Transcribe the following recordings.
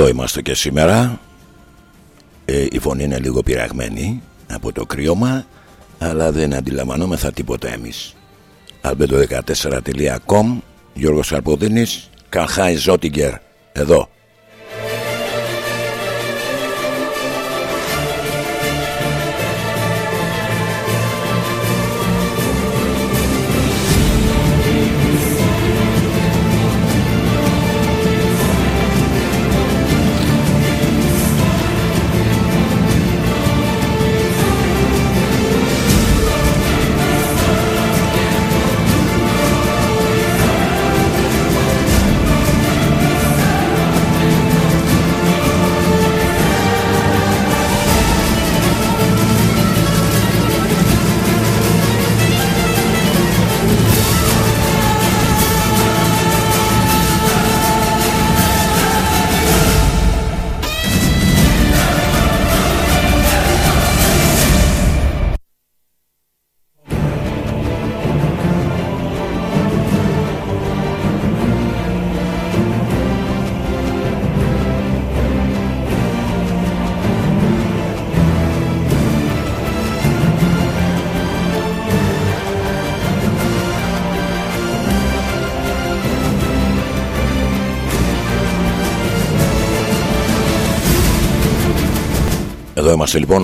Εδώ είμαστε και σήμερα. Ε, Η φωνή είναι λίγο πειραγμένη Από το κρύωμα Αλλά δεν αντιλαμβανόμεθα τίποτα εμείς. Albedo14.com Γιώργος Καρποδίνης Καχάη Ζότιγκερ Εδώ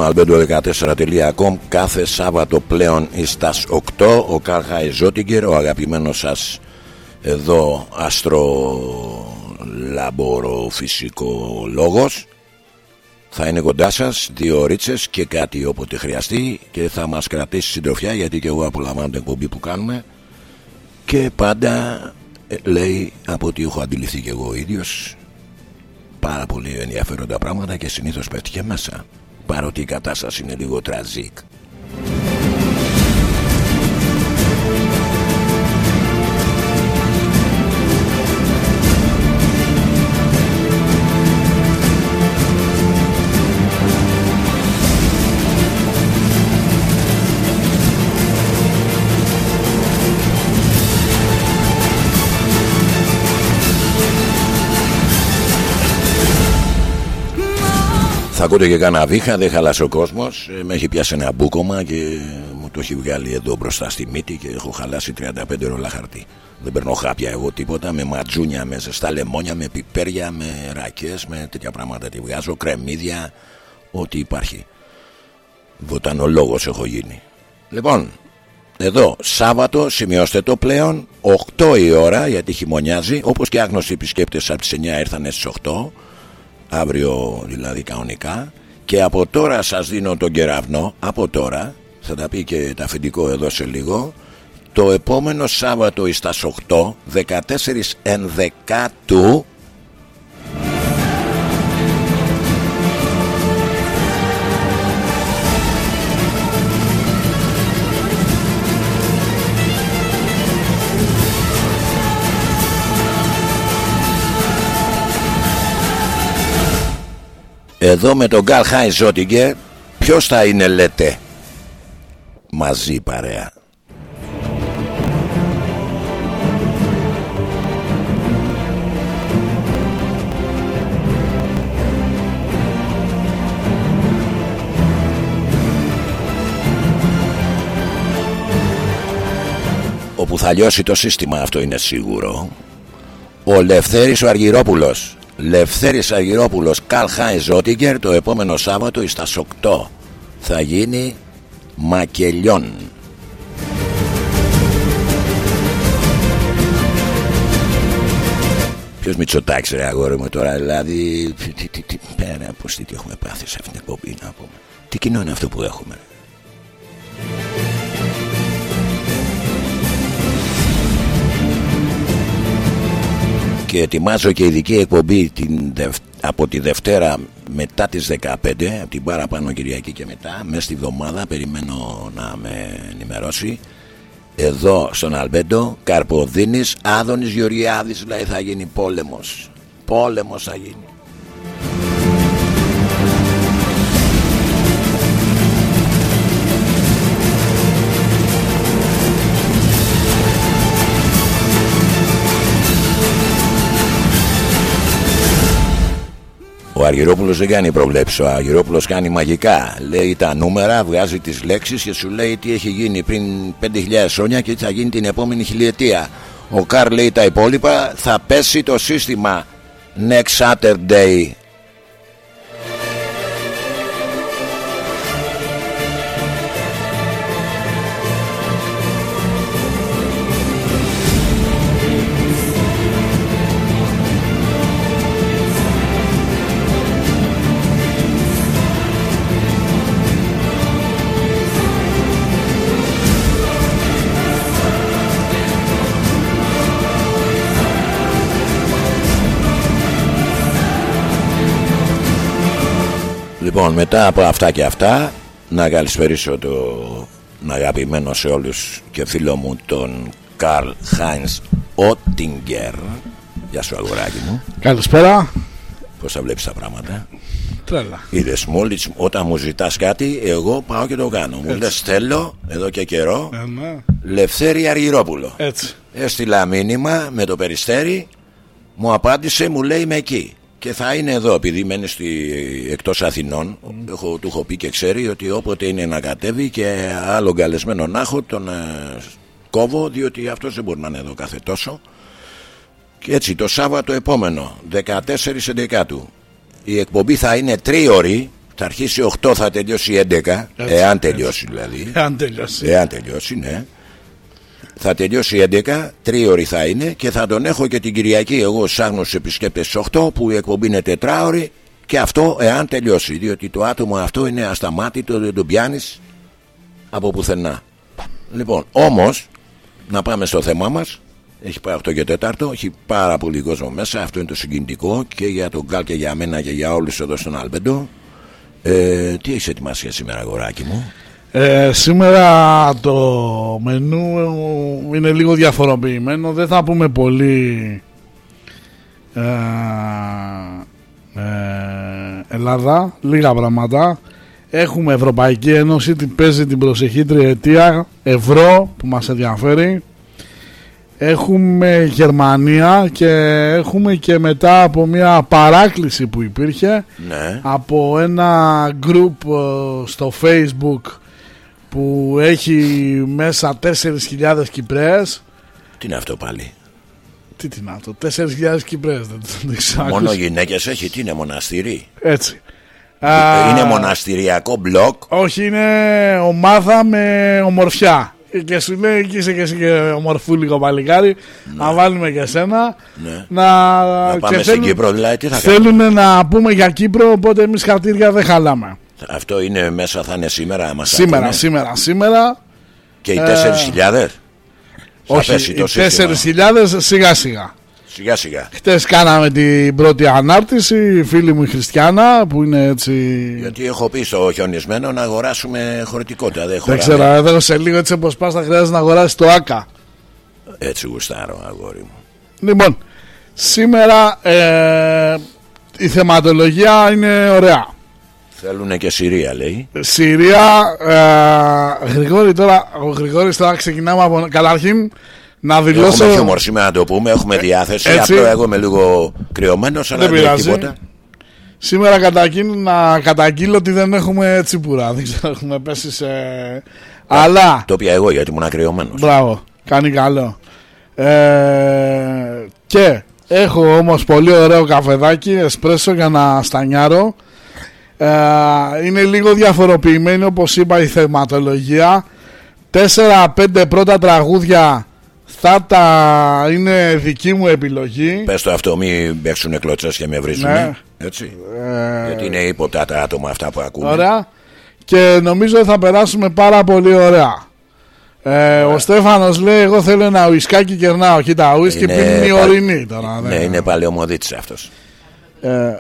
albedo14.com κάθε Σάββατο πλέον στα 8 ο Κάρχα Ζότιγκερ ο αγαπημένος σας εδώ αστρολαμποροφυσικό λόγος θα είναι κοντά σας δύο ρίτσες και κάτι όποτε χρειαστεί και θα μας κρατήσει συντροφιά γιατί και εγώ απολαμβάνω την εκπομπή που κάνουμε. Και πάντα ε, λέει από ό,τι έχω αντιληφθεί και εγώ ο ίδιος πάρα πολύ ενδιαφέροντα πράγματα και συνήθως πέφτει και μέσα παρότι η κατάσταση είναι λίγο τραζίκ. Θα ακούτε και κάνα βήχα, δεν χαλάσει ο κόσμος. Ε, με έχει πιάσει ένα μπούκομα και μου το έχει βγάλει εδώ μπροστά στη μύτη και έχω χαλάσει 35 ρολά χαρτί. Δεν παίρνω χάπια εγώ τίποτα με ματζούνια, με ζεστά λεμόνια, με πιπέρια, με ρακές, με τέτοια πράγματα. Τη βγάζω, κρεμμύδια, ό,τι υπάρχει. Βοτανολόγος έχω γίνει. Λοιπόν, εδώ Σάββατο, σημειώστε το πλέον, 8 η ώρα γιατί χειμωνιάζει. Όπως και άγνωστοι επισκέπτες από τις 9 ήρθαν στις 8 αύριο δηλαδή κανονικά. Και από τώρα σας δίνω τον κεραυνό. Από τώρα θα τα πει και τα αφεντικό εδώ σε λίγο. Το επόμενο Σάββατο στα 8 14 ενδεκάτου Εδώ με τον Γκάλ Χάινς Ζότιγκερ Ποιος θα είναι λέτε; Μαζί παρέα. Όπου θα λιώσει το σύστημα αυτό είναι σίγουρο. Ο Λευθέρης ο Αργυρόπουλος Λευθέρης Αγυρόπουλος Καλ Χάινς Ζότιγκερ το επόμενο Σάββατο στα 8 θα γίνει Μακελιόν Ποιος Μητσοτάκης ρε αγόρι μου τώρα δηλαδή τι, τι, τι, πέρα πως τι, τι έχουμε πάθει σε αυτήν την εκπομπή να πούμε Τι κοινό είναι αυτό που έχουμε ρε. Και ετοιμάζω και ειδική εκπομπή την, από τη Δευτέρα μετά τις 15 από την παραπάνω Κυριακή και μετά μέσα στη βδομάδα περιμένω να με ενημερώσει. Εδώ στον Αλμπέντο Καρποδίνης Άδωνης Γεωργιάδης δηλαδή θα γίνει πόλεμος. Πόλεμος θα γίνει Ο Αργυρόπουλος δεν κάνει προβλέψεις. Ο Αργυρόπουλος κάνει μαγικά. Λέει τα νούμερα, βγάζει τις λέξεις και σου λέει τι έχει γίνει πριν 5.000 χρόνια και τι θα γίνει την επόμενη χιλιετία. Ο Καρ λέει τα υπόλοιπα. Θα πέσει το σύστημα next Saturday Λοιπόν μετά από αυτά και αυτά Να καλησπερίσω το αγαπημένο σε όλους και φίλο μου τον Καρλ Χάινς Ότιγκερ. Γεια σου αγοράκι μου. Καλησπέρα. Πώς θα βλέπεις τα πράγματα; Τρέλα. Είδες μόλις όταν μου ζητάς κάτι Εγώ πάω και το κάνω. Μου λες θέλω εδώ και καιρό ε, ναι. Λευθέρη Αργυρόπουλο. Έτσι. Έστειλα μήνυμα με το περιστέρι Μου απάντησε μου λέει με εκεί και θα είναι εδώ επειδή μένει στη, εκτός Αθηνών έχω, του έχω πει και ξέρει ότι όποτε είναι να κατέβει και άλλο καλεσμένο να έχω τον ε, κόβω διότι αυτός δεν μπορεί να είναι εδώ κάθε τόσο. Και έτσι το Σάββατο επόμενο 14 Εντεκάτου η εκπομπή θα είναι τρίωρη θα αρχίσει 8 θα τελειώσει 11 εάν τελειώσει δηλαδή. Εάν τελειώσει. Εάν τελειώσει ναι θα τελειώσει 11, τρίωρη θα είναι και θα τον έχω και την Κυριακή εγώ σαν άγνωστος επισκέπτες 8 που η εκπομπή είναι τετράωρη και αυτό εάν τελειώσει διότι το άτομο αυτό είναι ασταμάτητο δεν τον πιάνεις από πουθενά. Λοιπόν, όμως να πάμε στο θέμα μας έχει πάει 8 και 4, έχει πάρα πολύ κόσμο μέσα, αυτό είναι το συγκινητικό και για τον Γκάλ και για μένα και για όλους εδώ στον Αλμπέντο. Ε, τι έχεις ετοιμάσει σήμερα αγοράκι μου; Ε, σήμερα το μενού είναι λίγο διαφοροποιημένο. Δεν θα πούμε πολύ ε, ε, Ελλάδα Λίγα πράγματα. Έχουμε Ευρωπαϊκή Ένωση την παίζει την προσεχή τριετία Ευρώ που μας ενδιαφέρει. Έχουμε Γερμανία και έχουμε και μετά από μια παράκληση που υπήρχε ναι. από ένα group ε, στο facebook που έχει μέσα 4.000 Κυπρέες. Τι είναι αυτό πάλι; Τι τι είναι αυτό 4.000 Κυπρέες δεν, δεν ξέρω. Μόνο γυναίκες έχει τι είναι μοναστηρί Έτσι. Είναι μοναστηριακό μπλοκ; Όχι είναι ομάδα με ομορφιά. Και σου λέει εκεί είσαι και εσύ και ομορφούλικο παλικάρι ναι. να βάλουμε και εσένα ναι. να, να πάμε στην Κύπρο δηλαδή τι θα θέλουν να πούμε για Κύπρο οπότε εμείς χαρτίρια δεν χαλάμε αυτό είναι μέσα, θα είναι σήμερα. Μας σήμερα, σήμερα, σήμερα. Και οι 4.000. Ε, όχι, οι 4.000 σιγά σιγά. Σιγά σιγά. Χτες κάναμε την πρώτη ανάρτηση, η φίλη μου η Χριστιανά που είναι έτσι. Γιατί έχω πει στο χιονισμένο να αγοράσουμε χωρητικότητα. Δεν, δεν ξέρω, εδώ σε λίγο έτσι όπως πας θα χρειάζεται να αγοράσεις το ΑΚΑ. Έτσι γουστάρω, αγόρι μου. Λοιπόν, σήμερα ε, η θεματολογία είναι ωραία. Θέλουν και Συρία λέει. Συρία ε, Γρηγόρη τώρα Ο Γρηγόρης τώρα ξεκινάμε από Καταρχήν να δηλώσω Έχουμε χιούμορ σήμερα να το πούμε Έχουμε ε, διάθεση. Έτσι. Απλό εγώ είμαι λίγο κρυωμένος Αλλά δεν έχει τίποτα. Σήμερα καταρχήν να καταγγείλω ότι δεν έχουμε τσίπουρα. Δεν ξέρω έχουμε πέσει σε Αλλά Το πια εγώ γιατί ήμουν κρυωμένος Μπράβο κάνει καλό. Ε, Και έχω όμως πολύ ωραίο καφεδάκι Εσπρέσο για να στανιάρω. ε, είναι λίγο διαφοροποιημένη όπως είπα η θεματολογία. 4-5 πρώτα τραγούδια θα τα είναι δική μου επιλογή. Πες το αυτό μην παίξουν κλωτσές και με βρίζουν ναι. έτσι. Ε... γιατί είναι ύποπτα τα άτομα αυτά που ακούμε Ωραία. Και νομίζω θα περάσουμε πάρα πολύ ωραία. Ε, ο Στέφανος λέει εγώ θέλω ένα ουισκάκι κερνάω Κοίτα ουίσκι πίνει η ορεινή τώρα, Ναι, είναι παλαιομοδίτης αυτός. Ε,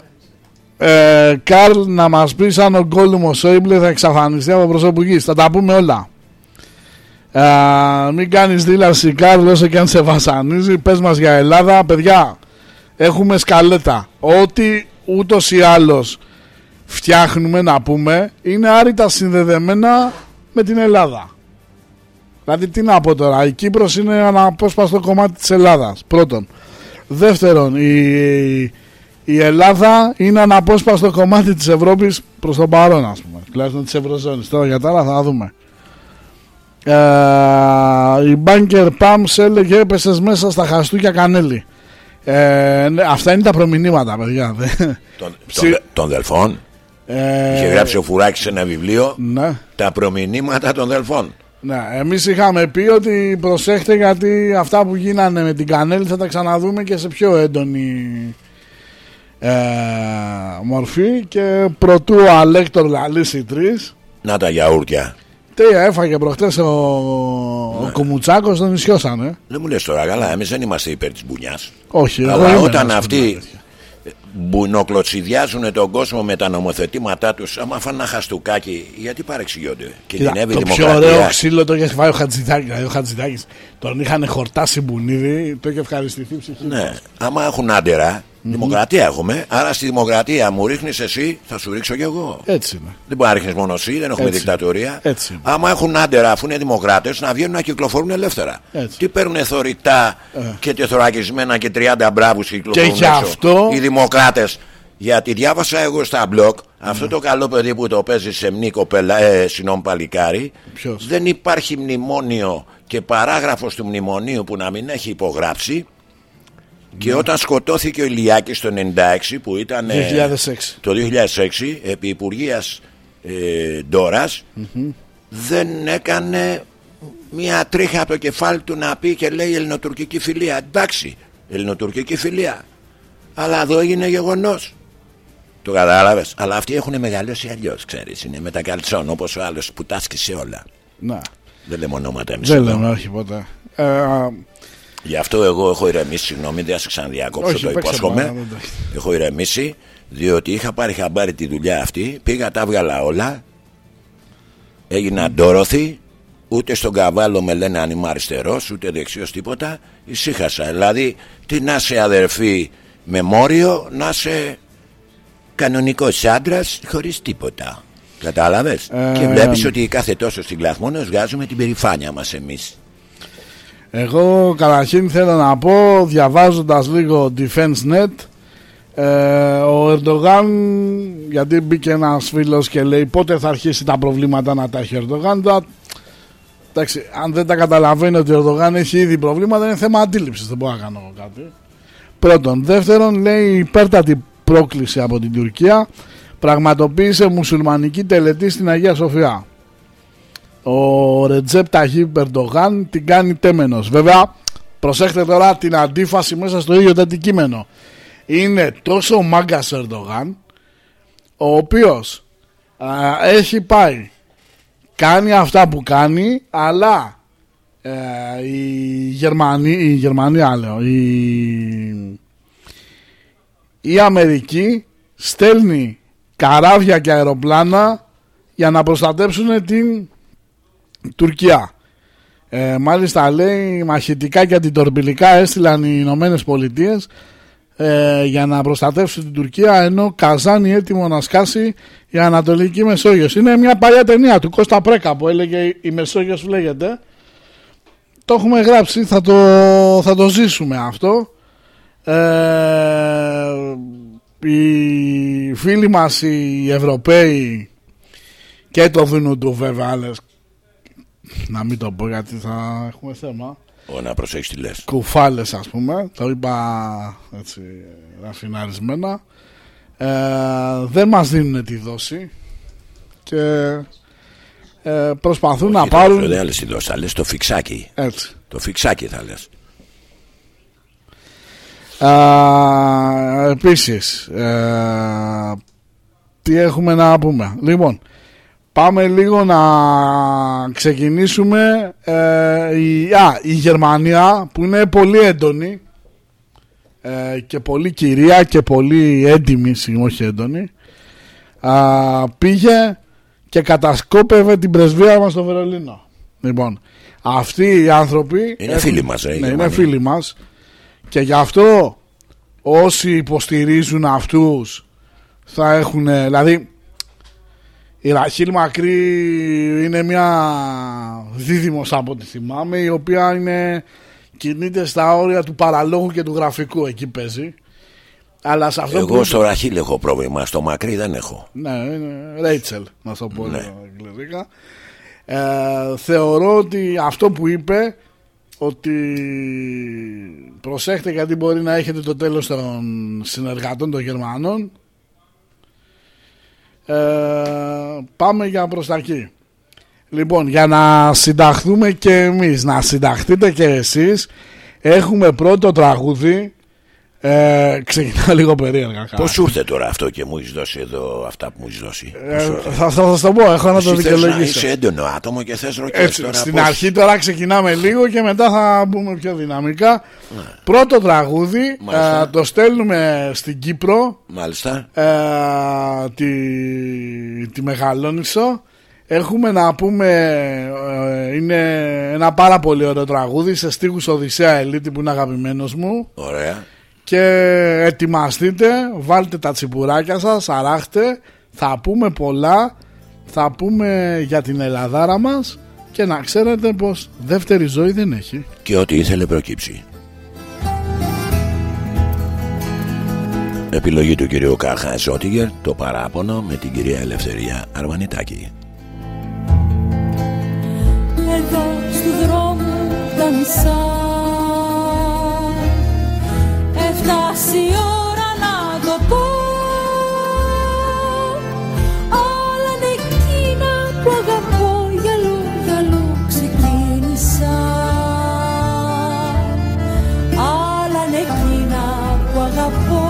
ε, Καρλ να μας πεις αν ο Γκόλουμο Σόιμπλε θα εξαφανιστεί από προσωπική. Θα τα πούμε όλα. Ε, μην κάνεις δήλωση Καρλ όσο και αν σε βασανίζει. Πες μας για Ελλάδα. Παιδιά, έχουμε σκαλέτα. Ό,τι ούτως ή άλλως φτιάχνουμε να πούμε είναι άρρητα συνδεδεμένα με την Ελλάδα. Δηλαδή τι να πω τώρα, η Κύπρος είναι ένα απόσπαστο κομμάτι της Ελλάδας, πρώτον. Δεύτερον, η, η Ελλάδα είναι αναπόσπαστο κομμάτι της Ευρώπης προς το παρόν ας πούμε. Τουλάχιστον της Ευρωζώνης. Τώρα για τα άλλα θα δούμε. Ε, η Banker Pams έλεγε έπεσες μέσα στα χαστούκια κανέλη ε, ναι, αυτά είναι τα προμηνύματα παιδιά. Των, των, των δελφών ε, είχε γράψει ο Φουράκης σε ένα βιβλίο. Ναι. τα προμηνύματα των δελφών. Ναι, εμείς είχαμε πει ότι προσέχτε γιατί αυτά που γίνανε με την Κανέλη θα τα ξαναδούμε και σε πιο έντονη ε, μορφή και προτού ο Αλέκτορ λαλήσει τρεις Να τα γιαούρτια Τι έφαγε προχτές ο, ναι. ο Κουμουτσάκος τον ισιώσανε Δεν μου λες τώρα καλά εμείς δεν είμαστε υπέρ της μπουνιάς Όχι Αλλά όταν αυτοί μπουνοκλωτσιδιάζουν τον κόσμο με τα νομοθετήματά τους. Άμα φάνε ένα χαστούκάκι, γιατί παρεξηγιόνται. Κινδυνεύει η δημοκρατία. Το πιο ωραίο ξύλο το είχε φάει ο Χατζηδάκης. Δηλαδή ο Χατζηδάκης τον είχαν χορτάσει μπουνίδι, το είχε ευχαριστηθεί ψυχή. Ναι, άμα έχουν άντερα, Δημοκρατία έχουμε. Άρα στη δημοκρατία μου ρίχνεις εσύ, θα σου ρίξω κι εγώ. Έτσι είναι. Δεν μπορεί να ρίχνεις μόνο εσύ, δεν έχουμε Έτσι. δικτατορία. Έτσι είναι. Άμα έχουν άντερα, αφού είναι δημοκράτες, να βγαίνουν να κυκλοφορούν ελεύθερα. Έτσι. Τι παίρνουν θωρητά Ε. και τεθωρακισμένα και 30 μπράβους κυκλοφορούν. Και γι' έξω; αυτό- Οι δημοκράτες. Γιατί διάβασα εγώ στα blog αυτό το καλό παιδί που το παίζει σε μνή κοπέλα, ε, συγγνώμη παλικάρι. Ποιος; Δεν υπάρχει μνημόνιο και παράγραφος του μνημονίου που να μην έχει υπογράψει. Και όταν σκοτώθηκε ο Ηλιάκης το 96 που ήταν ε, 2006. το 2006 επί Υπουργείας ε, ντορας δεν έκανε μια τρίχα από το κεφάλι του να πει και λέει ελληνοτουρκική φιλία. Εντάξει, ελληνοτουρκική φιλία. Αλλά εδώ έγινε γεγονός. Το κατάλαβες. Αλλά αυτοί έχουν μεγαλώσει αλλιώς, ξέρεις. Είναι με τα καλτσόν όπως ο άλλος που τάσκησε όλα. Να. Δεν λέμε ονόματα εμείς. Δεν λέμε όχι ποτέ. Ε, α, Γι' αυτό εγώ έχω ηρεμήσει. Συγγνώμη, δεν σας ξαναδιακόψω. Όχι, το παίξε υπόσχομαι. μπάλα, δεν το έχεις. Έχω ηρεμήσει διότι είχα πάρει χαμπάρι τη δουλειά αυτή. Πήγα, τα έβγαλα όλα. Έγινα ντόροθι. Ούτε στον καβάλο με λένε αν είμαι αριστερός, ούτε δεξιός τίποτα. Ησύχασα. Δηλαδή, τι να είσαι αδερφή με μόριο, να είσαι κανονικός άντρας χωρίς τίποτα. Κατάλαβες; Ε, και βλέπεις ότι κάθε τόσο στην Κλαθμόνα βγάζουμε την περηφάνεια μας εμείς. Εγώ καταρχήν θέλω να πω διαβάζοντας λίγο Defense Net ε, ο Ερντογάν γιατί μπήκε ένας φίλος και λέει πότε θα αρχίσει τα προβλήματα να τα έχει ο Ερντογάν; Τώρα, εντάξει, αν δεν τα καταλαβαίνει ότι ο Ερντογάν έχει ήδη προβλήματα είναι θέμα αντίληψης δεν μπορώ να κάνω εγώ κάτι. Πρώτον, δεύτερον λέει υπέρτατη πρόκληση από την Τουρκία. Πραγματοποίησε μουσουλμανική τελετή στην Αγία Σοφιά ο Ρετζέπ Ταχύπ Ερντογάν την κάνει τέμενος. Βέβαια, προσέχτε τώρα την αντίφαση μέσα στο ίδιο το αντικείμενο. Είναι τόσο ο μάγκας ο Ερντογάν, ο οποίος α, έχει πάει, κάνει αυτά που κάνει, αλλά ε, η Γερμανία, η Γερμανία λέω, η, η Αμερική στέλνει καράβια και αεροπλάνα για να προστατέψουν την Τουρκία. Ε, μάλιστα λέει μαχητικά και αντιτορπιλικά έστειλαν οι Ηνωμένες Πολιτείες ε, για να προστατεύσουν την Τουρκία ενώ Καζάνι έτοιμο να σκάσει η Ανατολική Μεσόγειος. Είναι μια παλιά ταινία του Κώστα Πρέκα που έλεγε η Μεσόγειος λέγεται. Το έχουμε γράψει, θα το, θα το ζήσουμε αυτό. Ε, οι φίλοι μας οι Ευρωπαίοι και το δίνουν του βέβαια άλλες να μην το πω γιατί θα έχουμε θέμα Ω, να προσέχεις τι λες. κουφάλες ας πούμε το είπα έτσι ραφιναρισμένα ε, δεν μας δίνουν τη δόση και ε, προσπαθούν να πάρουν Δεν λες τη δόση, θα λες το φιξάκι. έτσι Το φιξάκι θα λες. Α, επίσης ε, τι έχουμε να πούμε λοιπόν πάμε λίγο να ξεκινήσουμε ε, η, α, η Γερμανία που είναι πολύ έντονη ε, και πολύ κυρία και πολύ έντιμη συγγνώμη όχι έντονη α, πήγε και κατασκόπευε την πρεσβεία μας στο Βερολίνο λοιπόν αυτοί οι άνθρωποι Είναι φίλοι μας, ε, οι ναι, είναι Γερμανοί. φίλοι μας και γι' αυτό όσοι υποστηρίζουν αυτούς θα έχουν δηλαδή η Ραχίλ Μακρύ είναι μια δίδυμος από ό,τι θυμάμαι η οποία είναι κινείται στα όρια του παραλόγου και του γραφικού εκεί παίζει Αλλά σε αυτό Εγώ στο Ραχίλ έχω πρόβλημα, στο μακρύ δεν έχω. Ναι, είναι Ρέιτσελ, να το πω ναι. Ε, θεωρώ ότι αυτό που είπε ότι προσέχτε γιατί μπορεί να έχετε το τέλος των συνεργατών των Γερμανών ε, πάμε για προς τα εκεί. Λοιπόν για να συνταχθούμε και εμείς να συνταχθείτε και εσείς έχουμε πρώτο τραγούδι ε, ξεκινάω λίγο περίεργα. Πώς σου ήρθε τώρα αυτό και μου έχεις δώσει εδώ αυτά που μου έχεις δώσει; Ε, θα, θα, θα, το πω, έχω να το δικαιολογήσω. Είσαι έντονο άτομο και θες ρωτήσει τώρα. Στην πώς... αρχή τώρα ξεκινάμε λίγο και μετά θα μπούμε πιο δυναμικά. Ναι. Πρώτο τραγούδι ε, το στέλνουμε στην Κύπρο. Μάλιστα. Ε, τη, τη Μεγαλόνισο. Έχουμε να πούμε ε, είναι ένα πάρα πολύ ωραίο τραγούδι σε στίχους Οδυσσέα Ελίτη που είναι αγαπημένος μου. Ωραία και ετοιμαστείτε, βάλτε τα τσιπουράκια σας, αράχτε, θα πούμε πολλά, θα πούμε για την Ελλαδάρα μας και να ξέρετε πως δεύτερη ζωή δεν έχει. Και ό,τι ήθελε προκύψει. Επιλογή του κυρίου Κάχα Ζότιγερ, το παράπονο με την κυρία Ελευθερία Αρμανιτάκη. Εδώ στου δρόμου τα μισά φτάσει η ώρα να το πω. Όλα είναι εκείνα που αγαπώ. Γυαλού, γυαλού ξεκίνησα. Άλλα είναι εκείνα που αγαπώ.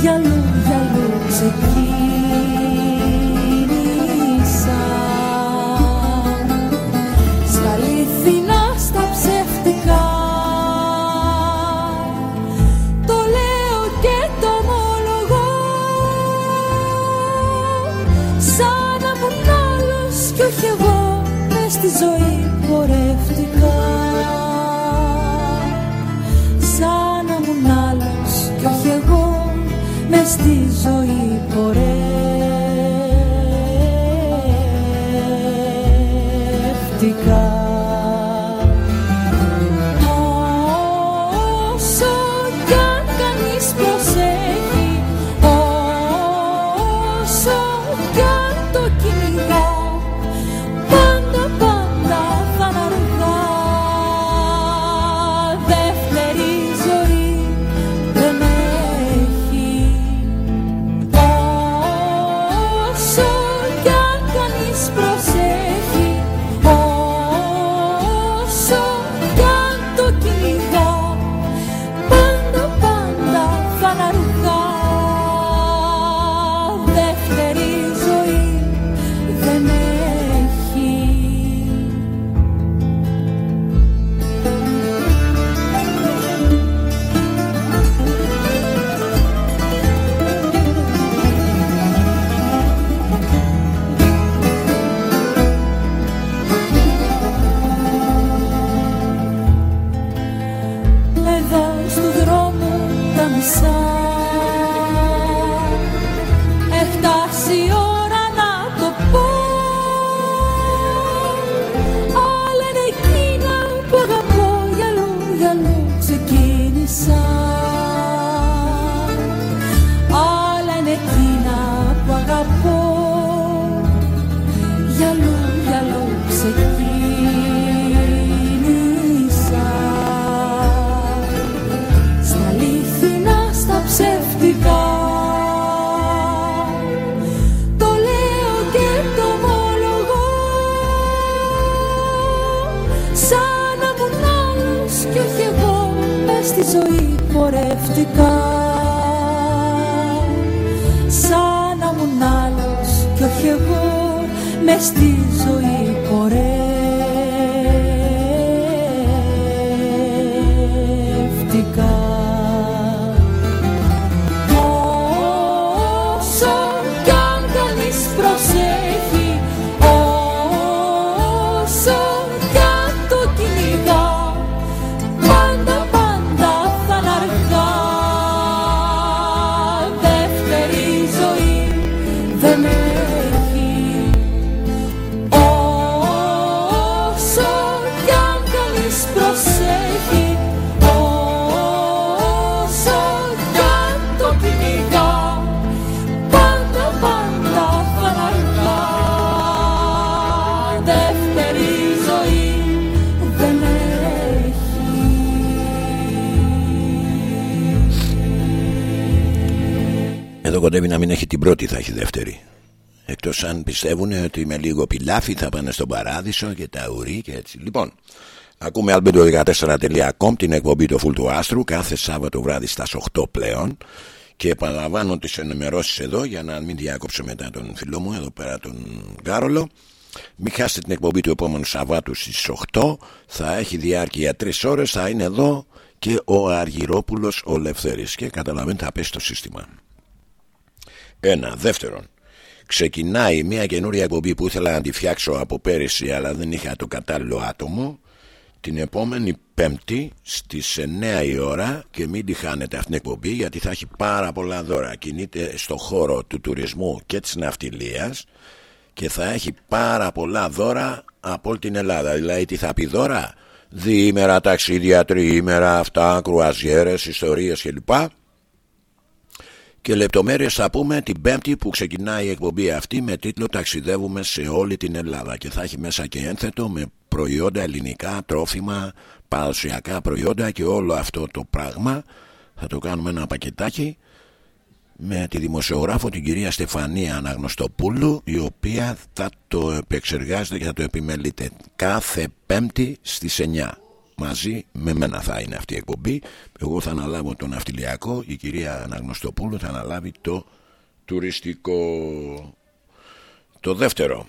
Γυαλού, γυαλού ξεκίνησα στη ζωή την πρώτη, θα έχει δεύτερη. Εκτός αν πιστεύουν ότι με λίγο πιλάφι θα πάνε στον παράδεισο και τα ουρί και έτσι. Λοιπόν, ακούμε albedo14.com την εκπομπή του Φουλ του Άστρου κάθε Σάββατο βράδυ στα 8 πλέον. Και επαναλαμβάνω τις ενημερώσεις εδώ για να μην διάκοψω μετά τον φίλο μου εδώ πέρα τον Γκάρολο. Μην χάσετε την εκπομπή του επόμενου Σαββάτου στις 8. Θα έχει διάρκεια 3 ώρες. Θα είναι εδώ και ο Αργυρόπουλος ο Λευθέρης και καταλαβαίνετε θα πέσει το σύστημα. Ένα. Δεύτερον, ξεκινάει μια καινούρια εκπομπή που ήθελα να τη φτιάξω από πέρυσι αλλά δεν είχα το κατάλληλο άτομο την επόμενη πέμπτη στις 9 η ώρα και μην τη χάνετε αυτήν την εκπομπή γιατί θα έχει πάρα πολλά δώρα κινείται στο χώρο του τουρισμού και της ναυτιλίας και θα έχει πάρα πολλά δώρα από όλη την Ελλάδα δηλαδή τι θα πει δώρα; Διήμερα ταξίδια, τριήμερα αυτά, κρουαζιέρες, ιστορίες κλπ. Και λεπτομέρειες θα πούμε την πέμπτη που ξεκινάει η εκπομπή αυτή με τίτλο «Ταξιδεύουμε σε όλη την Ελλάδα» και θα έχει μέσα και ένθετο με προϊόντα ελληνικά, τρόφιμα, παραδοσιακά προϊόντα και όλο αυτό το πράγμα. Θα το κάνουμε ένα πακετάκι με τη δημοσιογράφο την κυρία Στεφανία Αναγνωστοπούλου η οποία θα το επεξεργάζεται και θα το επιμελείται κάθε πέμπτη στις 9 μαζί με μένα θα είναι αυτή η εκπομπή. Εγώ θα αναλάβω το ναυτιλιακό η κυρία Αναγνωστοπούλου θα αναλάβει το τουριστικό. Το δεύτερο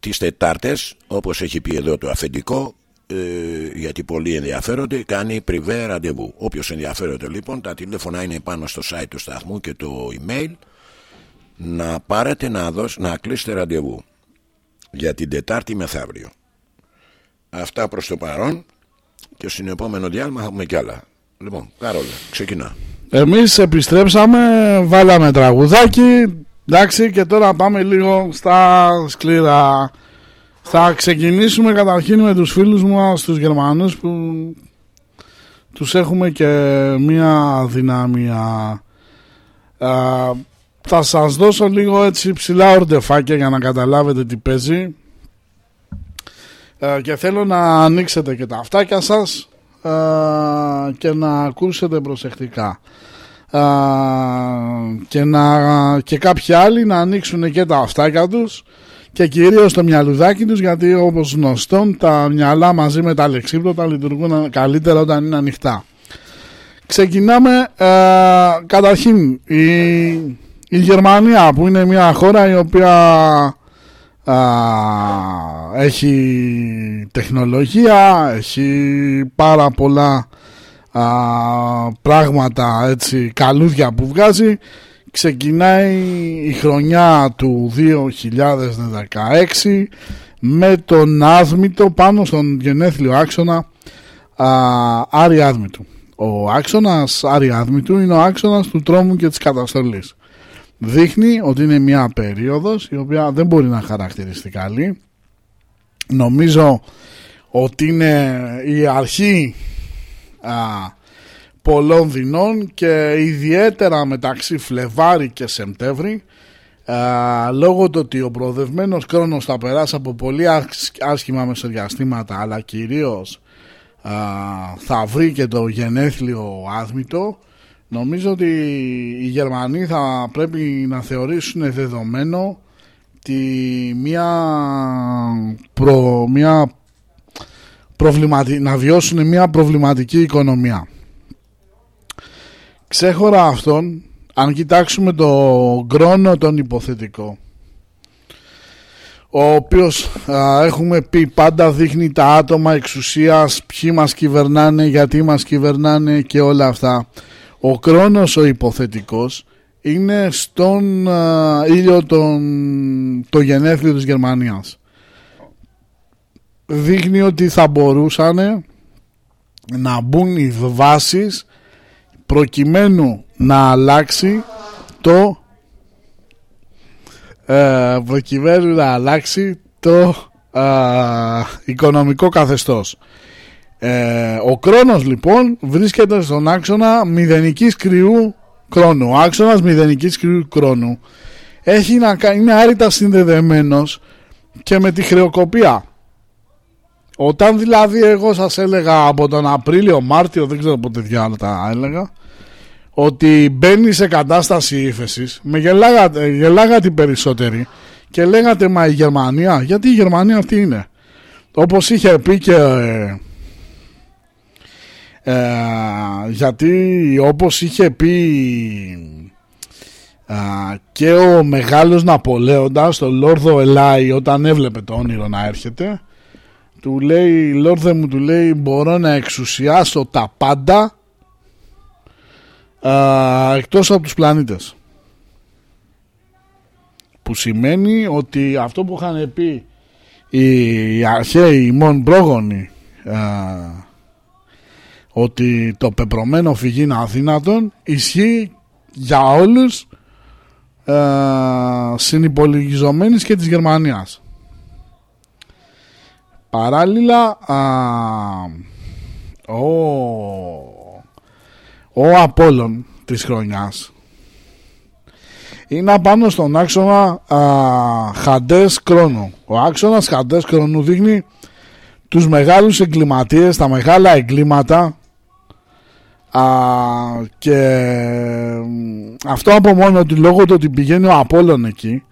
τις Τετάρτες όπως έχει πει εδώ το αφεντικό ε, γιατί πολλοί ενδιαφέρονται κάνει πριβέ ραντεβού. Όποιος ενδιαφέρονται λοιπόν τα τηλέφωνα είναι πάνω στο site του σταθμού και το email. Να πάρετε να, δώσ, να κλείσετε ραντεβού για την Τετάρτη μεθαύριο. Αυτά προς το παρόν και στην επόμενο διάλειμμα θα έχουμε κι άλλα. Λοιπόν Κάρολα ξεκινά. Εμείς επιστρέψαμε βάλαμε τραγουδάκι. Εντάξει και τώρα πάμε λίγο στα σκληρά. Θα ξεκινήσουμε καταρχήν με τους φίλους μου τους Γερμανούς που τους έχουμε και μία δυναμία. θα σας δώσω λίγο έτσι ψηλά ορντεφάκια για να καταλάβετε τι παίζει και θέλω να ανοίξετε και τα αυτάκια σας και να ακούσετε προσεκτικά και, να, και κάποιοι άλλοι να ανοίξουν και τα αυτάκια τους και κυρίως το μυαλουδάκι τους γιατί όπως γνωστόν τα μυαλά μαζί με τα λεξίπτωτα λειτουργούν καλύτερα όταν είναι ανοιχτά. Ξεκινάμε ε, καταρχήν η, η Γερμανία που είναι μια χώρα η οποία ε, έχει τεχνολογία, έχει πάρα πολλά ε, πράγματα έτσι καλούδια που βγάζει ξεκινάει η χρονιά του 2016 με τον άδμητο πάνω στον γενέθλιο άξονα α, Άρη Άδμητου. Ο άξονας Άρη Άδμητου είναι ο άξονας του τρόμου και της καταστολής. Δείχνει ότι είναι μια περίοδος η οποία δεν μπορεί να χαρακτηριστεί καλή. Νομίζω ότι είναι η αρχή α, πολλών δεινών και ιδιαίτερα μεταξύ Φλεβάρι και Σεπτέμβρη λόγω του ότι ο προοδευμένος χρόνος θα περάσει από πολύ άσχημα μεσοδιαστήματα αλλά κυρίως θα βρει και το γενέθλιο άδμητο νομίζω ότι οι Γερμανοί θα πρέπει να θεωρήσουν δεδομένο τη μια, προ, μια να βιώσουν μια προβληματική οικονομία Ξέχωρα αυτόν, αν κοιτάξουμε το χρόνο τον υποθετικό, ο οποίος έχουμε πει πάντα δείχνει τα άτομα εξουσίας, ποιοι μας κυβερνάνε, γιατί μας κυβερνάνε και όλα αυτά. Ο χρόνος ο υποθετικός είναι στον ήλιο τον, το γενέθλιο της Γερμανίας. Δείχνει ότι θα μπορούσαν να μπουν οι βάσεις προκειμένου να αλλάξει το ε, προκειμένου να αλλάξει το ε, οικονομικό καθεστώς. Ε, ο κρόνος λοιπόν βρίσκεται στον άξονα μηδενικής κρυού κρόνου. Ο άξονας μηδενικής κρυού κρόνου έχει να είναι άρρητα συνδεδεμένος και με τη χρεοκοπία. Όταν δηλαδή εγώ σας έλεγα από τον Απρίλιο, Μάρτιο, δεν ξέρω πότε διάλογα τα έλεγα, ότι μπαίνει σε κατάσταση ύφεσης, με γελάγατε, γελάγατε οι περισσότεροι και λέγατε μα η Γερμανία, γιατί η Γερμανία αυτή είναι; Όπως είχε πει και... Ε, ε γιατί όπως είχε πει ε, και ο μεγάλος Ναπολέοντας, το Λόρδο Ελάι, όταν έβλεπε το όνειρο να έρχεται, του λέει, Λόρδε μου, του λέει, μπορώ να εξουσιάσω τα πάντα α, εκτός από τους πλανήτες. Που σημαίνει ότι αυτό που είχαν πει οι αρχαίοι, οι μόν πρόγονοι, ότι το πεπρωμένο φυγή είναι αδύνατον, ισχύει για όλους α, συνυπολογιζομένης και της Γερμανίας. Παράλληλα, α, ο, ο Απόλλων της χρονιάς είναι απάνω στον άξονα α, Χαντές Κρόνου. Ο άξονας Χαντές Κρόνου δείχνει τους μεγάλους εγκληματίες, τα μεγάλα εγκλήματα α, και αυτό από μόνο ότι λόγω του ότι πηγαίνει ο Απόλλων εκεί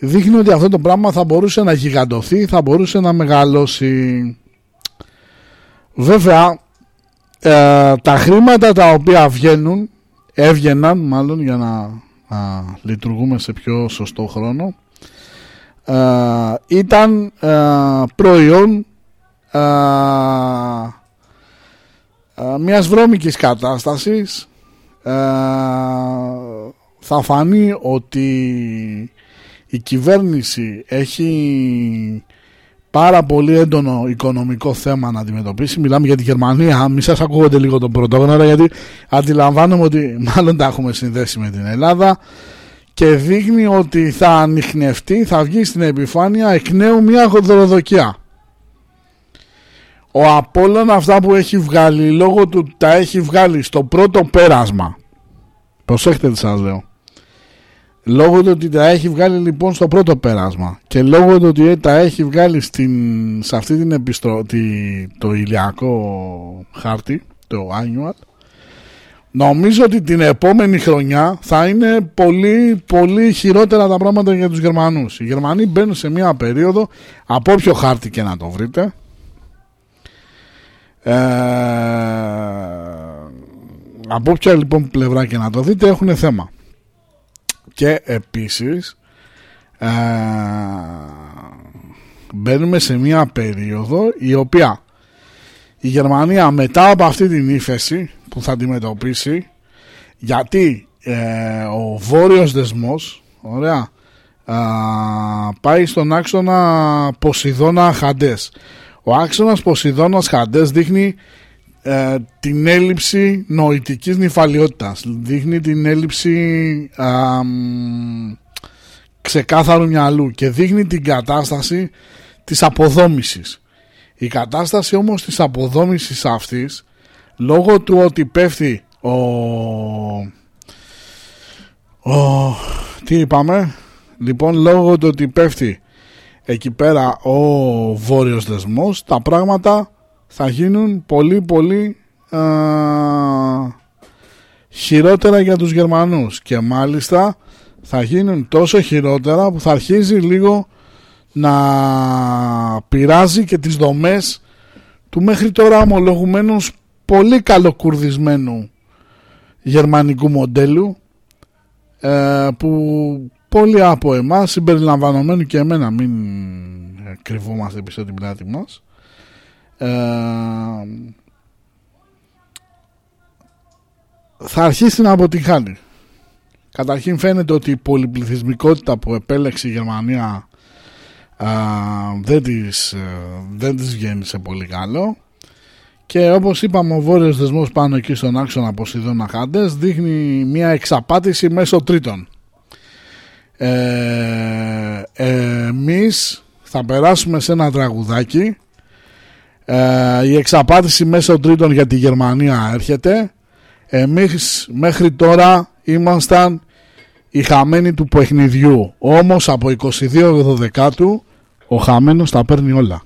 δείχνει ότι αυτό το πράγμα θα μπορούσε να γιγαντωθεί, θα μπορούσε να μεγαλώσει. Βέβαια, ε, τα χρήματα τα οποία βγαίνουν, έβγαιναν μάλλον για να, λειτουργούμε σε πιο σωστό χρόνο, ε, ήταν ε, προϊόν ε, μιας βρώμικης κατάστασης θα φανεί ότι η κυβέρνηση έχει πάρα πολύ έντονο οικονομικό θέμα να αντιμετωπίσει. Μιλάμε για τη Γερμανία. Μη σας ακούγονται λίγο τον πρωτόγνωρα, γιατί αντιλαμβάνομαι ότι μάλλον τα έχουμε συνδέσει με την Ελλάδα και δείχνει ότι θα ανοιχνευτεί, θα βγει στην επιφάνεια εκ νέου μια δωροδοκία. Ο Απόλλων αυτά που έχει βγάλει λόγω του τα έχει βγάλει στο πρώτο πέρασμα. Προσέχετε τι σας λέω. Λόγω του ότι τα έχει βγάλει λοιπόν στο πρώτο πέρασμα και λόγω του ότι τα έχει βγάλει στην, σε αυτή την επιστρο... το ηλιακό χάρτη, το annual, νομίζω ότι την επόμενη χρονιά θα είναι πολύ, πολύ χειρότερα τα πράγματα για τους Γερμανούς. Οι Γερμανοί μπαίνουν σε μια περίοδο, από όποιο χάρτη και να το βρείτε, ε, από όποια λοιπόν πλευρά και να το δείτε έχουν θέμα. Και επίσης ε, μπαίνουμε σε μια περίοδο η οποία η Γερμανία μετά από αυτή την ύφεση που θα αντιμετωπίσει γιατί ε, ο βόρειος δεσμός ωραία, ε, πάει στον άξονα Ποσειδώνα Χαντές ο άξονας Ποσειδώνας Χαντές δείχνει ε, την έλλειψη νοητικής νυφαλιότητας. Δείχνει την έλλειψη ξεκάθαρου μυαλού και δείχνει την κατάσταση της αποδόμησης. Η κατάσταση όμως της αποδόμησης αυτής λόγω του ότι πέφτει ο, ο τι είπαμε; Λοιπόν λόγω του ότι πέφτει εκεί πέρα ο βόρειος δεσμός τα πράγματα θα γίνουν πολύ πολύ α, χειρότερα για τους Γερμανούς. Και μάλιστα θα γίνουν τόσο χειρότερα που θα αρχίζει λίγο να πειράζει και τις δομές του μέχρι τώρα ομολογουμένου πολύ καλοκουρδισμένου γερμανικού μοντέλου ε, που πολλοί από εμάς συμπεριλαμβανομένου και εμένα μην κρυβόμαστε πίσω την πλάτη μας ε, θα αρχίσει να αποτυγχάνει. Καταρχήν φαίνεται ότι η πολυπληθυσμικότητα που επέλεξε η Γερμανία α, δεν, της, ε, δεν της βγαίνει σε πολύ καλό και όπως είπαμε ο βόρειος δεσμός πάνω εκεί στον άξονα Ποσειδώνα Χάντες δείχνει μια εξαπάτηση μέσω τρίτων. Ε, εμείς θα περάσουμε σε ένα τραγουδάκι ε, η εξαπάτηση μέσω τρίτων για τη Γερμανία έρχεται. Εμείς μέχρι τώρα ήμασταν οι χαμένοι του παιχνιδιού. Όμως από 22 Δεκάτου ο χαμένος τα παίρνει όλα.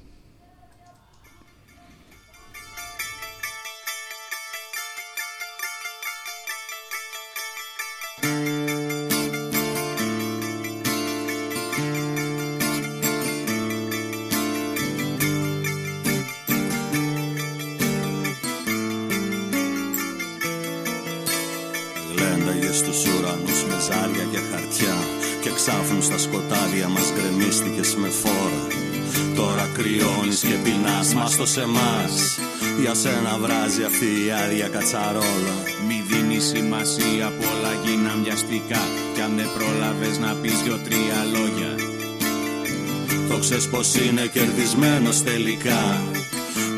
Μας. Το σε μας Για σένα βράζει αυτή η άδεια κατσαρόλα. Μη δίνεις σημασία πολλά γίναν βιαστικά. Κι αν δεν πρόλαβες να πεις δυο-τρία λόγια. Το ξέρεις πως είναι κερδισμένος τελικά.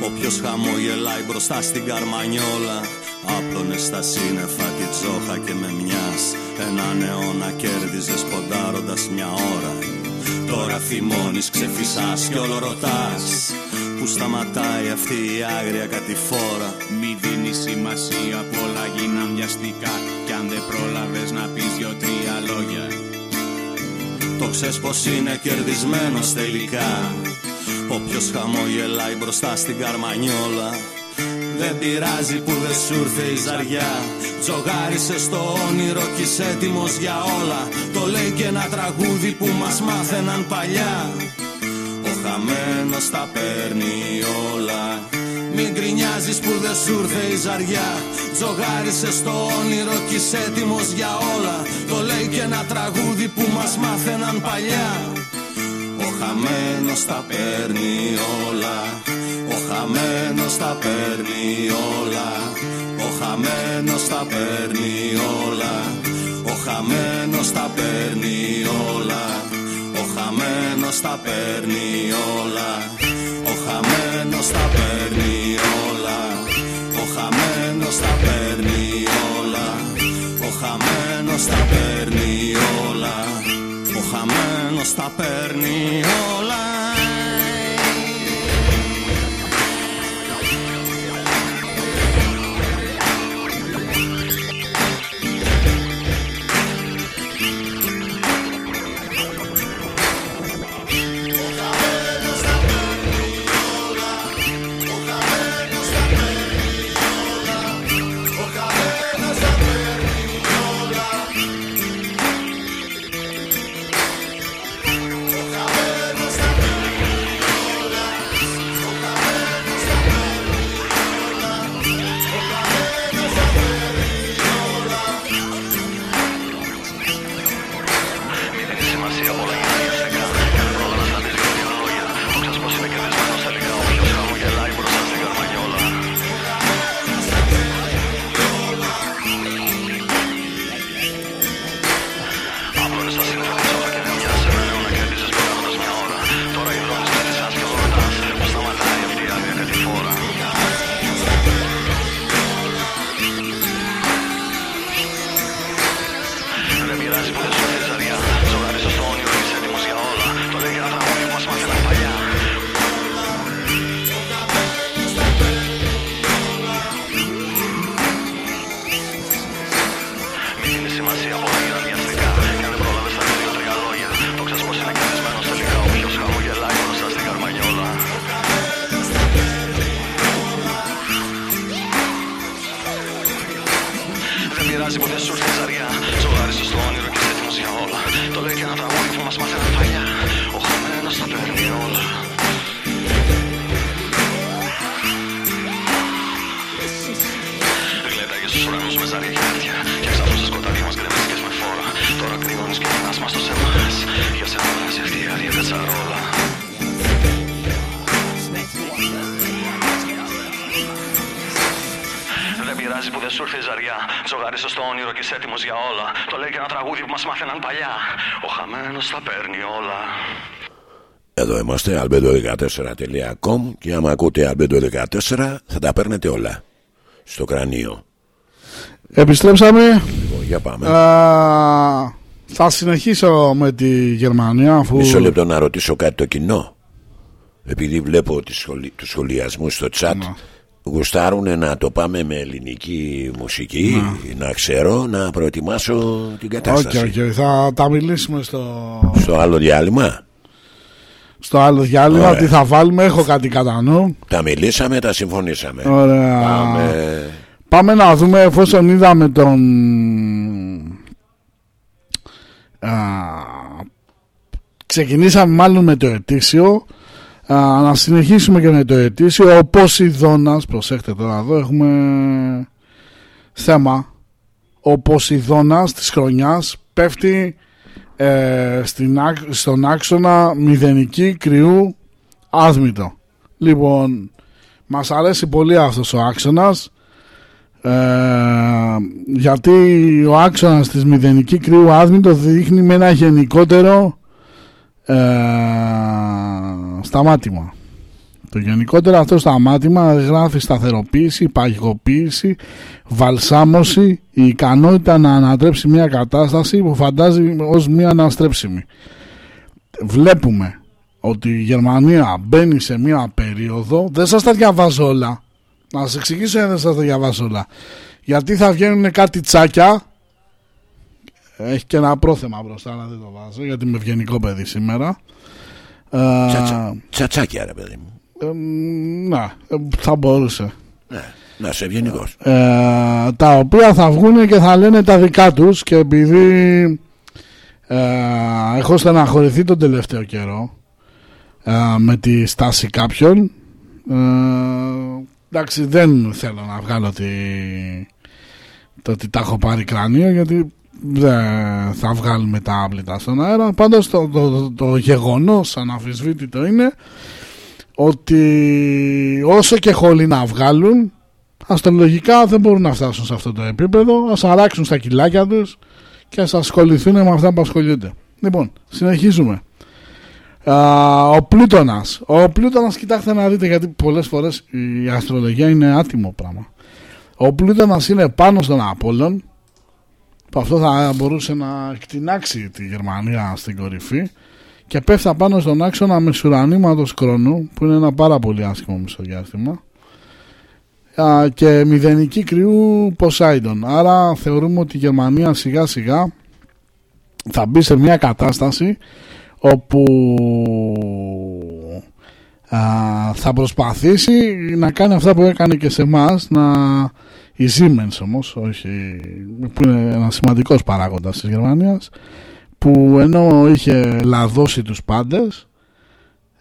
Όποιος χαμογελάει μπροστά στην καρμανιόλα Άπλωνες στα σύννεφα τη τζόχα και με μιας. Έναν αιώνα κέρδιζες ποντάροντας μια ώρα. Τώρα θυμώνεις, ξεφυσάς κι όλο ρωτάς Που σταματάει αυτή η άγρια κατηφόρα. Μη δίνει σημασία πολλά γίναν βιαστικά Κι αν δεν πρόλαβες να πεις δυο-τρία λόγια. Το ξέρεις πως είναι κερδισμένος τελικά. Όποιος χαμογελάει μπροστά στην καρμανιόλα. Δεν πειράζει που δεν σου ήρθε η ζαριά. Τζογάρισες στο όνειρο κι είσαι έτοιμος για όλα. Το λέει και ένα τραγούδι που μας μάθαιναν παλιά Ο χαμένος τα παίρνει όλα. Μην γκρινιάζεις που δεν σου ήρθε η ζαριά. Τζογάρισε στο όνειρο κι είσαι έτοιμος για όλα. Το λέει και ένα τραγούδι που μας μάθαιναν παλιά. Ο χαμένος τα παίρνει όλα. Ο χαμένος τα παίρνει όλα. Ο χαμένος τα παίρνει όλα. Ο χαμένος τα παίρνει όλα. Ο χαμένος τα παίρνει όλα. Ο χαμένος τα παίρνει όλα. Ο χαμένος τα παίρνει όλα. Ο χαμένος τα παίρνει όλα. Ο χαμένος τα παίρνει όλα ζαριά. Ζωγάρισε στο όνειρο και είσαι έτοιμος για όλα. Το λέει και ένα τραγούδι που μας μάθαιναν παλιά. Ο χαμένος τα παίρνει όλα. Εδώ είμαστε, albedo14.com και άμα ακούτε albedo14 θα τα παίρνετε όλα στο κρανίο. Επιστρέψαμε. Λοιπόν, για πάμε. Α, θα συνεχίσω με τη Γερμανία αφού... Μισό λεπτό να ρωτήσω κάτι το κοινό. Επειδή βλέπω τις σχολη... τους σχολιασμούς στο chat Ναι. Γουστάρουν να το πάμε με ελληνική μουσική να ξέρω να προετοιμάσω την Όχι, κατάσταση. όχι, θα τα μιλήσουμε στο, Στο άλλο διάλειμμα; Στο άλλο διάλειμμα. Ωραία. Τι θα βάλουμε, έχω κάτι κατά νου. τα μιλήσαμε, τα συμφωνήσαμε. Ωραία. Πάμε. Πάμε να δούμε εφόσον είδαμε τον Α, ξεκινήσαμε μάλλον με το ετήσιο Α, να συνεχίσουμε και με το ετήσιο. Ο Ποσειδώνας προσέχτε τώρα εδώ έχουμε θέμα. Ο Ποσειδώνας της χρονιάς πέφτει ε, στην, άκ- στον άξονα μηδενική κρυού άδμητο. Λοιπόν μας αρέσει πολύ αυτός ο άξονας ε, γιατί ο άξονας της μηδενική κρύου άδμητο δείχνει με ένα γενικότερο ε, σταμάτημα. Το γενικότερο αυτό σταμάτημα γράφει σταθεροποίηση, παγικοποίηση, βαλσάμωση, η ικανότητα να ανατρέψει μια κατάσταση που φαντάζει ως μια αναστρέψιμη. Βλέπουμε ότι η Γερμανία μπαίνει σε μια περίοδο, δεν σας τα διαβάζω όλα, να σας εξηγήσω γιατί δεν σας τα διαβάζω όλα. Γιατί θα βγαίνουν κάτι τσάκια, έχει και ένα πρόθεμα μπροστά, αλλά δεν το βάζω, γιατί είμαι ευγενικό παιδί σήμερα. Ε, Τσατσα, τσατσάκια, ρε παιδί μου. ε, ναι, ε, θα μπορούσε. Ναι, να είσαι ευγενικός. Ε, τα οποία θα βγουν και θα λένε τα δικά τους και επειδή ε, έχω στεναχωρηθεί τον τελευταίο καιρό ε, με τη στάση κάποιων ε, εντάξει δεν θέλω να βγάλω τη, το ότι τα έχω πάρει κρανίο γιατί δεν θα βγάλουμε τα άπλυτα στον αέρα. Πάντως το, το, το, το γεγονός αναφυσβήτητο είναι ότι όσο και χολή να βγάλουν αστρολογικά δεν μπορούν να φτάσουν σε αυτό το επίπεδο. Ας αράξουν στα κιλάκια τους και ας ασχοληθούν με αυτά που ασχολούνται. Λοιπόν συνεχίζουμε. Α, ο Πλούτονας. Ο Πλούτονας κοιτάξτε να δείτε γιατί πολλές φορές η αστρολογία είναι άτιμο πράγμα. Ο Πλούτονας είναι πάνω στον Απόλλων που αυτό θα μπορούσε να εκτινάξει τη Γερμανία στην κορυφή και πέφτει πάνω στον άξονα μεσουρανήματος Κρονού που είναι ένα πάρα πολύ άσχημο μισοδιάστημα Α, και μηδενική κρυού Ποσάιντον. Άρα θεωρούμε ότι η Γερμανία σιγά σιγά θα μπει σε μια κατάσταση όπου α, θα προσπαθήσει να κάνει αυτά που έκανε και σε εμάς να η Siemens όμως όχι, που είναι ένας σημαντικός παράγοντας της Γερμανίας που ενώ είχε λαδώσει τους πάντες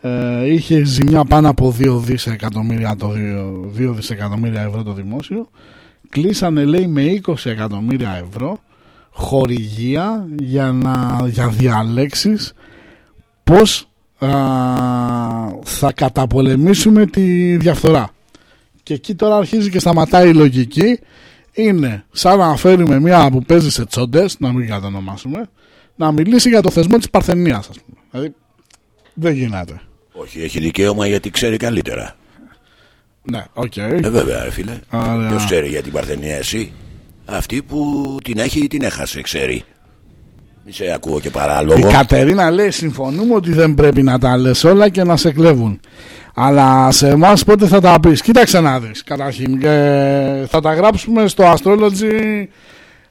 ε, είχε ζημιά πάνω από 2 δισεκατομμύρια, το 2, 2 δισεκατομμύρια ευρώ το δημόσιο κλείσανε λέει με 20 εκατομμύρια ευρώ χορηγία για, να, για διαλέξεις πως α, θα καταπολεμήσουμε τη διαφθορά και εκεί τώρα αρχίζει και σταματάει η λογική είναι σαν να φέρουμε μια που παίζει σε τσόντες να μην κατανομάσουμε να μιλήσει για το θεσμό της Παρθενίας ας πούμε. δηλαδή δεν γίνεται Όχι, έχει δικαίωμα γιατί ξέρει καλύτερα. ναι, οκ. Ε, βέβαια, ρε φίλε. Ωραία. Ποιος ξέρει για την Παρθενία, εσύ; Αυτή που την έχει ή την έχασε, ξέρει. Μη σε ακούω και Η παράλογο. Κατερίνα λέει συμφωνούμε ότι δεν πρέπει να τα λες όλα και να σε κλέβουν. Αλλά σε εμάς πότε θα τα πεις; Κοίταξε να δεις καταρχήν. ε, θα τα γράψουμε στο Astrology.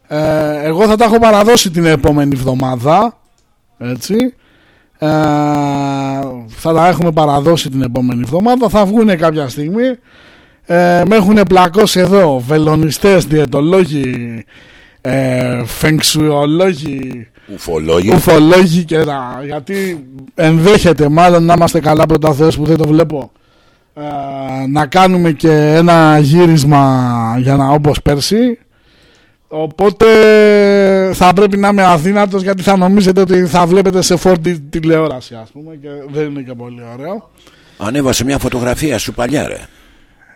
Ε, εγώ θα τα έχω παραδώσει την επόμενη εβδομάδα. Έτσι. Ε, θα τα έχουμε παραδώσει την επόμενη εβδομάδα. Θα βγουν κάποια στιγμή. Ε, με έχουν πλακώσει εδώ βελονιστές, διαιτολόγοι, ε, φεγξουολόγοι, Ουφολόγοι. ουφολόγοι και τα, γιατί ενδέχεται μάλλον να είμαστε καλά πρώτα Θεός που δεν το βλέπω ε, να κάνουμε και ένα γύρισμα για να όπως πέρσι οπότε θα πρέπει να είμαι αδύνατος γιατί θα νομίζετε ότι θα βλέπετε σε φόρτη τηλεόραση ας πούμε και δεν είναι και πολύ ωραίο Ανέβασε μια φωτογραφία σου παλιά, ρε.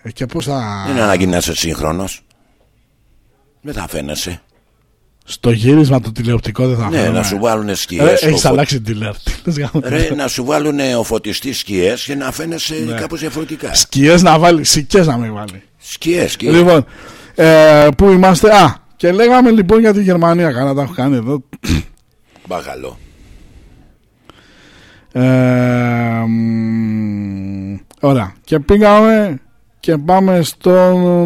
Ε, και πώς θα Δεν είναι ανάγκη να είσαι σύγχρονος. Δεν θα φαίνεσαι. Στο γύρισμα το τηλεοπτικό δεν θα Ναι, φέρουμε. να σου βάλουν σκιές. Ε, έχεις αλλάξει τηλεόραση Ρε, να σου βάλουν ο φωτιστής σκιές και να φαίνεσαι Ναι. κάπως διαφορετικά. σκιές να βάλει σικές να μην βάλει Σκιές, σκιές. Λοιπόν, ε, πού είμαστε; Α, και λέγαμε λοιπόν για τη Γερμανία. Καλά τα έχω κάνει εδώ. Μπαγαλό. Ε, μ, ωραία. Και πήγαμε και πάμε στον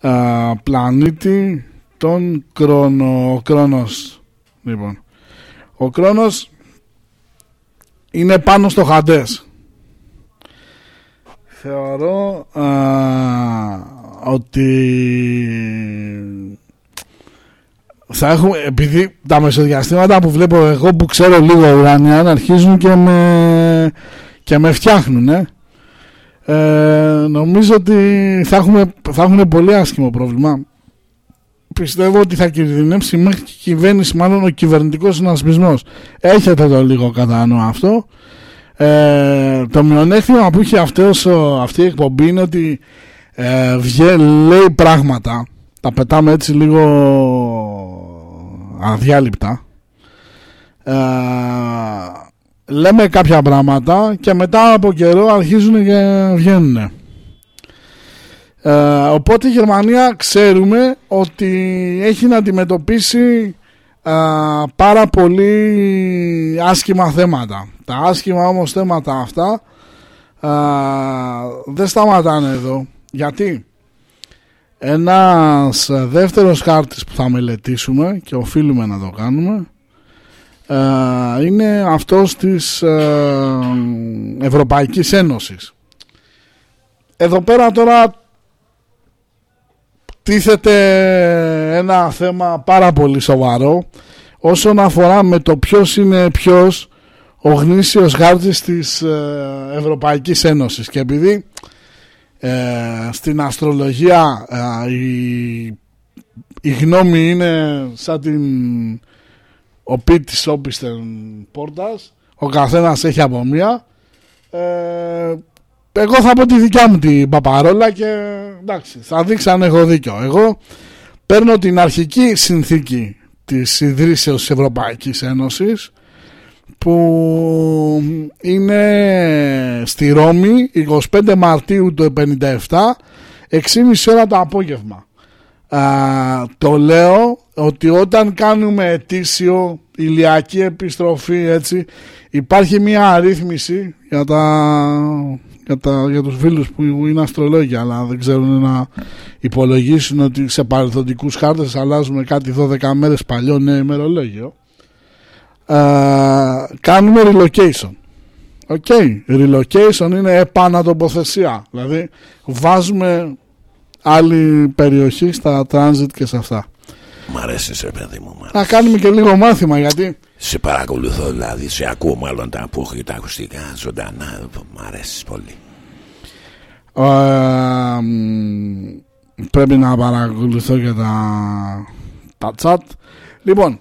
α, πλανήτη τον Κρόνο, ο Κρόνος. Λοιπόν, ο Κρόνος είναι πάνω στο Χαντές. Θεωρώ α, ότι θα έχουμε, επειδή τα μεσοδιαστήματα που βλέπω εγώ που ξέρω λίγο ουράνια αρχίζουν και με, και με φτιάχνουν ε. Ε, νομίζω ότι θα έχουμε, θα έχουν πολύ άσχημο πρόβλημα πιστεύω ότι θα κινδυνεύσει μέχρι και η κυβέρνηση μάλλον ο κυβερνητικός συνασπισμός. Έχετε το λίγο κατά νου αυτό. Ε, το μειονέκτημα που είχε αυτός, αυτή η εκπομπή είναι ότι ε, βγε, λέει πράγματα. Τα πετάμε έτσι λίγο αδιάλειπτα. Ε, λέμε κάποια πράγματα και μετά από καιρό αρχίζουν και βγαίνουν ε, οπότε η Γερμανία ξέρουμε ότι έχει να αντιμετωπίσει ε, πάρα πολύ άσχημα θέματα τα άσχημα όμως θέματα αυτά δεν σταματάνε εδώ γιατί; Ένας δεύτερος χάρτης που θα μελετήσουμε και οφείλουμε να το κάνουμε ε, είναι αυτός της ε, Ευρωπαϊκής Ένωσης. Εδώ πέρα τώρα τίθεται ένα θέμα πάρα πολύ σοβαρό όσον αφορά με το ποιος είναι ποιος ο γνήσιος χάρτης της ε, Ευρωπαϊκής Ένωσης. Και επειδή ε, στην αστρολογία ε, η, η γνώμη είναι σαν την ο πίτης όπισθεν πόρτας ο καθένας έχει από μία ε, εγώ θα πω τη δικιά μου την παπαρόλα και εντάξει θα δείξει αν έχω δίκιο. Εγώ παίρνω την αρχική συνθήκη της ιδρύσεως της Ευρωπαϊκής Ένωσης που είναι στη Ρώμη 25 Μαρτίου του 1957 6.30 ώρα το απόγευμα. Το λέω ότι όταν κάνουμε ετήσιο ηλιακή επιστροφή έτσι υπάρχει μια αρρύθμιση για, τα, για, τα, για τους φίλους που είναι αστρολόγια αλλά δεν ξέρουν να υπολογίσουν ότι σε παρελθοντικούς χάρτες αλλάζουμε κάτι 12 μέρες παλιό νέο ημερολόγιο. Κάνουμε relocation. Ok, okay. relocation είναι επανατοποθεσία. Δηλαδή βάζουμε άλλη περιοχή στα transit και σε αυτά. Μ' αρέσεις σε παιδί μου Να κάνουμε και λίγο μάθημα γιατί Σε παρακολουθώ δηλαδή, σε ακούω μάλλον τα και τα ακουστικά ζωντανά Μ' αρέσεις πολύ. Ε, Πρέπει να παρακολουθώ και τα, τα chat Λοιπόν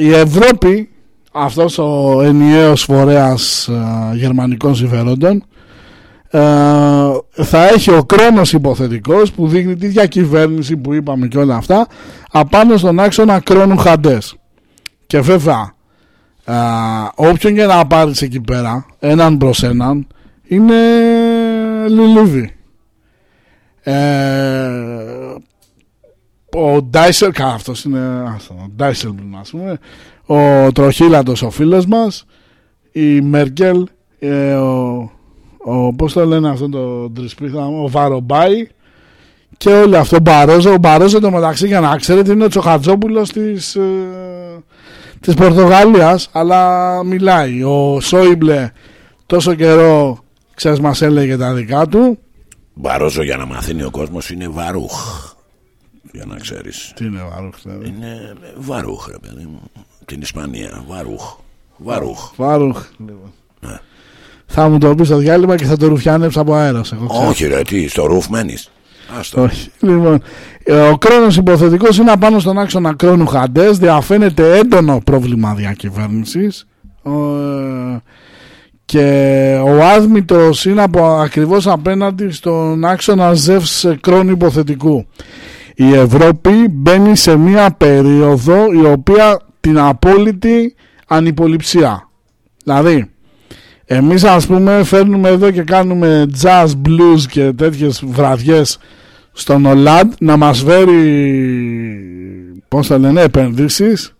η Ευρώπη αυτός ο ενιαίος φορέας γερμανικών συμφερόντων θα έχει ο κρόνος υποθετικός που δείχνει τη διακυβέρνηση που είπαμε και όλα αυτά απάνω στον άξονα κρόνου χαντές και βέβαια όποιον και να πάρεις εκεί πέρα έναν προς έναν είναι λουλούδι. Ε, ο Ντάισελ, καλά αυτός είναι ο Ντάισελ ας πούμε, ο Τροχύλατος ο φίλος μας, η Μέρκελ, ε, ο, ο, πώς το λένε αυτό το τρισπίθα, ο Βαρομπάη και όλοι αυτό, ο Μπαρόζο, ο Μπαρόζο το μεταξύ για να ξέρετε είναι ο Τσοχατζόπουλος της, ε, της Πορτογαλίας, αλλά μιλάει. Ο Σόιμπλε τόσο καιρό, ξέρεις μας έλεγε τα δικά του. Μπαρόζο για να μαθαίνει ο κόσμος είναι βαρούχ για να ξέρεις Τι είναι Βαρούχ δηλαδή; Είναι Βαρούχ ρε παιδί μου Την Ισπανία Βαρούχ Βαρούχ Βαρούχ λοιπόν. ναι. Θα μου το πεις στο διάλειμμα και θα το ρουφιάνεψα από αέρας. Όχι, ρε, τι, στο ρουφ μένεις. Όχι. Λοιπόν, ο κρόνος υποθετικός είναι απάνω στον άξονα κρόνου Χαντές. Διαφαίνεται έντονο πρόβλημα διακυβέρνησης. Και ο άδμητος είναι από, ακριβώς απέναντι στον άξονα Ζεύς κρόνου υποθετικού η Ευρώπη μπαίνει σε μια περίοδο η οποία την απόλυτη ανυποληψία. Δηλαδή, εμείς ας πούμε φέρνουμε εδώ και κάνουμε jazz, blues και τέτοιες βραδιές στον Ολάντ να μας φέρει πώς θα λένε επενδύσεις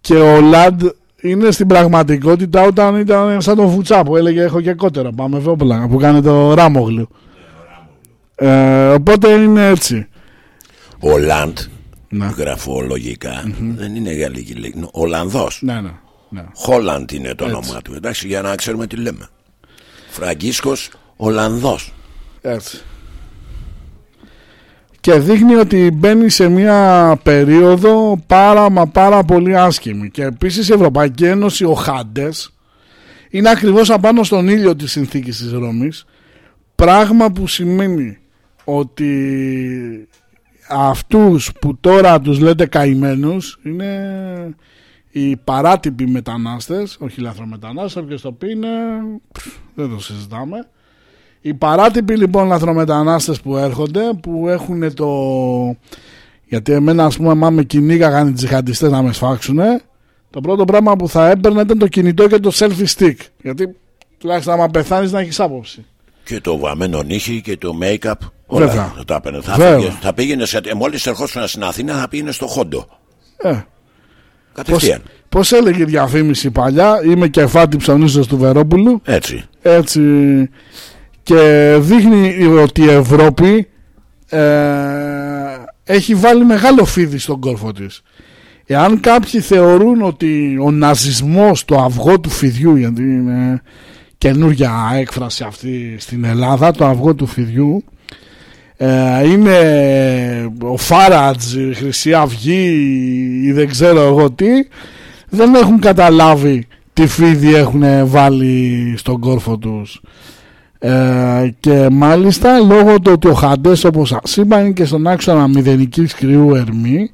και ο Ολάντ είναι στην πραγματικότητα όταν ήταν σαν τον Φουτσά που έλεγε έχω και κότερο πάμε βόπλα που κάνει το ράμογλου ε, οπότε είναι έτσι ο Λαντ, ναι. γραφολογικά, mm-hmm. δεν είναι γαλλική λέξη. Ολλανδός. Ναι, ναι, ναι. Χόλαντ είναι το Έτσι. όνομά του. Εντάξει, για να ξέρουμε τι λέμε. Φραγκίσκος Ολλανδός. Έτσι. Και δείχνει ότι μπαίνει σε μια περίοδο πάρα μα πάρα πολύ άσχημη και επίσης η Ευρωπαϊκή Ένωση ο Χάντες είναι ακριβώς απάνω στον ήλιο της συνθήκης της Ρώμης πράγμα που σημαίνει ότι αυτούς που τώρα τους λέτε καημένους είναι οι παράτυποι μετανάστες, όχι λαθρομετανάστες, όποιος το πει είναι, δεν το συζητάμε. Οι παράτυποι λοιπόν λαθρομετανάστες που έρχονται, που έχουν το... Γιατί εμένα ας πούμε άμα με κυνήγαγαν οι τζιχαντιστές να με σφάξουν, το πρώτο πράγμα που θα έπαιρνε ήταν το κινητό και το selfie stick. Γιατί τουλάχιστον άμα πεθάνεις να έχεις άποψη. Και το βαμμένο νύχι και το make-up. Βέβαια. Όλα θα τα έπαιρνε. Θα, Βέβαια. πήγαινε, θα πήγαινε σε, μόλις ερχόσουν στην Αθήνα θα πήγαινε στο Χόντο. Ε, πώς, Κατευθείαν. πώς έλεγε η διαφήμιση παλιά, είμαι κεφάτη ψωνίσος του Βερόπουλου. Έτσι. έτσι και δείχνει ότι η Ευρώπη ε, έχει βάλει μεγάλο φίδι στον κόρφο της. Εάν κάποιοι θεωρούν ότι ο ναζισμός το αυγό του φιδιού γιατί είναι καινούργια έκφραση αυτή στην Ελλάδα το αυγό του φιδιού ε, είναι ο Φάρατζ, η Χρυσή Αυγή ή δεν ξέρω εγώ τι δεν έχουν καταλάβει τι φίδι έχουν βάλει στον κόρφο τους ε, και μάλιστα λόγω του ότι ο Χαντές όπως σας είπα είναι και στον άξονα μηδενικής κρυού ερμή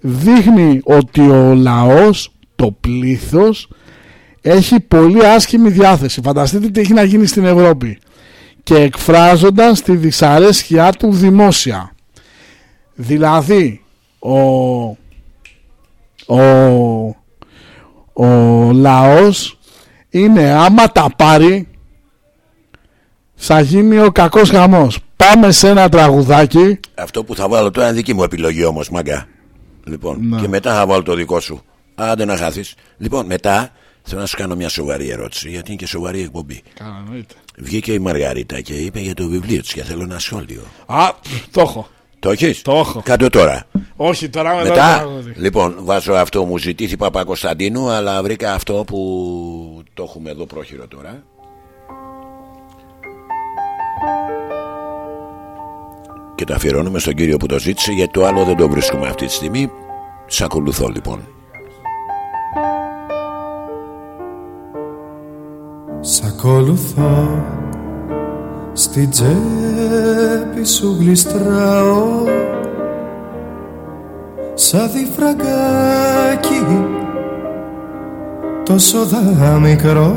δείχνει ότι ο λαός το πλήθος έχει πολύ άσχημη διάθεση. Φανταστείτε τι έχει να γίνει στην Ευρώπη. Και εκφράζοντας τη δυσαρέσκειά του δημόσια. Δηλαδή ο, ο, ο λαός είναι άμα τα πάρει θα γίνει ο κακός χαμός πάμε σε ένα τραγουδάκι Αυτό που θα βάλω τώρα είναι δική μου επιλογή όμως, μάγκα. Λοιπόν, Ναι. και μετά θα βάλω το δικό σου. Άντε να χάθεις. Λοιπόν, μετά θέλω να σου κάνω μια σοβαρή ερώτηση, γιατί είναι και σοβαρή εκπομπή. Καλά εννοείται. Βγήκε η Μαργαρίτα και είπε για το βιβλίο της και θέλω ένα σχόλιο. Α, το έχω Το έχεις; Το έχω. Κάτω τώρα. όχι τώρα μετά, το Μετά, τραγούδι. λοιπόν, βάζω αυτό μου ζητήθη Παπα-Κωνσταντίνου, αλλά βρήκα αυτό που το έχουμε εδώ πρόχειρο τώρα. Και το αφιερώνουμε στον κύριο που το ζήτησε, γιατί το άλλο δεν το βρίσκουμε αυτή τη στιγμή. Σ' ακολουθώ λοιπόν. Σ' ακολουθώ Στη τσέπη σου γλιστράω Σαν διφραγκάκι Τόσο δα μικρό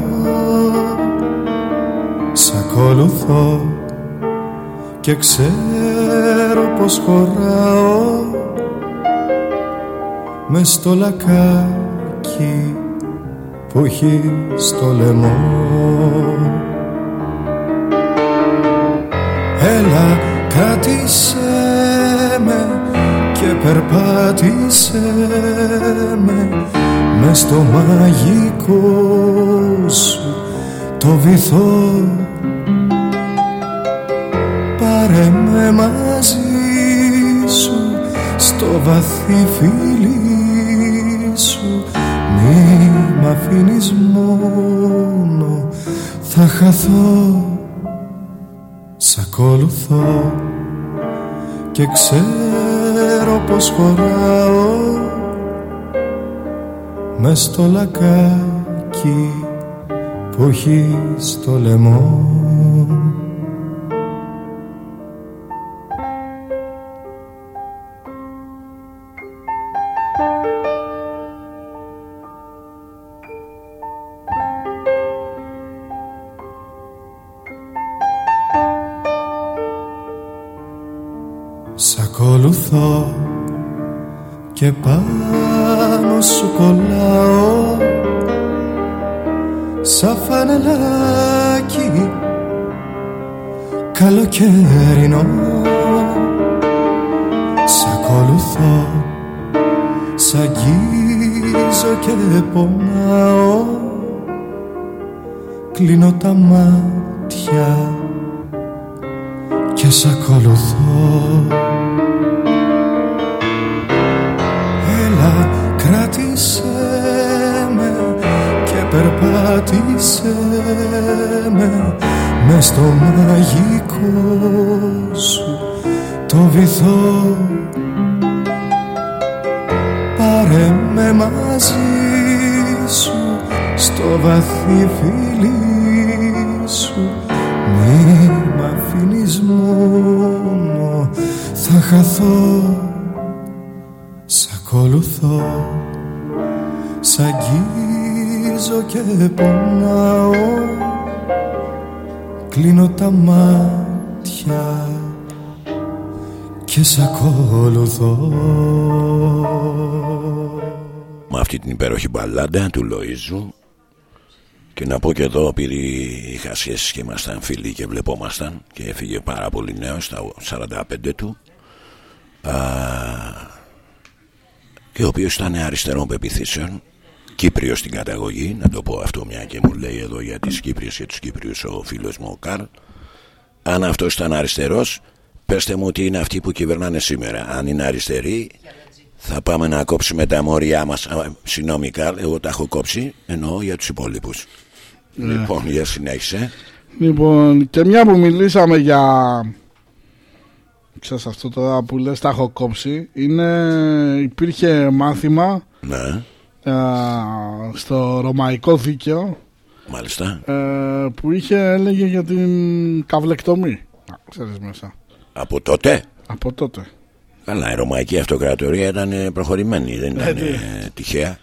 Σ' ακολουθώ Και ξέρω πως χωράω. Μες στο λακάκι που έχεις στο λαιμό. Έλα κράτησέ με και περπάτησέ με μες στο μαγικό σου το βυθό. Πάρε με μαζί σου στο βαθύ φιλί σου. Μη μ' αφήνεις μόνο. Θα χαθώ. Σ' ακολουθώ. Και ξέρω πως χωράω. Μες στο λακάκι που έχει στο λαιμό. Σ' ακολουθώ και πάνω σου κολλάω σαν φανελάκι καλοκαιρινό Σ' ακολουθώ σ' αγγίζω και πονάω κλείνω τα μάτια και σ' ακολουθώ και περπάτησέ με μες στο μαγικό σου το στο βυθό. Πάρε με μαζί σου στο βαθύ φίλι σου. Μη μ' αφήνεις μόνο θα χαθώ. Σ' ακολουθώ και πονάω. Κλείνω τα μάτια και σ' ακολουθώ. Με αυτή την υπέροχη μπαλάντα του Λοΐζου. Και να πω και εδώ επειδή είχα σχέσεις και ήμασταν φίλοι και βλεπόμασταν και έφυγε πάρα πολύ νέος στα 45 του α, και ο οποίος ήταν αριστερών πεπιθήσεων Κύπριος στην καταγωγή να το πω αυτό μια και μου λέει εδώ για τις Κύπριες και τους Κύπριους ο φίλος μου ο Καρλ. Αν αυτός ήταν αριστερός πέστε μου ότι είναι αυτοί που κυβερνάνε σήμερα. Αν είναι αριστεροί θα πάμε να κόψουμε τα μόρια μας. Συγγνώμη Καρλ, εγώ τα έχω κόψει Εννοώ για τους υπόλοιπους. Ναι. Λοιπόν, για συνέχισε. Λοιπόν, και μια που μιλήσαμε για. Ξέρεις αυτό τώρα που λες τα έχω κόψει είναι, υπήρχε μάθημα Ναι, α, στο ρωμαϊκό δίκαιο μάλιστα ε, που είχε έλεγε για την καυλεκτομή Α, ξέρεις μέσα Από τότε; Από τότε Καλά, η Ρωμαϊκή Αυτοκρατορία ήταν ε, προχωρημένη, δεν ήταν ναι. ε, τυχαία.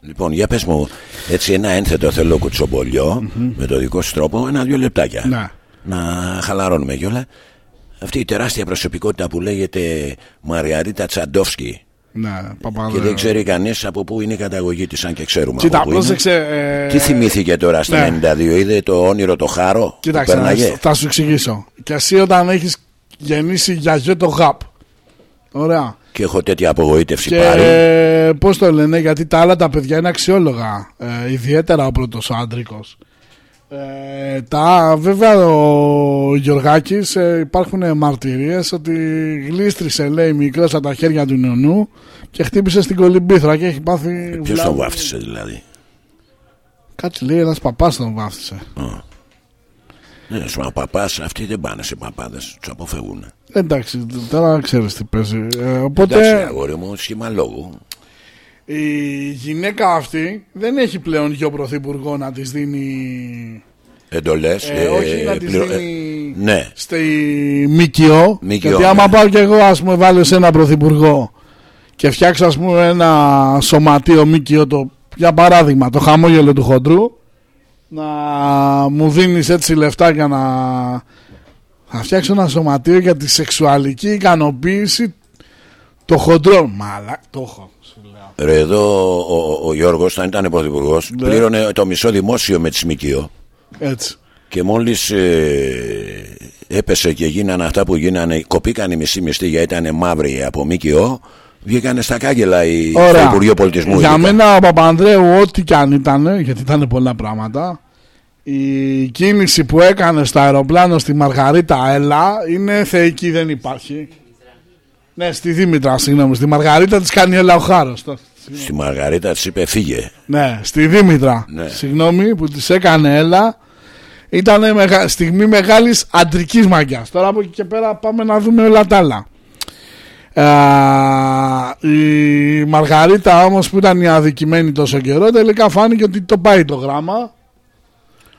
Λοιπόν, για πες μου, έτσι ένα ένθετο θέλω κουτσομπολιό, με το δικό σου τρόπο, ένα-δυο λεπτάκια. Ναι. Να χαλαρώνουμε κιόλα. Αυτή η τεράστια προσωπικότητα που λέγεται Μαριαρίτα Τσαντόφσκι ναι, και Παπαδέου. δεν ξέρει κανείς από πού είναι η καταγωγή της, αν και ξέρουμε Κοίτα, από πού είναι. πρόσεξε. ε, Τι θυμήθηκε τώρα στο ναι. 92, είδε το όνειρο το χάρο που Κοίταξε, να πέρναγε; δεις, θα σου εξηγήσω. Και εσύ όταν έχεις γεννήσει για γιο το γαπ. Ωραία. Και έχω τέτοια απογοήτευση Και πάρει. πώς το λένε, γιατί τα άλλα τα παιδιά είναι αξιόλογα. Ε, ιδιαίτερα ο πρώτος ο άντρικος. Ε, τα, βέβαια ο Γιωργάκης ε, υπάρχουν μαρτυρίες ότι γλίστρισε λέει μικρός από τα χέρια του νονού και χτύπησε στην κολυμπήθρα και έχει πάθει Ποιος βλάβη. τον βάφτισε δηλαδή; Κάτι λέει ένας παπάς τον βάφτισε. Ναι, σου παπάς, αυτοί δεν πάνε σε παπάδες, τους αποφεύγουν. Εντάξει, τώρα ξέρεις τι παίζει. Ε, οπότε Εντάξει, αγόρι μου, σχήμα λόγου. Η γυναίκα αυτή δεν έχει πλέον γιο πρωθυπουργό να της δίνει Εντολές. Ε, όχι να της πληρω- δίνει ναι, στη ΜΚΟ. ΜΚΟ, γιατί άμα ναι. πάω και εγώ, ας πούμε, βάλω σε ένα πρωθυπουργό και φτιάξω, ας πούμε, ένα σωματείο ΜΚΟ, το, για παράδειγμα, το χαμόγελο του χοντρού, να μου δίνεις έτσι λεφτά για να. Θα φτιάξω ένα σωματείο για τη σεξουαλική ικανοποίηση των χοντρών. Μαλά, το έχω. Σου λέω. ρε εδώ ο, ο, ο Γιώργος, όταν ήταν πρωθυπουργός, Ναι. πλήρωνε το μισό δημόσιο με τη ΜΚΙΟ Έτσι. και μόλις ε, έπεσε και γίνανε αυτά που γίνανε, κοπήκαν οι μισοί μισθοί γιατί ήταν μαύροι από ΜΚΙΟ, βγήκανε στα κάγκελα οι, στο Ωραία. Υπουργείο Πολιτισμού. Για ειδικά. μένα ο Παπανδρέου, ό,τι και αν ήταν, γιατί ήταν πολλά πράγματα, η κίνηση που έκανε στο αεροπλάνο στη Μαργαρίτα Έλα είναι θεϊκή, δεν υπάρχει. Ναι, στη Δήμητρα, συγγνώμη. Στη Μαργαρίτα της κάνει έλα ο χάρος. Στη Μαργαρίτα της είπε φύγε. Ναι, στη Δήμητρα. Ναι. Συγγνώμη που της έκανε έλα. Ήταν μεγα... στιγμή μεγάλης αντρικής μαγιά. Τώρα από εκεί και πέρα πάμε να δούμε όλα τα άλλα. Ε, η Μαργαρίτα όμως που ήταν η αδικημένη τόσο καιρό τελικά φάνηκε ότι το πάει το γράμμα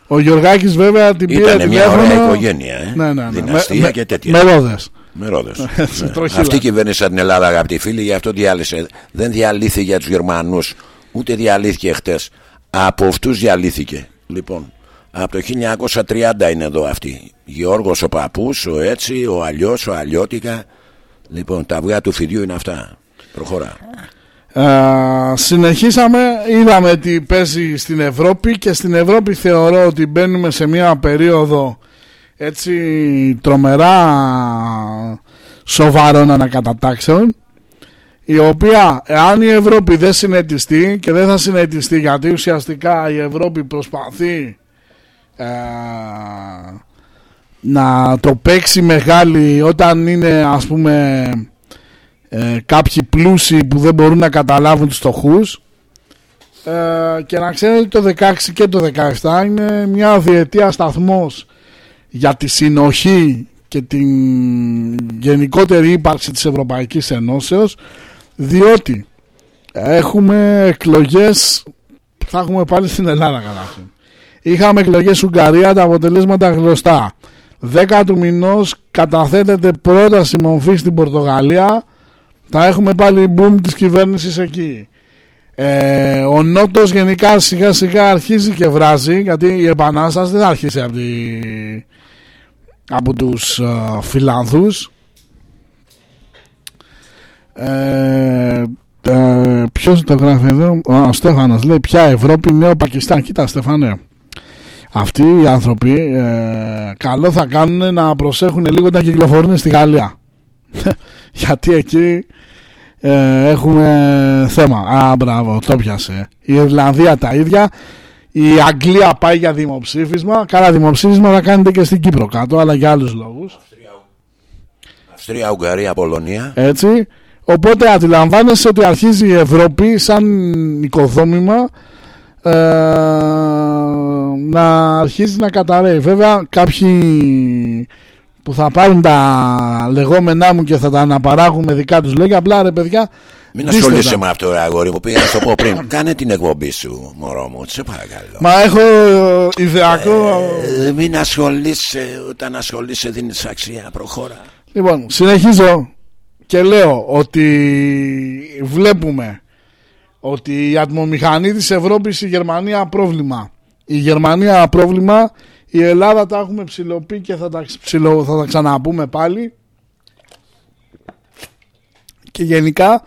ο Γιωργάκης βέβαια την πήρε Ήταν μια τηλέφωνο. ωραία οικογένεια, ε. ναι, ναι, ναι. Δυναστεία με, και τέτοια. με ρόδες Με ρόδες. Έτσι, Ναι. τροχύλα. Αυτή κυβέρνησε την Ελλάδα, αγαπητοί φίλοι, γι' αυτό διάλυσε. Δεν διαλύθηκε για τους Γερμανούς, ούτε διαλύθηκε χτες. Από αυτούς διαλύθηκε. Λοιπόν, από το 1930 είναι εδώ αυτοί. Γιώργος ο παππούς, ο έτσι, ο αλλιώς, ο αλλιώτικα. Λοιπόν, τα αυγά του φιδιού είναι αυτά. Προχωρά. Ε, συνεχίσαμε, είδαμε τι παίζει στην Ευρώπη και στην Ευρώπη θεωρώ ότι μπαίνουμε σε μια περίοδο έτσι τρομερά σοβαρών ανακατατάξεων η οποία εάν η Ευρώπη δεν συνετιστεί και δεν θα συνετιστεί γιατί ουσιαστικά η Ευρώπη προσπαθεί ε, να το παίξει μεγάλη όταν είναι ας πούμε ε, κάποιοι πλούσιοι που δεν μπορούν να καταλάβουν τους στοχούς ε, και να ξέρετε ότι το 16 και το 17 είναι μια διετία σταθμός για τη συνοχή και την γενικότερη ύπαρξη της Ευρωπαϊκής Ενώσεως διότι έχουμε εκλογές θα έχουμε πάλι στην Ελλάδα καταρχήν. Είχαμε εκλογές Ουγγαρία τα αποτελέσματα γνωστά. 10 του μηνός καταθέτεται πρόταση μορφής στην Πορτογαλία. Θα έχουμε πάλι boom της κυβέρνησης εκεί. Ε, ο Νότος γενικά σιγά σιγά αρχίζει και βράζει γιατί η επανάσταση δεν άρχισε από, τη, από τους uh, φιλάνθους ε, ε, ποιος το γράφει εδώ; Ο Στέφανος λέει ποια Ευρώπη νέο Πακιστάν κοίτα Στέφανε αυτοί οι άνθρωποι ε, καλό θα κάνουν να προσέχουν λίγο να κυκλοφορούν στη Γαλλία γιατί εκεί ε, έχουμε θέμα. Α, μπράβο, το πιάσε. Η Ιρλανδία τα ίδια. Η Αγγλία πάει για δημοψήφισμα. Καλά, δημοψήφισμα θα κάνετε και στην Κύπρο κάτω, αλλά για άλλους λόγους. Αυστρία, Ουγγαρία, Πολωνία. Έτσι. Οπότε αντιλαμβάνεσαι ότι αρχίζει η Ευρώπη σαν οικοδόμημα ε, να αρχίζει να καταραίει. Βέβαια κάποιοι που θα πάρουν τα λεγόμενά μου και θα τα αναπαράγουν με δικά τους λόγια απλά ρε παιδιά μην ασχολείσαι με αυτό, αγόρι μου. Πήγα να το πω πριν. Κάνε την εκπομπή σου, μωρό μου. Σε παρακαλώ. Μα έχω ιδεακό. Ε, μην ασχολείσαι. Όταν ασχολείσαι, δίνεις αξία. Προχώρα. Λοιπόν, συνεχίζω και λέω ότι βλέπουμε ότι η ατμομηχανή της Ευρώπης η Γερμανία πρόβλημα. Η Γερμανία πρόβλημα η Ελλάδα τα έχουμε ψηλοποιεί και θα τα, ψηλο, θα τα ξαναπούμε πάλι. Και γενικά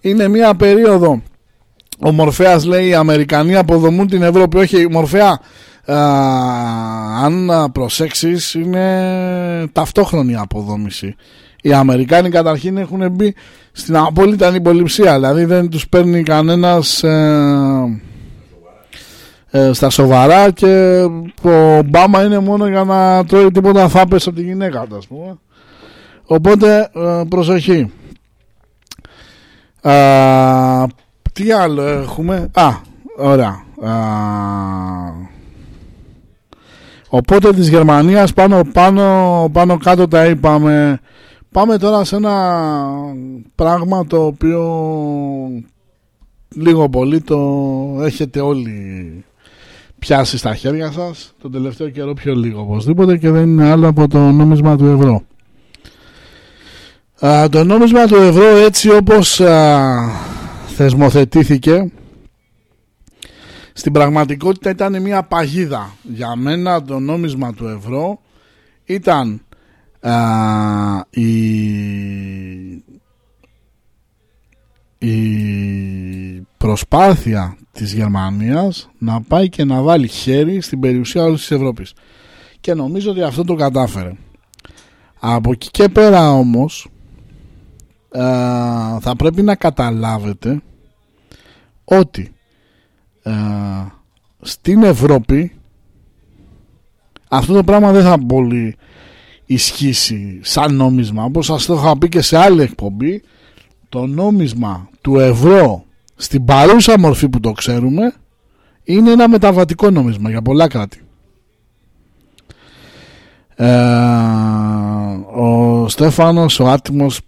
είναι μια περίοδο. Ο Μορφέας λέει οι Αμερικανοί αποδομούν την Ευρώπη. Όχι, η Μορφέα αν προσέξεις είναι ταυτόχρονη αποδόμηση. Οι Αμερικάνοι καταρχήν έχουν μπει στην απόλυτη ανυποληψία. Δηλαδή δεν τους παίρνει κανένας... Ε, ε, στα σοβαρά και ο Ομπάμα είναι μόνο για να τρώει τίποτα φάπες από τη γυναίκα του πούμε. Οπότε ε, προσοχή. Α, τι άλλο έχουμε; Α, ωραία. Α, οπότε της Γερμανίας πάνω, πάνω, πάνω κάτω τα είπαμε. Πάμε τώρα σε ένα πράγμα το οποίο λίγο πολύ το έχετε όλοι πιάσει στα χέρια σας τον τελευταίο καιρό πιο λίγο οπωσδήποτε και δεν είναι άλλο από το νόμισμα του ευρώ. Α, το νόμισμα του ευρώ έτσι όπως α, θεσμοθετήθηκε στην πραγματικότητα ήταν μια παγίδα. Για μένα το νόμισμα του ευρώ ήταν α, η, η προσπάθεια της Γερμανίας να πάει και να βάλει χέρι στην περιουσία όλης της Ευρώπης και νομίζω ότι αυτό το κατάφερε από εκεί και πέρα όμως ε, θα πρέπει να καταλάβετε ότι ε, στην Ευρώπη αυτό το πράγμα δεν θα πολύ ισχύσει σαν νόμισμα όπως σας το είχα πει και σε άλλη εκπομπή το νόμισμα του ευρώ στην παρούσα μορφή που το ξέρουμε είναι ένα μεταβατικό νόμισμα για πολλά κράτη. Ε, ο Στέφανος, ο άτιμος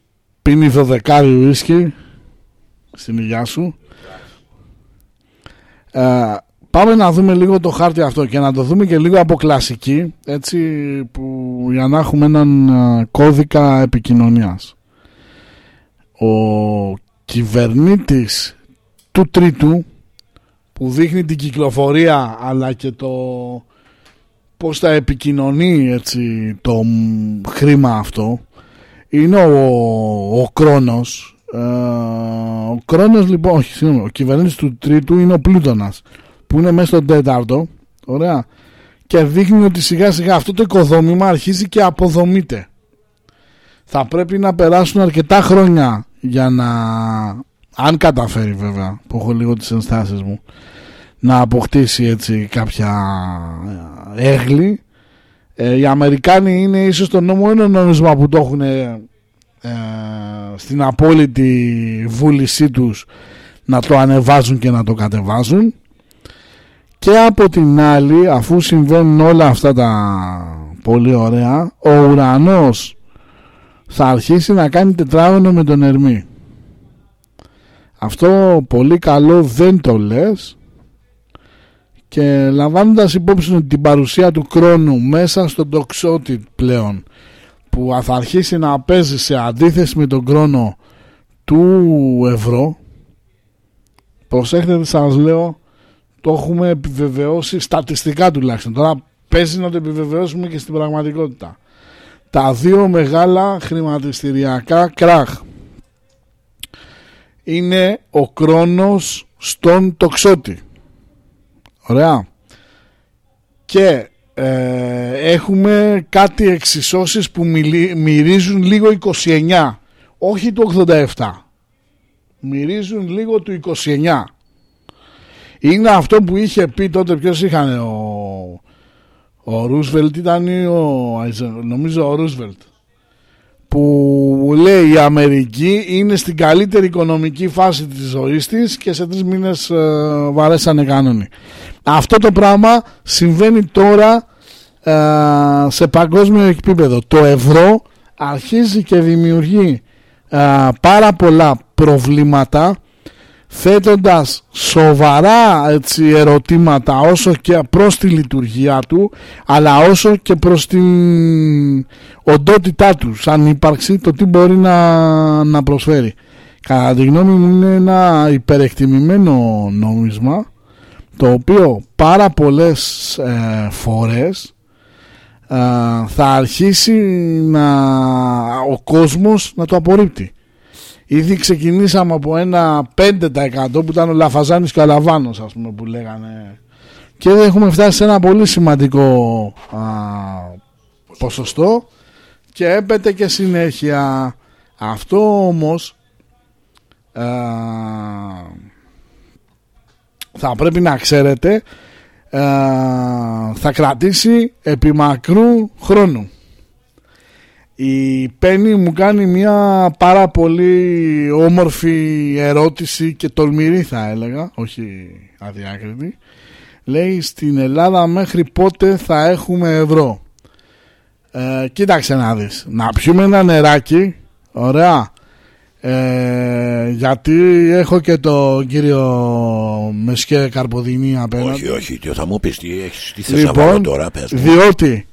πίνει δωδεκάρι ουίσκι στην υγειά σου. Ε, πάμε να δούμε λίγο το χάρτη αυτό και να το δούμε και λίγο από κλασική έτσι που για να έχουμε έναν ε, κώδικα επικοινωνίας. Ο κυβερνήτης του τρίτου που δείχνει την κυκλοφορία αλλά και το πώς θα επικοινωνεί έτσι το χρήμα αυτό είναι ο, ο Κρόνος. Ε, ο Κρόνος λοιπόν όχι συγγνώμη, ο κυβερνήτης του τρίτου είναι ο Πλούτονας που είναι μέσα στον τέταρτο. Ωραία. Και δείχνει ότι σιγά σιγά αυτό το οικοδόμημα αρχίζει και αποδομείται. Θα πρέπει να περάσουν αρκετά χρόνια για να αν καταφέρει βέβαια που έχω λίγο τις ενστάσεις μου να αποκτήσει έτσι κάποια ε, έγλη ε, οι Αμερικάνοι είναι ίσως το νόμο ένα νόμισμα που το έχουν ε, στην απόλυτη βούλησή τους να το ανεβάζουν και να το κατεβάζουν. Και από την άλλη αφού συμβαίνουν όλα αυτά τα πολύ ωραία ο ουρανός θα αρχίσει να κάνει τετράγωνο με τον Ερμή. Αυτό πολύ καλό δεν το λες και λαμβάνοντας υπόψη την παρουσία του χρόνου μέσα στον τοξότη πλέον που θα αρχίσει να παίζει σε αντίθεση με τον χρόνο του ευρώ προσέχετε σας λέω το έχουμε επιβεβαιώσει στατιστικά τουλάχιστον. Τώρα παίζει να το επιβεβαιώσουμε και στην πραγματικότητα. Τα δύο μεγάλα χρηματιστηριακά κράχ είναι ο κρόνος στον τοξότη ωραία. Και ε, έχουμε κάτι εξισώσεις που μυρίζουν λίγο 29 όχι του 87 μυρίζουν λίγο του 29 είναι αυτό που είχε πει τότε ποιος είχαν ο, ο Ρούσβελτ ήταν ο, νομίζω ο Ρούσβελτ που λέει η Αμερική είναι στην καλύτερη οικονομική φάση της ζωής της και σε τρεις μήνες ε, βαρέσανε κανόνι. Αυτό το πράγμα συμβαίνει τώρα ε, σε παγκόσμιο επίπεδο. Το ευρώ αρχίζει και δημιουργεί ε, πάρα πολλά προβλήματα θέτοντας σοβαρά έτσι, ερωτήματα όσο και προς τη λειτουργία του αλλά όσο και προς την οντότητά του σαν ύπαρξη το τι μπορεί να, να προσφέρει κατά τη γνώμη μου είναι ένα υπερεκτιμημένο νόμισμα το οποίο πάρα πολλές ε, φορές ε, θα αρχίσει να, ο κόσμος να το απορρίπτει. Ήδη ξεκινήσαμε από ένα 5% που ήταν ο Λαφαζάνης και ο Αλαβάνος ας πούμε που λέγανε. Και έχουμε φτάσει σε ένα πολύ σημαντικό α, ποσοστό και έπεται και συνέχεια. Αυτό όμως α, θα πρέπει να ξέρετε θα κρατήσει επί μακρού χρόνου η Πέννη μου κάνει μια πάρα πολύ όμορφη ερώτηση και τολμηρή θα έλεγα, όχι αδιάκριτη. Λέει στην Ελλάδα μέχρι πότε θα έχουμε ευρώ; Ε, κοίταξε να δεις, να πιούμε ένα νεράκι, ωραία, ε, γιατί έχω και το κύριο Μεσκέ Καρποδινή απέναντι. Όχι, όχι, τι θα μου πεις, τι έχεις, τι θες λοιπόν, να τώρα, πες Διότι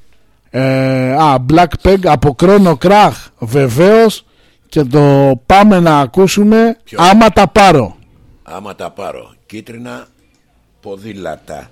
ε, α, Black Peg από Chrono Crash βεβαίως και το πάμε να ακούσουμε άμα τα πάρω. Άμα τα πάρω. Κίτρινα ποδήλατα.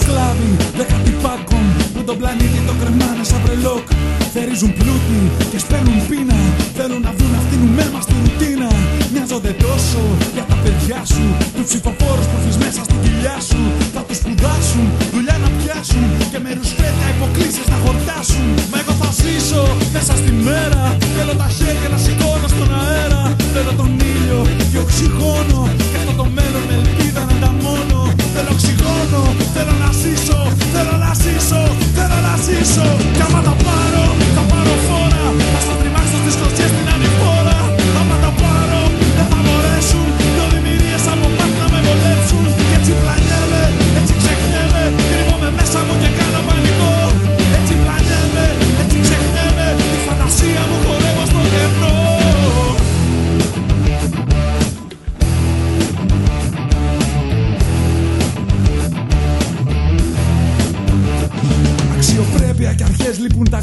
Σκλάβοι δεκατή πάκων που τον πλανήτη το κρεμάνε σαν βρελόκ Θερίζουν πλούτη και σπέρνουν πείνα. Θέλουν να δουν αυτήν μέμα στη ρουτίνα. Μοιάζονται τόσο για τα παιδιά σου Τους ψηφοφόρους που μέσα στην κοιλιά σου. Θα τους σπουδάσουν, δουλειά να πιάσουν Και με ρουσφέτια υποκλήσεις να χορτάσουν. Μα εγώ θα ζήσω μέσα στη μέρα. Θέλω τα χέρια να σηκώνω στον αέρα. Θέλω τον ήλιο και οξυγόνο. Και αυτό το μέλλον με οξυγόνο, θέλω να ζήσω Θέλω να ζήσω, θέλω να ζήσω. Κι άμα τα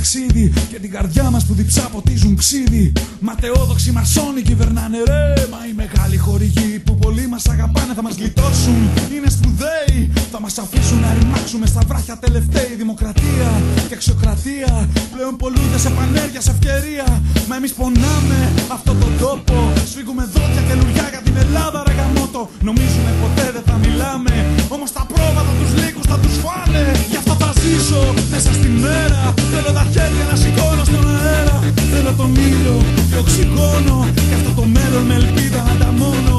ταξίδι. Και την καρδιά μας που διψά ποτίζουν ξύδι. Ματαιόδοξοι μασόνοι κυβερνάνε ρε. Μα οι μεγάλοι χορηγοί που πολλοί μας αγαπάνε θα μας γλιτώσουν. Είναι σπουδαίοι. Θα μας αφήσουν να ρημάξουμε στα βράχια τελευταία. Δημοκρατία και αξιοκρατία πλέον πολλούνται σε πανέργεια, σε ευκαιρία. Μα εμείς πονάμε αυτόν τον τόπο. Σφίγγουμε δόντια και λουριά για την Ελλάδα, ρε γαμότο. Νομίζουμε ποτέ δεν θα μιλάμε. Όμως τα πρόβατα τους λύκους θα τους φάνε. Γι' αυτό θα ζήσω μέσα στη μέρα. Θέλω τα χέρια να σηκώνω στον αέρα. Θέλω τον ήλιο και οξυγόνο. Κι αυτό το μέλλον με ελπίδα να τα μόνο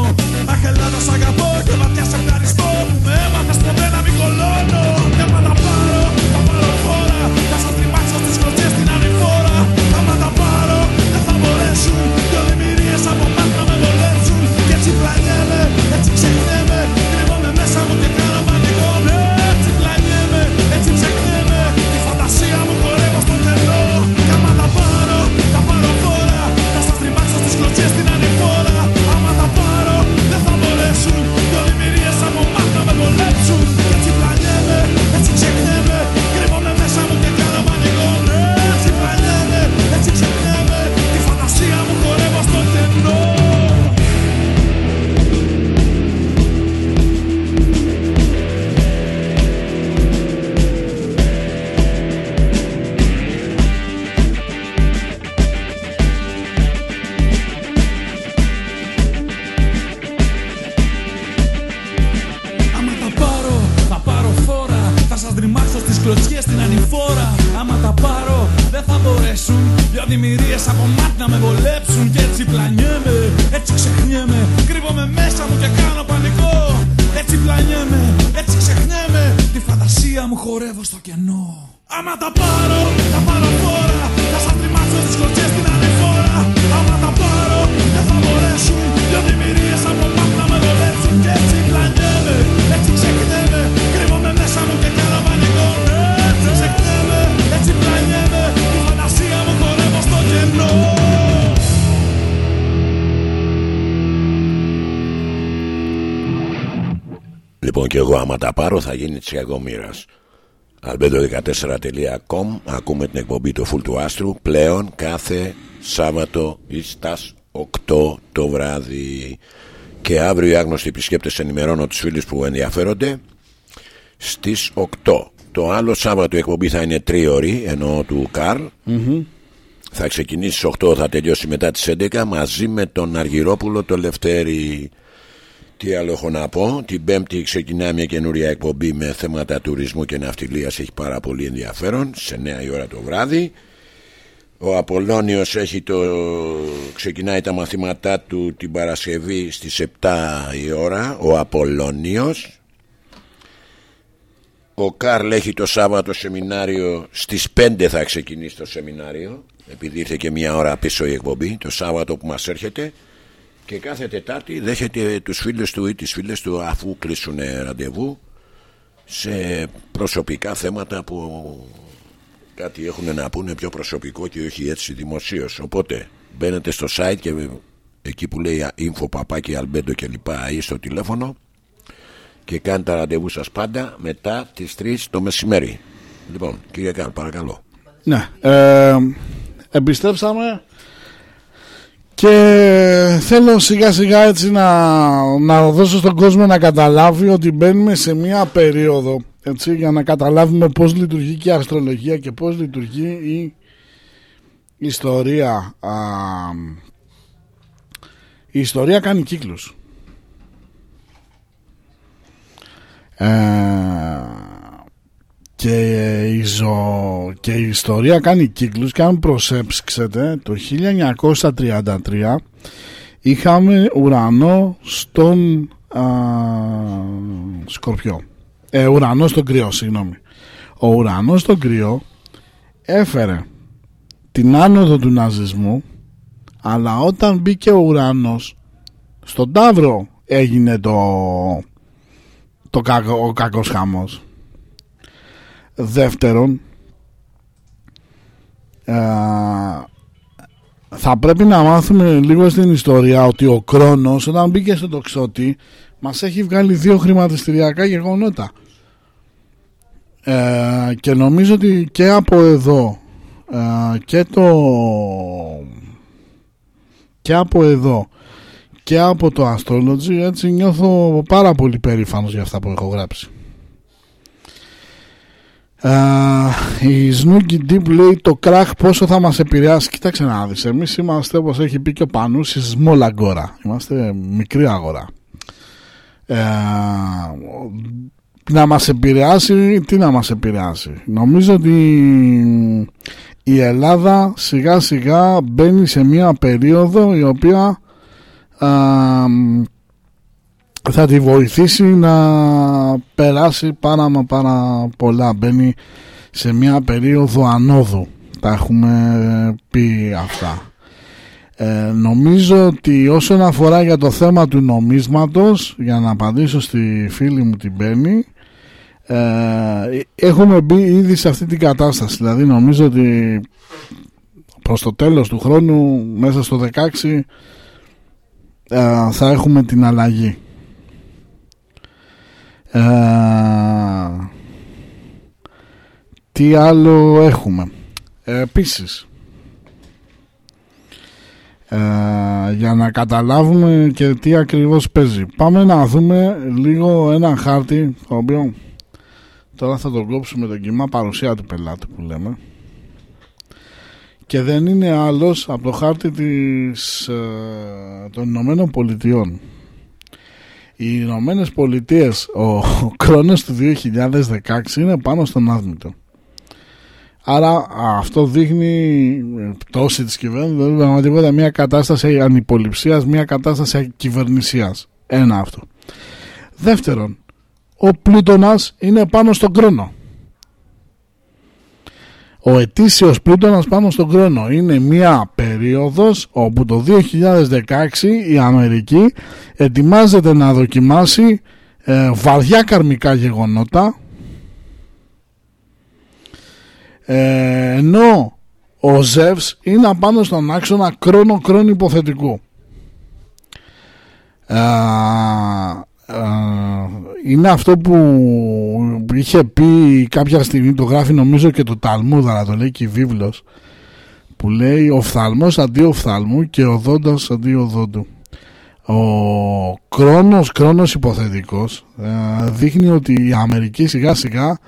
Αχ Ελλάδα σ' αγαπώ και βαθιά σε ευχαριστώ Που με έμαθες ποτέ να μην κολώνω. Έμα τα πάρω, θα πάρω χώρα Θα σας τρυπάξω στις κλωτσές στην ανηφόρα. Άμα τα πάρω δεν θα μπορέσουν Δυο δημιουργίες από μας με βολέψουν. Κι έτσι πλανιέμαι, έτσι ξεχνώ δημιουργίες από μάτια να με βολέψουν Και έτσι πλανιέμαι, έτσι ξεχνιέμαι. Κρύβομαι μέσα μου και κάνω πανικό. Έτσι πλανιέμαι, έτσι ξεχνιέμαι. Τη φαντασία μου χορεύω στο κενό. Άμα τα πάρω, θα πάρω Λοιπόν και εγώ άμα τα πάρω θα γίνει της κακομήρας albedo14.com Ακούμε την εκπομπή του Φουλ του Άστρου Πλέον κάθε Σάββατο Ιστάς 8 το βράδυ. Και αύριο οι άγνωστοι επισκέπτες ενημερώνω τους φίλους που ενδιαφέρονται. Στις 8 Το άλλο Σάββατο η εκπομπή θα είναι τρίωρη Ενώ του Καρλ. Θα ξεκινήσει στις 8 θα τελειώσει μετά τις 11 Μαζί με τον Αργυρόπουλο το Λευτέρη τι άλλο έχω να πω; Την Πέμπτη ξεκινάει μια καινούρια εκπομπή με θέματα τουρισμού και ναυτιλίας. Έχει πάρα πολύ ενδιαφέρον. Σε 9 η ώρα το βράδυ. Ο Απολώνιος έχει το... ξεκινάει τα μαθήματά του την Παρασκευή στις 7 η ώρα. Ο Απολώνιος. Ο Καρλ έχει το Σάββατο σεμινάριο στις 5 θα ξεκινήσει το σεμινάριο. Επειδή ήρθε και μια ώρα πίσω η εκπομπή. Το Σάββατο που μας έρχεται και κάθε Τετάρτη δέχεται τους φίλους του ή τις φίλες του αφού κλείσουν ραντεβού σε προσωπικά θέματα που κάτι έχουν να πούνε πιο προσωπικό και όχι έτσι δημοσίως. Οπότε μπαίνετε στο site και εκεί που λέει info παπάκι αλμπέντο και λοιπά ή στο τηλέφωνο και κάνετε τα ραντεβού σας πάντα μετά τις 3 το μεσημέρι. Λοιπόν κύριε Καρ παρακαλώ. Ναι. Ε, επιστρέψαμε και θέλω σιγά σιγά έτσι να, να δώσω στον κόσμο να καταλάβει ότι μπαίνουμε σε μια περίοδο έτσι, για να καταλάβουμε πώς λειτουργεί και η αστρολογία και πώς λειτουργεί η ιστορία. Α, η ιστορία κάνει κύκλους. Ε, και η, ζω... και η ιστορία κάνει κύκλους και αν προσέψετε το 1933 είχαμε ουρανό στον α, Σκορπιό. Ε, ουρανό στον κρυό συγγνώμη. Ο ουρανός στον κρυό έφερε την άνοδο του ναζισμού αλλά όταν μπήκε ο ουρανός στον Ταύρο έγινε το, το κακό, ο κακός χαμός Δεύτερον, α, θα πρέπει να μάθουμε λίγο στην ιστορία ότι ο Κρόνος όταν μπήκε στο τοξότη μας έχει βγάλει δύο χρηματιστηριακά γεγονότα. Ε, και νομίζω ότι και από εδώ ε, και το και από εδώ και από το Astrology έτσι νιώθω πάρα πολύ περήφανος για αυτά που έχω γράψει. Uh, η Snooki Deep λέει το κράχ πόσο θα μας επηρεάσει Κοίταξε να δεις Εμείς είμαστε όπως έχει πει και ο Πανούς small αγορά Είμαστε μικρή αγορά. Uh, Να μας επηρεάσει Τι να μας επηρεάσει. Νομίζω ότι η Ελλάδα σιγά σιγά μπαίνει σε μια περίοδο η οποία uh, θα τη βοηθήσει να περάσει πάρα μα πάρα πολλά. Μπαίνει σε μια περίοδο ανόδου. Τα έχουμε πει αυτά. Ε, νομίζω ότι όσον αφορά για το θέμα του νομίσματος για να απαντήσω στη φίλη μου την Μπέννη ε, έχουμε μπει ήδη σε αυτή την κατάσταση. Δηλαδή νομίζω ότι προς το τέλος του χρόνου μέσα στο 16 ε, θα έχουμε την αλλαγή. ε, τι άλλο έχουμε; Ε, επίσης ε, για να καταλάβουμε και τι ακριβώς παίζει. Πάμε να δούμε λίγο ένα χάρτη το οποίο τώρα θα το κόψουμε τον κοιμά παρουσία του πελάτη που λέμε. Και δεν είναι άλλος από το χάρτη της, ε, των Ηνωμένων Πολιτειών οι Ηνωμένες Πολιτείες, ο, ο χρόνος του 2016 είναι πάνω στον άδμητο. Άρα αυτό δείχνει πτώση της κυβέρνησης, δηλαδή πραγματικότητα μια κατάσταση ανυποληψίας, μια κατάσταση κυβερνησίας. Ένα αυτό. Δεύτερον, ο πλούτονας είναι πάνω στον κρόνο. Ο ετήσιος πλούτονας πάνω στον κρόνο είναι μια περίοδος όπου το 2016 η Αμερική ετοιμάζεται να δοκιμάσει ε, βαριά καρμικά γεγονότα ε, ενώ ο Ζεύς είναι απάνω στον άξονα κρόνο-κρόνο υποθετικού. Ε, είναι αυτό που είχε πει κάποια στιγμή το γράφει νομίζω και το Ταλμούδα αλλά το λέει και η βίβλος που λέει ο φθαλμός αντί οφθαλμού και ο δόντος αντί οδόντου ο κρόνος κρόνος υποθετικός ε, δείχνει ότι η Αμερική σιγά σιγά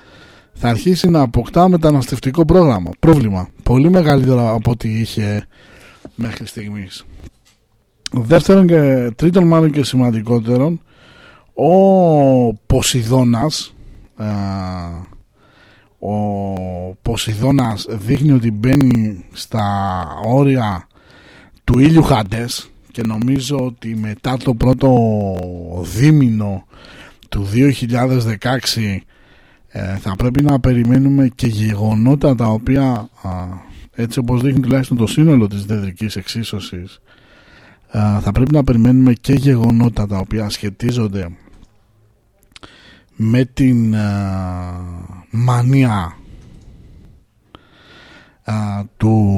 θα αρχίσει να αποκτά μεταναστευτικό πρόγραμμα πρόβλημα πολύ μεγαλύτερο από ό,τι είχε μέχρι στιγμής. Δεύτερον και τρίτον μάλλον και σημαντικότερον ο Ποσειδώνας ο Ποσειδώνας δείχνει ότι μπαίνει στα όρια του ήλιου Χαντές και νομίζω ότι μετά το πρώτο δίμηνο του 2016 ε, θα πρέπει να περιμένουμε και γεγονότα τα οποία έτσι όπως δείχνει τουλάχιστον το σύνολο της δεδρικής εξίσωσης θα πρέπει να περιμένουμε και γεγονότα τα οποία σχετίζονται με την uh, μανία uh, του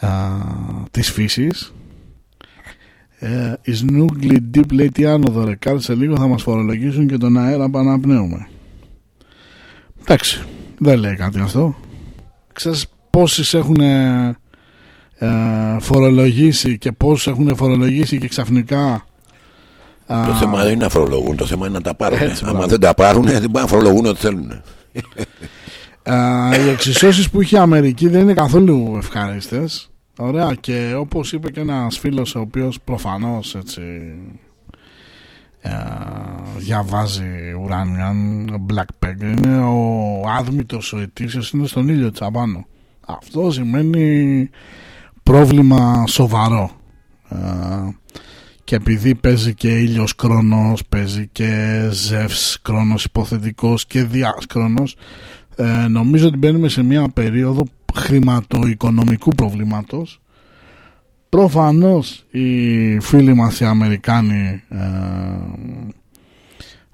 uh, της φύσης. Ε, η Snoogly Deep λέει τι άνοδο ρε κάτσε λίγο θα μας φορολογήσουν και τον αέρα που αναπνέουμε εντάξει δεν λέει κάτι αυτό. Ξέρεις πόσοι έχουν ε, φορολογήσει και πόσους έχουν φορολογήσει και ξαφνικά το θέμα δεν είναι να φορολογούν, το θέμα είναι να τα πάρουν. Αν δεν τα πάρουν, δεν μπορούν να φορολογούν ό,τι θέλουν. οι εξισώσεις που είχε η Αμερική δεν είναι καθόλου ευχάριστες. Ωραία και όπως είπε και ένας φίλος ο οποίος προφανώς έτσι διαβάζει ουράνιαν Black Peg είναι ο άδμητος ο ετήσιος είναι στον ήλιο τσαμπάνο αυτό σημαίνει πρόβλημα σοβαρό και επειδή παίζει και ήλιος κρόνος, παίζει και ζεύς κρόνος υποθετικός και διάς κρόνος, ε, νομίζω ότι μπαίνουμε σε μια περίοδο χρηματοοικονομικού προβλήματος. Προφανώς οι φίλοι μας οι Αμερικάνοι ε,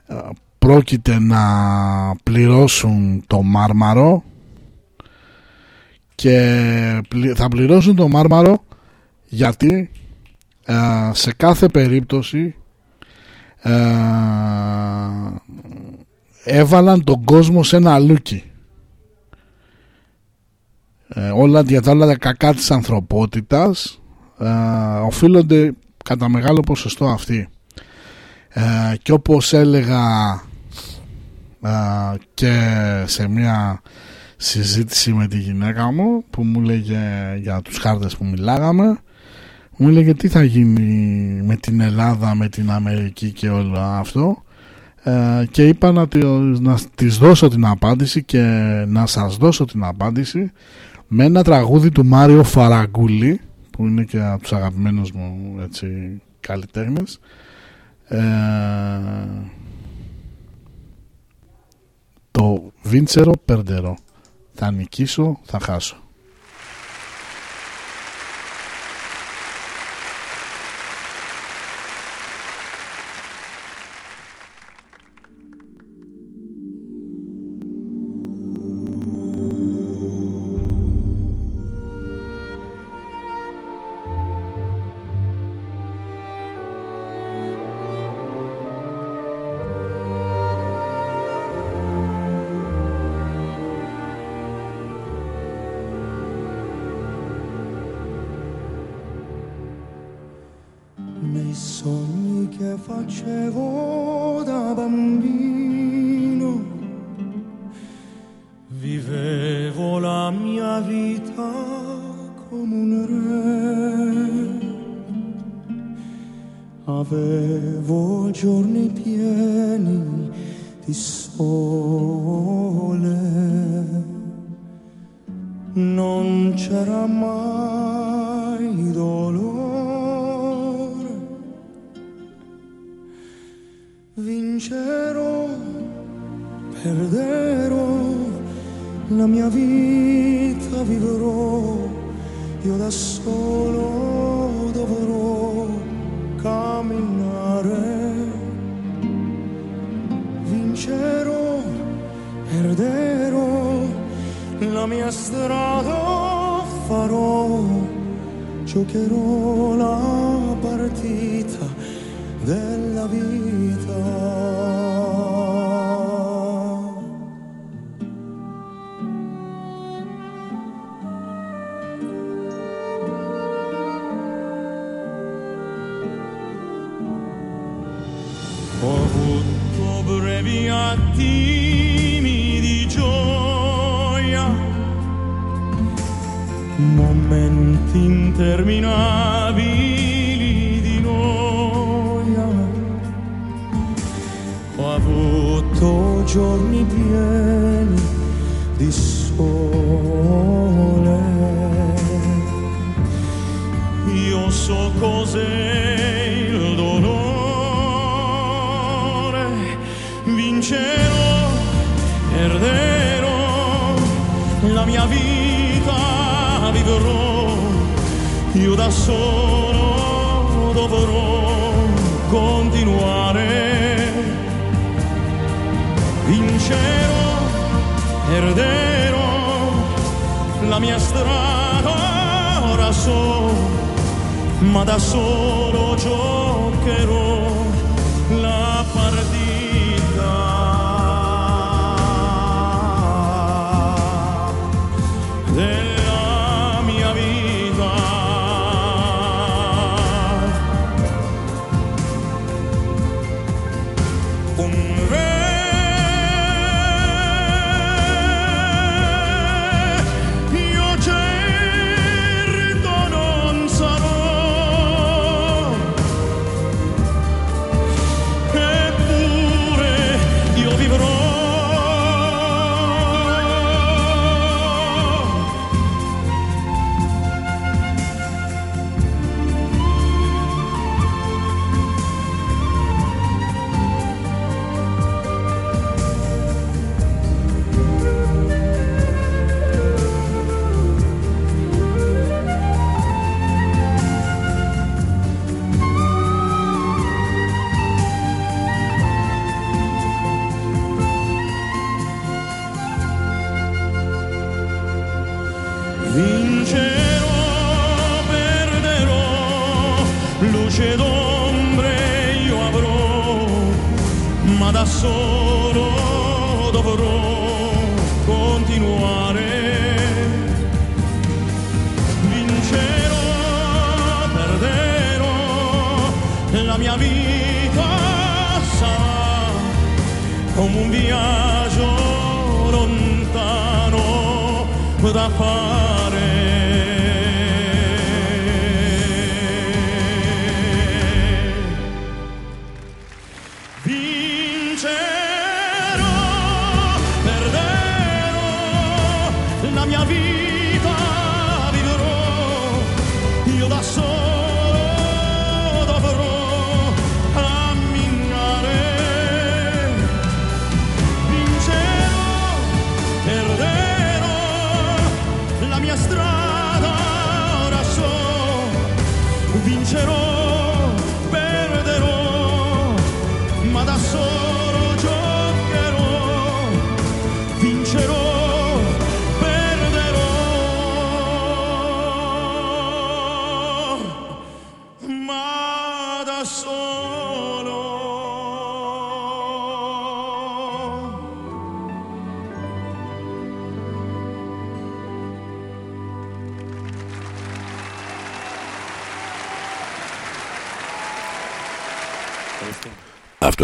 ε, πρόκειται να πληρώσουν το μάρμαρο και θα πληρώσουν το μάρμαρο γιατί σε κάθε περίπτωση έβαλαν τον κόσμο σε ένα λούκι. Ε, όλα για τα άλλα κακά της ανθρωπότητας ε, οφείλονται κατά μεγάλο ποσοστό αυτοί. Ε, και όπως έλεγα και σε μια συζήτηση με τη γυναίκα μου που μου λέγε για τους χάρτες που μιλάγαμε μου έλεγε τι θα γίνει με την Ελλάδα, με την Αμερική και όλο αυτό; Ε, και είπα να, να της δώσω την απάντηση και να σας δώσω την απάντηση με ένα τραγούδι του Μάριο Φαραγκούλη που είναι και από τους αγαπημένους μου έτσι, καλλιτέχνες. Ε, το Βίντσερο Περντερό θα νικήσω, θα χάσω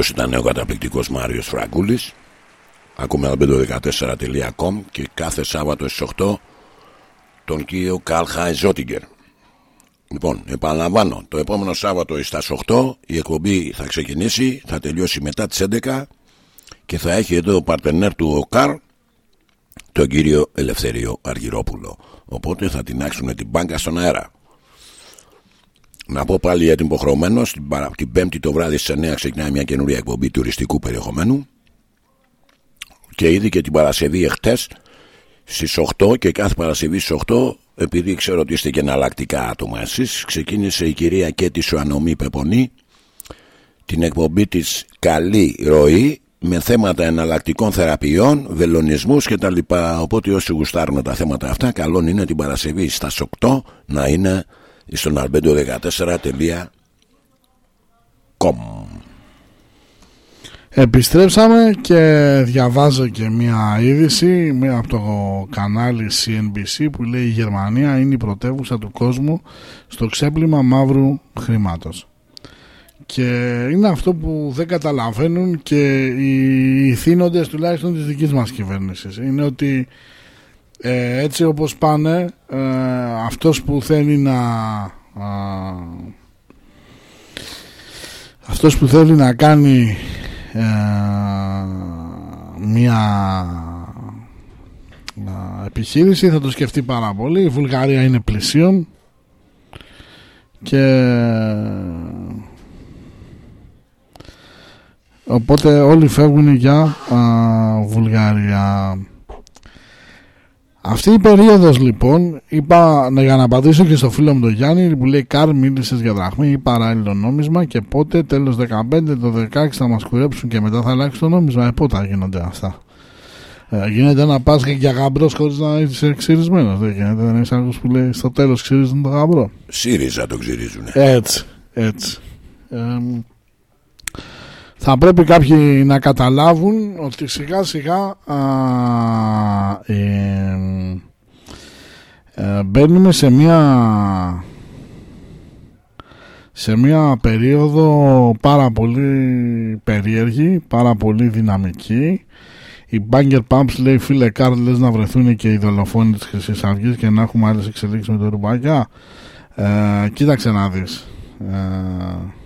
Αυτός ήταν ο καταπληκτικός Μάριος Φραγκούλης Ακούμε αλμπέντο14.com και κάθε Σάββατο στις 8 τον κύριο Καλ Χάιζότιγκερ. Λοιπόν, επαναλαμβάνω, το επόμενο Σάββατο στα 8 η εκπομπή θα ξεκινήσει, θα τελειώσει μετά τις 11 και θα έχει εδώ ο παρτενέρ του ο τον κύριο Ελευθερίο Αργυρόπουλο. Οπότε θα τεινάξουν την μπάνκα στον αέρα. Να πω πάλι για την υποχρεωμένο. Την, την Πέμπτη το βράδυ στις 9 ξεκινάει μια καινούρια εκπομπή τουριστικού περιεχομένου. Και ήδη και την Παρασκευή εχθές στις 8 και κάθε Παρασκευή στις 8, επειδή ξέρω ότι είστε και εναλλακτικά άτομα εσείς, ξεκίνησε η κυρία Κέτη Σουανομή Πεπονή την εκπομπή της Καλή Ροή με θέματα εναλλακτικών θεραπείων, βελονισμούς και τα λοιπά. Οπότε όσοι γουστάρουν τα θέματα αυτά, καλό είναι την Παρασκευή στα 8 να είναι στον albedo14.com Επιστρέψαμε και διαβάζω και μια είδηση μία από το κανάλι CNBC που λέει η Γερμανία είναι η πρωτεύουσα του κόσμου στο ξέπλυμα μαύρου χρήματος. Και είναι αυτό που δεν καταλαβαίνουν και οι θύνοντες τουλάχιστον της δικής μας κυβέρνησης. Είναι ότι ε, έτσι όπως πάνε ε, αυτός που θέλει να αυτός που θέλει να κάνει ε, μια επιχείρηση θα το σκεφτεί πάρα πολύ. Η Βουλγαρία είναι πλησίον και οπότε όλοι φεύγουν για Βουλγαρία αυτή η περίοδος λοιπόν είπα να για να απαντήσω και στο φίλο μου τον Γιάννη που λέει Καρ μίλησες για δραχμή ή παράλληλο νόμισμα και πότε τέλος 15 το 16 θα μας κουρέψουν και μετά θα αλλάξει το νόμισμα ε, πότε γίνονται αυτά. Ε, γίνεται να πας και για γαμπρός χωρίς να είσαι ξυρισμένος δεν γίνεται δεν έχεις άκουσει που λέει στο τέλος ξυρίζουν το γαμπρό ΣΥΡΙΖΑ το ξυρίζουν έτσι έτσι. Ε, θα πρέπει κάποιοι να καταλάβουν ότι σιγά σιγά α, ε, ε, μπαίνουμε σε μια σε μια περίοδο πάρα πολύ περίεργη, πάρα πολύ δυναμική. Η Banger Pumps λέει φίλε Κάρλ λες να βρεθούν και οι δολοφόνοι της Χρυσής Αυγής και να έχουμε άλλες εξελίξεις με το ρουμπάκια. Ε, κοίταξε να δεις. Ε, ε,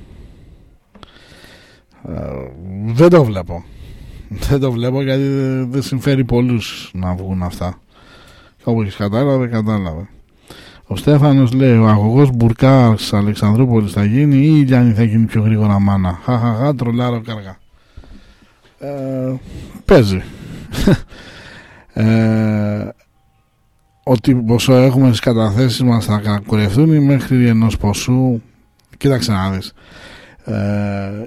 δεν το βλέπω. Δεν το βλέπω γιατί δεν συμφέρει πολλούς να βγουν αυτά. Όπω έχεις κατάλαβε, κατάλαβε. Ο Στέφανος λέει: Ο αγωγός Μπουρκάς Αλεξανδρούπολης θα γίνει ή η Λιάννη θα γίνει πιο γρήγορα μάνα. Χαχαχά, τρολάρω καργά. Ε, παίζει. ε, ότι ποσό έχουμε στις καταθέσεις μας θα κουρευτούν μέχρι ενός ποσού. Κοίταξε να δεις. Ε,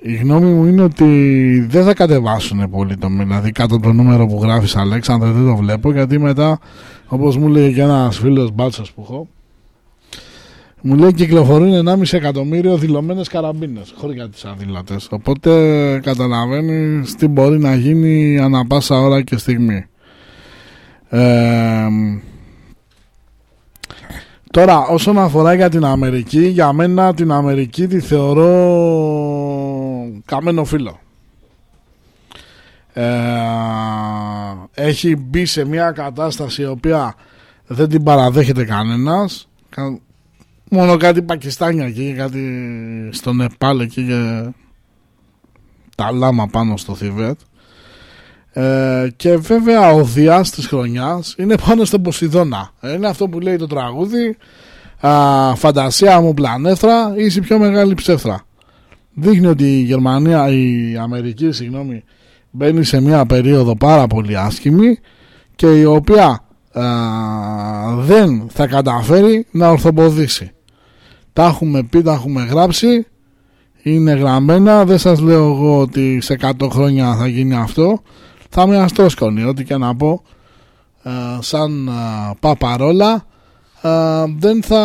η γνώμη μου είναι ότι δεν θα κατεβάσουν πολύ το δηλαδή κάτω το νούμερο που γράφεις Αλέξανδρε δεν το βλέπω γιατί μετά όπως μου λέει και ένας φίλος μπάτσος που έχω μου λέει κυκλοφορούν 1,5 εκατομμύριο δηλωμένες καραμπίνες, χωρί τι αδήλωτε. Οπότε καταλαβαίνεις τι μπορεί να γίνει ανα πάσα ώρα και στιγμή. Ε, Τώρα, όσον αφορά για την Αμερική, για μένα την Αμερική τη θεωρώ καμένο φίλο. Ε, έχει μπει σε μια κατάσταση η οποία δεν την παραδέχεται κανένας μόνο κάτι Πακιστάνια εκεί κάτι στο Νεπάλ εκεί και τα λάμα πάνω στο Θιβέτ ε, και βέβαια ο Διάς της χρονιάς είναι πάνω στον Ποσειδώνα. Είναι αυτό που λέει το τραγούδι α, «Φαντασία μου πλανέφρα, είσαι η πιο μεγάλη ψεύθρα». Δείχνει ότι η Γερμανία, η Αμερική, συγγνώμη, μπαίνει σε μια περίοδο πάρα πολύ άσχημη και η οποία δεν θα καταφέρει να ορθοποδήσει. Τα έχουμε πει, τα έχουμε γράψει, είναι γραμμένα, δεν σας λέω εγώ ότι σε 100 χρόνια θα γίνει αυτό θα είμαι αστρόσκονη ό,τι και να πω. Ε, σαν ε, παπαρόλα ε, δεν θα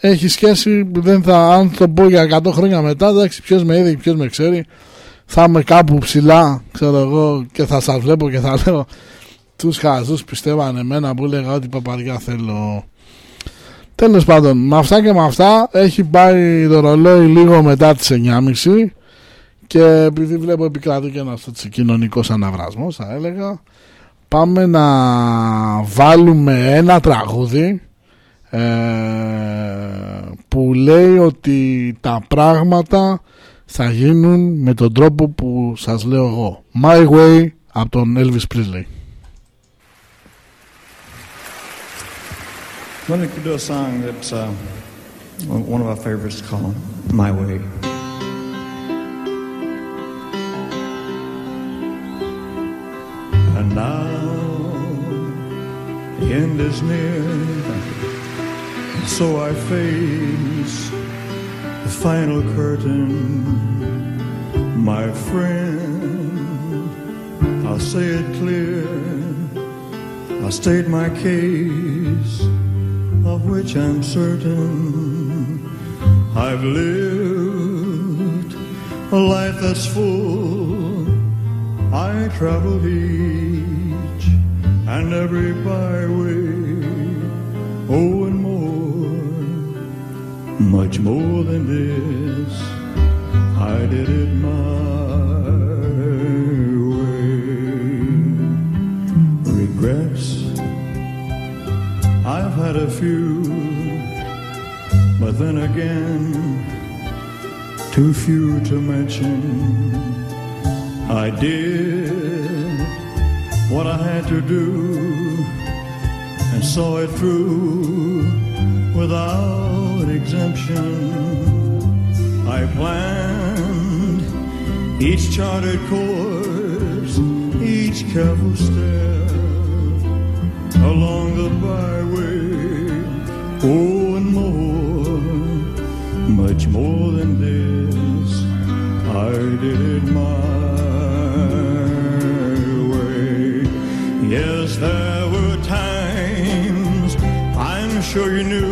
έχει σχέση δεν θα, αν το πω για 100 χρόνια μετά εντάξει ποιος με είδε ποιος με ξέρει θα είμαι κάπου ψηλά ξέρω εγώ και θα σας βλέπω και θα λέω τους χαζούς πιστεύανε εμένα που έλεγα ότι παπαριά θέλω. Τέλος πάντων, με αυτά και με αυτά έχει πάει το ρολόι λίγο μετά τις 9.30 και επειδή βλέπω επικράτηκε ένας κοινωνικός αναβρασμός, θα έλεγα, πάμε να βάλουμε ένα τραγούδι ε, που λέει ότι τα πράγματα θα γίνουν με τον τρόπο που σας λέω εγώ. My Way από τον Elvis Presley. Let me do a song that's uh, one of our favorites called My Way. And now the end is near, so I face the final curtain. My friend, I'll say it clear. I'll state my case, of which I'm certain. I've lived a life that's full. I traveled each and every byway, oh, and more, much more than this. I did it my way. Regrets, I've had a few, but then again, too few to mention. I did what I had to do and saw it through without exemption. I planned each charted course, each careful step along the byway. Oh, and more, much more than this, I did my sure you knew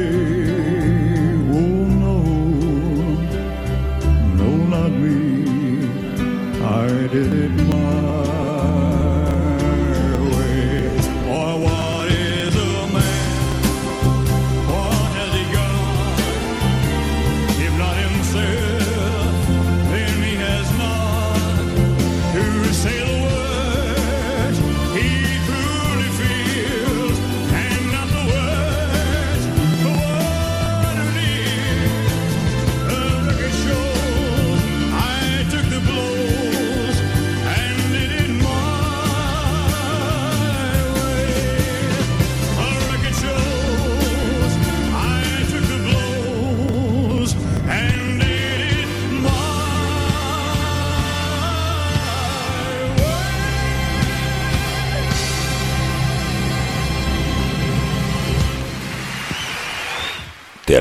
do do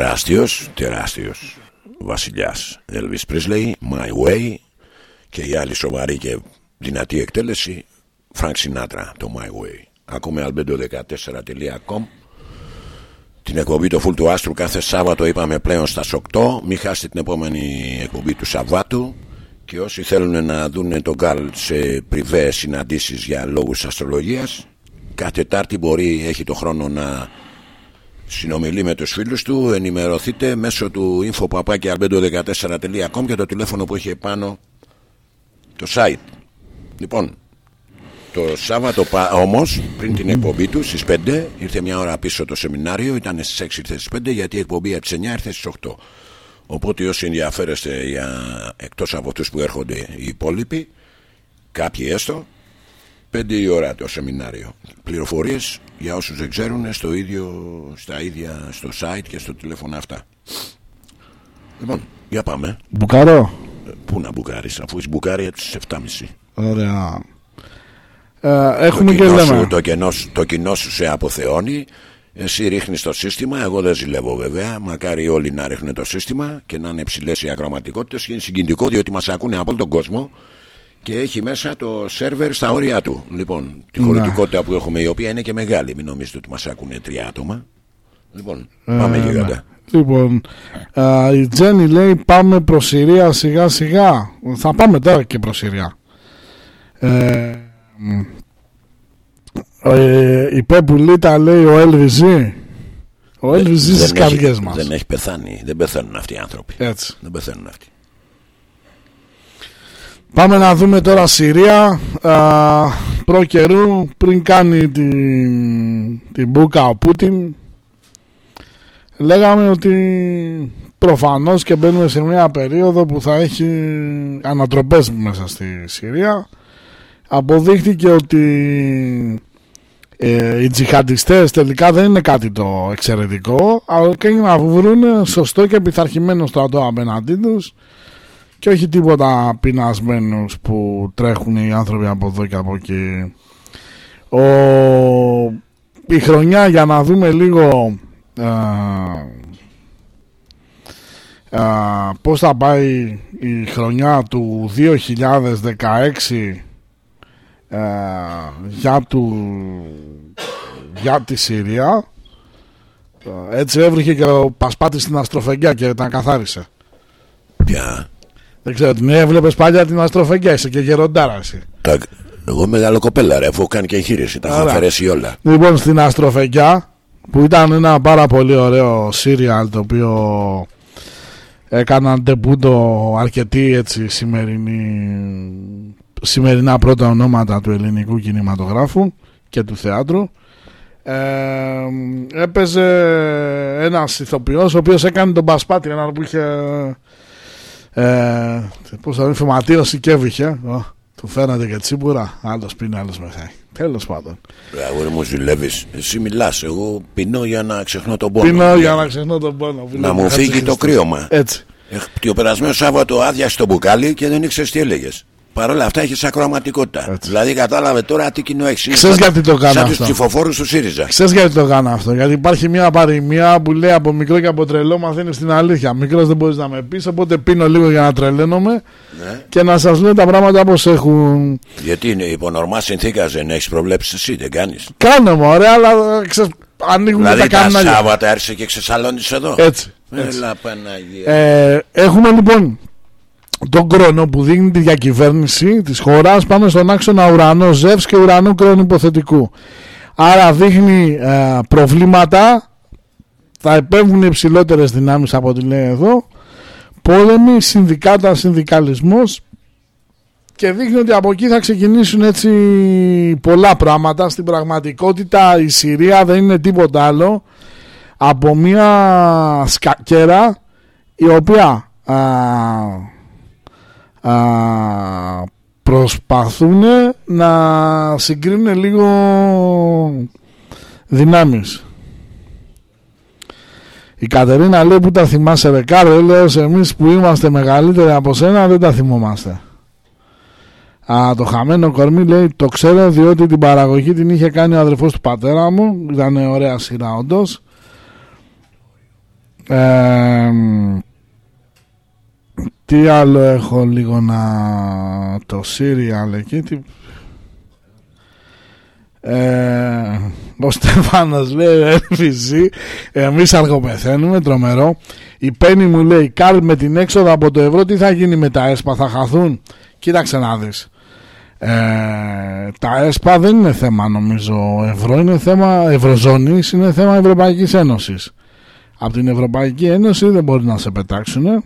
Τεράστιος, τεράστιος. Βασιλιάς Elvis Presley, My Way. Και η άλλη σοβαρή και δυνατή εκτέλεση Frank Sinatra, το My Way. Ακούμε albedo14.com την εκπομπή το Full του Άστρου κάθε Σάββατο είπαμε πλέον στα 8 μην χάσετε την επόμενη εκπομπή του Σαββάτου. Και όσοι θέλουν να δουν τον Γκάλ σε πριβές συναντήσεις για λόγους αστρολογίας κάθε Τετάρτη μπορεί, έχει το χρόνο να συνομιλεί με τους φίλους του ενημερωθείτε μέσω του info.albedo14.com και το τηλέφωνο που έχει επάνω το site. Λοιπόν το Σάββατο πα- όμως πριν την εκπομπή του στις 5 ήρθε μια ώρα πίσω το σεμινάριο ήταν στις 6 ήρθε στις 5 γιατί η εκπομπή από τις 9 ήρθε στις 8 οπότε όσοι ενδιαφέρεστε για, εκτός από αυτούς που έρχονται οι υπόλοιποι κάποιοι έστω 5 η ώρα το σεμινάριο. Πληροφορίες για όσους δεν ξέρουν στο ίδιο, στα ίδια στο site και στο τηλέφωνο αυτά. Λοιπόν, για πάμε. Μπουκαρό. Ε, Πού να μπουκάρεις αφού είσαι μπουκάρει από τις 7.30. Ωραία. Ε, έχουμε το και κοινό, λέμε. σου, το, κοινό, σου- το κοινό σου σε αποθεώνει. Εσύ ρίχνεις το σύστημα. Εγώ δεν ζηλεύω βέβαια. Μακάρι όλοι να ρίχνουν το σύστημα και να είναι ψηλέ οι ακροματικότητε. Και είναι συγκινητικό διότι μας ακούνε από όλο τον κόσμο και έχει μέσα το σερβερ στα όρια του. Λοιπόν, τη Ναι. χωρητικότητα που έχουμε, η οποία είναι και μεγάλη. Μην νομίζετε ότι μας ακούνε τρία άτομα. Λοιπόν, πάμε Ε, γιγαντά. ναι. Λοιπόν, α, η Τζέννη λέει πάμε προς Συρία σιγά σιγά. Θα πάμε τώρα και προς Συρία. Ε, μ. ε, η Πεπουλίτα λέει ο Έλβιζη. Ο Έλβιζη στις δεν, έχει, καρδιές μας. δεν έχει πεθάνει. Δεν πεθαίνουν αυτοί οι άνθρωποι. Έτσι. Δεν πεθαίνουν αυτοί. Πάμε να δούμε τώρα Συρία α, προ καιρού πριν κάνει την, την μπουκα ο Πούτιν λέγαμε ότι προφανώς και μπαίνουμε σε μια περίοδο που θα έχει ανατροπές μέσα στη Συρία. Αποδείχθηκε ότι ε, οι τζιχαντιστές τελικά δεν είναι κάτι το εξαιρετικό αλλά και να βρουν σωστό και πειθαρχημένο στρατό απέναντί τους και όχι τίποτα πεινασμένους που τρέχουν οι άνθρωποι από εδώ και από εκεί. Ο... Η χρονιά για να δούμε λίγο α, α, πώς θα πάει η χρονιά του 2016 α, για, του, για τη Συρία έτσι έβριχε και ο Πασπάτης στην Αστροφεγγιά και τα καθάρισε. Πια. Δεν ξέρω, την έβλεπε παλιά την Αστροφεγγιά, είσαι και γεροντάρα εσύ. Τα... Εγώ μεγάλο κοπέλα ρε, αφού έχω κάνει και εγχείρηση. Τα έχω Ωραία. αφαιρέσει όλα. Λοιπόν, στην Αστροφεγγιά, που ήταν ένα πάρα πολύ ωραίο σύριαλ το οποίο έκαναν τεπούντο αρκετοί έτσι σημερινοί, σημερινά πρώτα ονόματα του ελληνικού κινηματογράφου και του θεάτρου. Ε, έπαιζε ένας ηθοποιός ο οποίος έκανε τον Πασπάτη έναν που είχε ε, πώς θα είναι φυματίωση και έβηχε Ω, του φαίνεται και τσίπουρα άλλος πίνει άλλος μεθάει τέλος πάντων Ρε, αγόρι μου ζηλεύεις. Εσύ μιλάς. Εγώ πεινώ για να ξεχνώ τον πόνο. Πίνω για να ξεχνώ τον πόνο. που Να λέει μου ο φύγει το Χατζηχρήστος. κρύωμα. Έτσι. Εχ, Το περασμένος Σάββατο άδειασε το μπουκάλι και δεν ήξερες τι έλεγες. Παρ' όλα αυτά έχεις ακροαματικότητα. Έτσι. Δηλαδή κατάλαβε τώρα τι κοινό έχεις. Ξέρεις γιατί το κάνω Σαν τους αυτό; ψηφοφόρους του ΣΥΡΙΖΑ. Ξέρεις γιατί το κάνω αυτό; Γιατί υπάρχει μια παροιμία που λέει από μικρό και από τρελό μαθαίνεις την αλήθεια. Μικρός δεν μπορείς να με πεις, οπότε πίνω λίγο για να τρελαίνομαι Ναι. και να σας λέω τα πράγματα όπως έχουν. Γιατί είναι υπονορμά συνθήκας δεν έχεις προβλέψεις εσύ, δεν κάνεις. Κάνω μου, ωραία, αλλά ξέρεις, ανοίγουν Δηλαδή τα τα κανάλια. Σάββατα έρχεσαι και ξεσαλώνεις εδώ. Έτσι. έτσι. Έλα Παναγία. Ε, έχουμε λοιπόν τον κρόνο που δείχνει τη διακυβέρνηση της χώρας πάνω στον άξονα ουρανό Ζεύς και ουρανού κρόνου υποθετικού. Άρα δείχνει ε, προβλήματα, θα επέμβουν υψηλότερες δυνάμεις από ό,τι λέει εδώ, πόλεμοι, συνδικάτα, συνδικαλισμός και δείχνει ότι από εκεί θα ξεκινήσουν έτσι πολλά πράγματα. Στην πραγματικότητα η Συρία δεν είναι τίποτα άλλο από μια σκακέρα η οποία α, α, προσπαθούν να συγκρίνουν λίγο δυνάμεις. Η Κατερίνα λέει που τα θυμάσαι ρε Κάρl, λέω εμείς που είμαστε μεγαλύτεροι από σένα δεν τα θυμόμαστε. Α, το χαμένο κορμί λέει το ξέρω διότι την παραγωγή την είχε κάνει ο αδερφός του πατέρα μου ήταν ωραία σειρά όντως ε, τι άλλο έχω λίγο να το σύριαλ εκεί τι... Ε, ο Στέφανος λέει LPG εμείς αργοπεθαίνουμε τρομερό. Η Πέννη μου λέει Καρλ με την έξοδο από το ευρώ τι θα γίνει με τα ΕΣΠΑ θα χαθούν; Κοίταξε να δεις. Ε, τα ΕΣΠΑ δεν είναι θέμα νομίζω ευρώ είναι θέμα ευρωζώνης είναι θέμα Ευρωπαϊκής Ένωσης. Από την Ευρωπαϊκή Ένωση δεν μπορεί να σε πετάξουν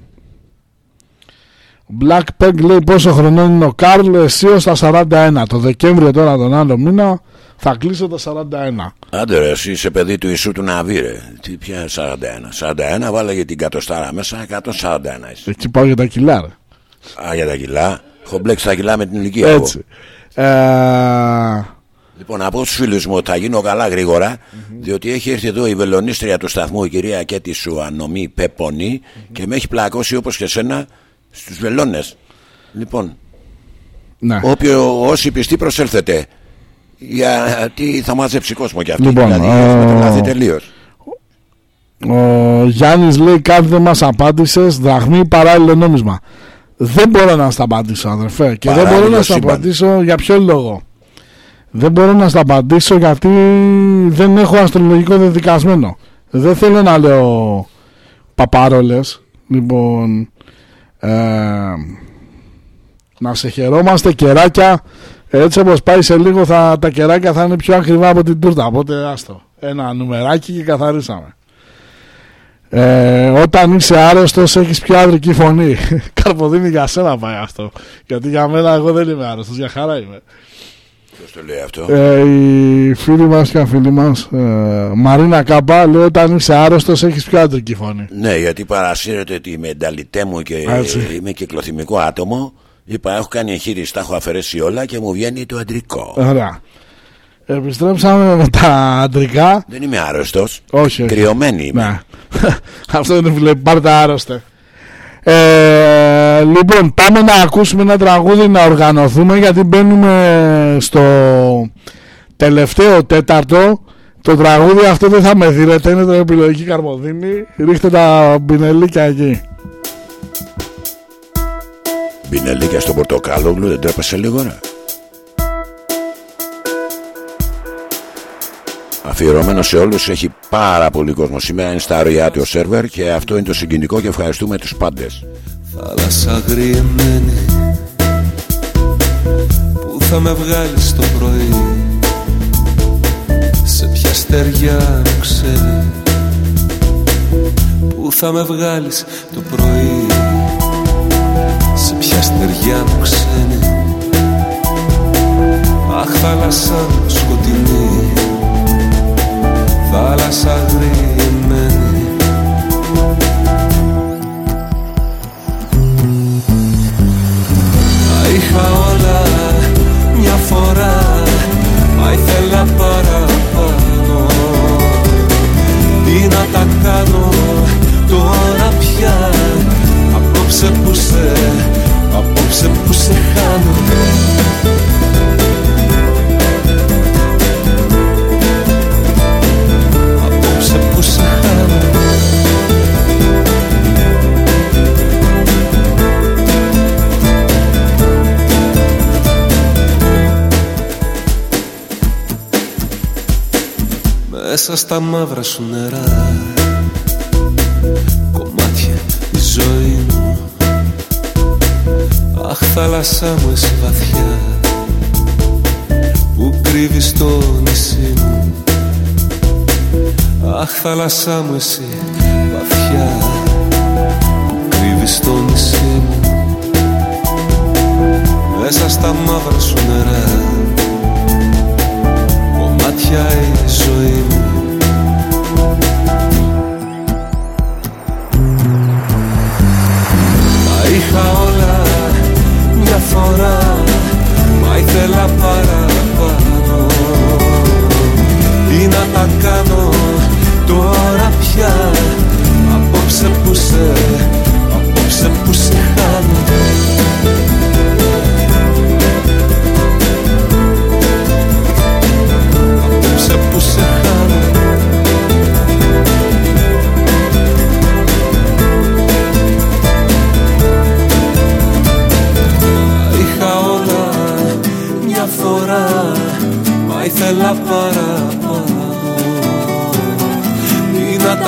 Black Peg λέει πόσο χρονών είναι ο Καρλ εσύ ως τα 41 το Δεκέμβριο τώρα τον άλλο μήνα θα κλείσω τα 41 Άντε ρε, εσύ είσαι παιδί του Ιησού του Ναβί ρε. Τι πια 41. 41 βάλε για την κατοστάρα μέσα, 141 είσαι. εκεί πάω για τα κιλά ρε. Α, για τα κιλά. Έχω μπλέξει τα κιλά με την ηλικία. εγώ. έτσι ε, Λοιπόν, από τους φίλους μου ότι θα γίνω καλά γρήγορα, διότι έχει έρθει εδώ η βελονίστρια του σταθμού, η κυρία Κέτη Σουανομή Πεπονή, και με έχει πλακώσει όπως και σένα στους βελόνες. Λοιπόν, ναι. όποιο, όσοι πιστοί προσέλθετε, Γιατί θα μαζέψει κόσμο κι αυτή. Λοιπόν, δηλαδή, α, έχουμε τρελαθεί τελείως. Ο Γιάννης λέει κάτι δεν μας απάντησες. Δραχμή παράλληλο νόμισμα. Δεν μπορώ να στα απαντήσω, αδερφέ. Και δεν Παράλληλο μπορώ να στα σύμπαν. απαντήσω για ποιο λόγο. Δεν μπορώ να στα απαντήσω γιατί δεν έχω αστρολογικό δεδικασμένο. Δεν θέλω να λέω παπάρολες. Λοιπόν, ε, να σε χαιρόμαστε κεράκια. Έτσι όπως πάει σε λίγο θα, τα κεράκια θα είναι πιο ακριβά από την τούρτα. Οπότε άστο. Ένα νουμεράκι και καθαρίσαμε. Ε, όταν είσαι άρρωστος έχεις πιο άντρικη φωνή. Καρποδίνη για σένα πάει αυτό. Γιατί για μένα εγώ δεν είμαι άρρωστος. Για χαρά είμαι. Ποιος το λέει αυτό; Ε, οι φίλοι μας και φίλοι μας ε, Μαρίνα Κάμπα λέει όταν είσαι άρρωστος έχεις πιο άντρικη φωνή. Ναι, γιατί παρασύρεται τη μενταλιτέ μου και Έτσι. είμαι κυκλοθυμικό άτομο. Είπα, έχω κάνει εγχείρηση, τα έχω αφαιρέσει όλα και μου βγαίνει το αντρικό. Ωραία. Επιστρέψαμε με τα αντρικά. Δεν είμαι άρρωστος. Όχι, όχι. Κρυωμένη είμαι. Ναι. Αυτό είναι που λέει πάρτε άρρωστε. Ε, λοιπόν, πάμε να ακούσουμε ένα τραγούδι να οργανωθούμε γιατί μπαίνουμε στο τελευταίο τέταρτο. Το τραγούδι αυτό δεν θα με δίνετε, είναι το επιλογική καρμοδίνη. Ρίχτε τα μπινελίκια εκεί. Μπινελίκια στο πορτοκάλογλου, δεν τρέπεσαι λίγο, ρε. Αφιερωμένο σε όλους, έχει πάρα πολύ κόσμο. Σήμερα είναι στα Ριάτιο σερβερ και αυτό είναι το συγκινητικό και ευχαριστούμε τους πάντες. Θάλασσα αγριεμένη Πού θα με βγάλεις το πρωί Σε ποια στεριά μου ξέρει Πού θα με βγάλεις το πρωί Σε ποια στεριά μου ξένη Αχ θάλασσα μου σκοτεινή Θάλασσα αγριεμένη Τα είχα όλα μια φορά Μα ήθελα παραπάνω. Τι να τα κάνω τώρα πια Απόψε που σε, απόψε που σε χάνω Μέσα στα μαύρα σου νερά. Κομμάτια η ζωή μου. Αχ θάλασσά μου εσύ βαθιά. Που κρύβεις το νησί μου. Αχ θάλασσά μου εσύ βαθιά. Που κρύβεις το νησί μου. Μέσα στα μαύρα σου νερά. Κομμάτια η ζωή μου φορά Μα ήθελα παραπάνω. Τι να τα κάνω τώρα πια Απόψε που σε,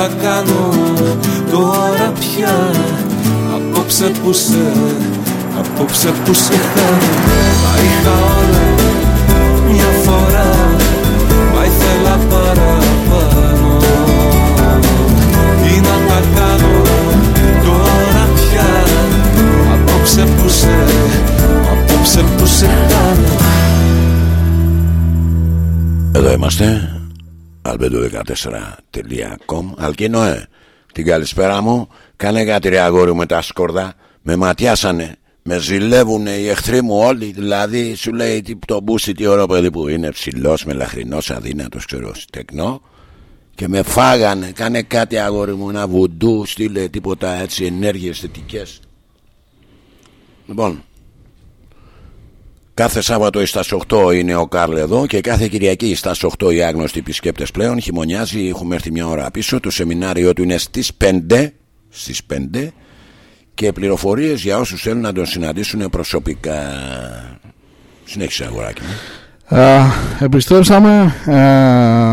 Τι να τα κάνω τώρα πια Απόψε που σε, απόψε που σε χάνω. Τα είχα όλα μια φορά Μα ήθελα παραπάνω. Τι να τα κάνω τώρα πια Απόψε που σε, απόψε που σε χάνω. Εδώ είμαστε. albedo14.com Αλκίνοε, την καλησπέρα μου. Κάνε κάτι ρε αγόρι μου με τα σκορδά. Με ματιάσανε. Με ζηλεύουνε οι εχθροί μου όλοι. Δηλαδή σου λέει τι, το μπούσι τι ωραίο παιδί που είναι ψηλός, μελαχρινό, αδύνατος, ξέρω, τεκνό. Και με φάγανε. Κάνε κάτι αγόρι μου, ένα βουντού, στείλε τίποτα έτσι ενέργειες θετικές. Λοιπόν, Κάθε Σάββατο στα 8 είναι ο Κάρλ εδώ και κάθε Κυριακή στα 8 οι άγνωστοι επισκέπτες πλέον. Χειμωνιάζει, έχουμε έρθει μια ώρα πίσω. Το σεμινάριό του είναι στις 5. Στις 5 και πληροφορίες για όσους θέλουν να τον συναντήσουν προσωπικά. Συνέχισε αγοράκι μου. Ε, επιστρέψαμε. Ε,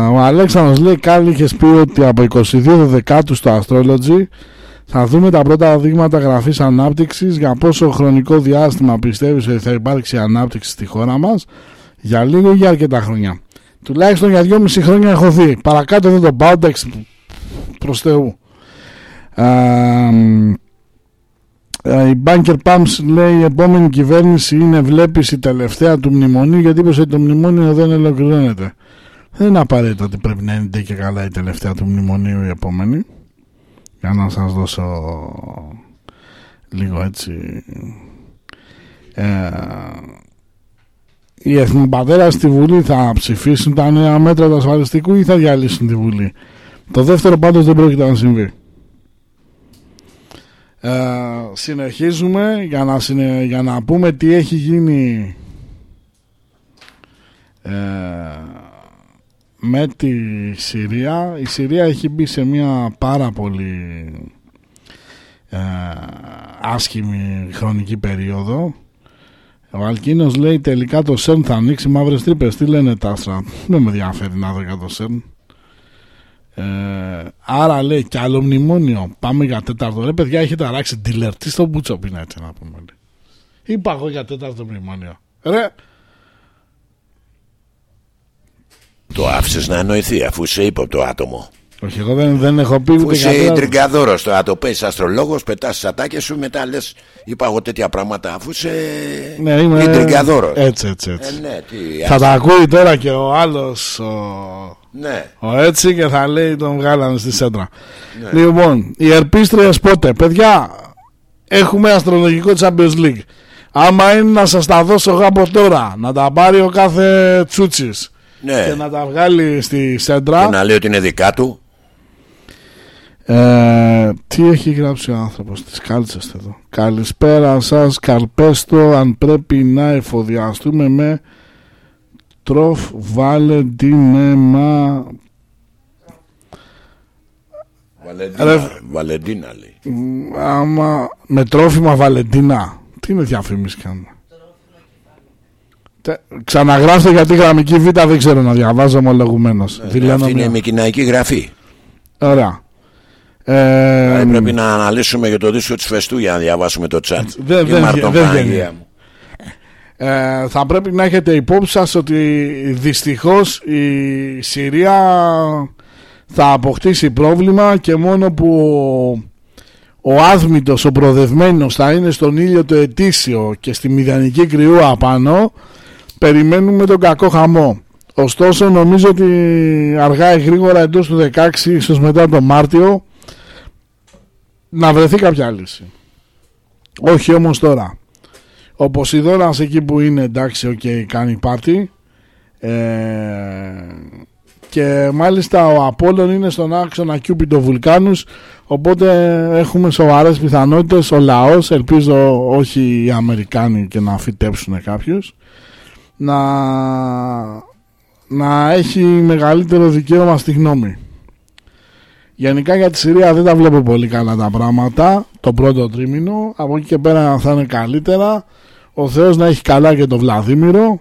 ο Αλέξανδρος λέει κάλλη είχες πει ότι από 22 Δεκάτου στο Astrology θα δούμε τα πρώτα δείγματα γραφής ανάπτυξης για πόσο χρονικό διάστημα πιστεύεις ότι θα υπάρξει ανάπτυξη στη χώρα μας για λίγο ή για αρκετά χρόνια. Τουλάχιστον για 2,5 χρόνια έχω δει. Παρακάτω δεν το πάω, εντάξει, προς Θεού. Ε, ε, η Banker Pumps λέει η επόμενη κυβέρνηση είναι βλέπεις η τελευταία του μνημονίου γιατί είπες ότι το μνημόνιο δεν ολοκληρώνεται. Δεν είναι απαραίτητο ότι πρέπει να είναι και καλά η τελευταία του μνημονίου η επόμενη. Για να σας δώσω λίγο έτσι... Ε, οι εθνοπατέρας στη Βουλή θα ψηφίσουν τα νέα μέτρα του ασφαλιστικού ή θα διαλύσουν τη Βουλή; Το δεύτερο πάντως δεν πρόκειται να συμβεί. Ε, συνεχίζουμε για να, για να πούμε τι έχει γίνει ε, με τη Συρία. Η Συρία έχει μπει σε μια πάρα πολύ ε, άσχημη χρονική περίοδο. Ο Αλκίνος λέει τελικά το ΣΕΡΝ θα ανοίξει μαύρες τρύπες. Τι λένε τα άστρα; Δεν με ενδιαφέρει να δω για το ΣΕΡΝ. Ε, άρα λέει και άλλο μνημόνιο. Πάμε για τέταρτο. Ρε παιδιά, έχετε αράξει dealer. Τι στο μπούτσο είναι έτσι να πούμε. Είπα εγώ για τέταρτο μνημόνιο. Ρε. Το άφησες να εννοηθεί αφού σε είπε το άτομο. Όχι, εγώ δεν, δεν έχω πει ούτε Είσαι τριγκαδόρο το άτομο. Παίζει αστρολόγος, πετάς τις ατάκες σου, μετά λες: Είπα εγώ τέτοια πράγματα αφού είσαι ναι, είμαι... τριγκαδόρο. Έτσι, έτσι. έτσι. Ε, ναι, τι, θα τα ακούει τώρα και ο άλλος. Ο... Ναι. Ο έτσι και θα λέει τον βγάλανε στη σέντρα. Ναι. Λοιπόν, οι ερπίστριες πότε, παιδιά, έχουμε αστρολογικό Champions League. Άμα είναι να σας τα δώσω εγώ από τώρα, να τα πάρει ο κάθε τσούτσις ναι. και να τα βγάλει στη σέντρα. Και να λέει ότι είναι δικά του. Ε, τι έχει γράψει ο άνθρωπος της κάλτσες εδώ Καλησπέρα σας Καρπέστο Αν πρέπει να εφοδιαστούμε με Τροφ Βαλεντίνεμα Βαλεντίνα, Βαλεντίνα λέει Άμα με τρόφιμα Βαλεντίνα Τι είναι διαφήμιση κάνουμε Ξαναγράφτε γιατί γραμμική Β δεν ξέρω να διαβάζω ομολογουμένως ε, Αυτή είναι με κοιναϊκή γραφή. Ωραία. Ε, πρέπει να αναλύσουμε για το δίσκο της Φεστού για να διαβάσουμε το τσάτ. Δεν δε, ε, θα πρέπει να έχετε υπόψη σας ότι δυστυχώς η Συρία θα αποκτήσει πρόβλημα και μόνο που ο άθμητος, ο προδευμένος θα είναι στον ήλιο το ετήσιο και στη μηδανική κρυού απάνω περιμένουμε τον κακό χαμό. Ωστόσο νομίζω ότι αργά ή γρήγορα εντός του 16 ίσως μετά τον Μάρτιο να βρεθεί κάποια λύση. Όχι όμως τώρα. Ο Ποσειδώνας εκεί που είναι εντάξει, okay, κάνει πάρτι. Ε, και μάλιστα ο Απόλλων είναι στον άξονα Κιούπιτο Βουλκάνους οπότε έχουμε σοβαρές πιθανότητες ο λαός, ελπίζω όχι οι Αμερικάνοι και να φυτέψουν κάποιους να, να έχει μεγαλύτερο δικαίωμα στη γνώμη. Γενικά για τη Συρία δεν τα βλέπω πολύ καλά τα πράγματα το πρώτο τρίμηνο. Από εκεί και πέρα θα είναι καλύτερα. Ο Θεός να έχει καλά και το Βλαδίμηρο.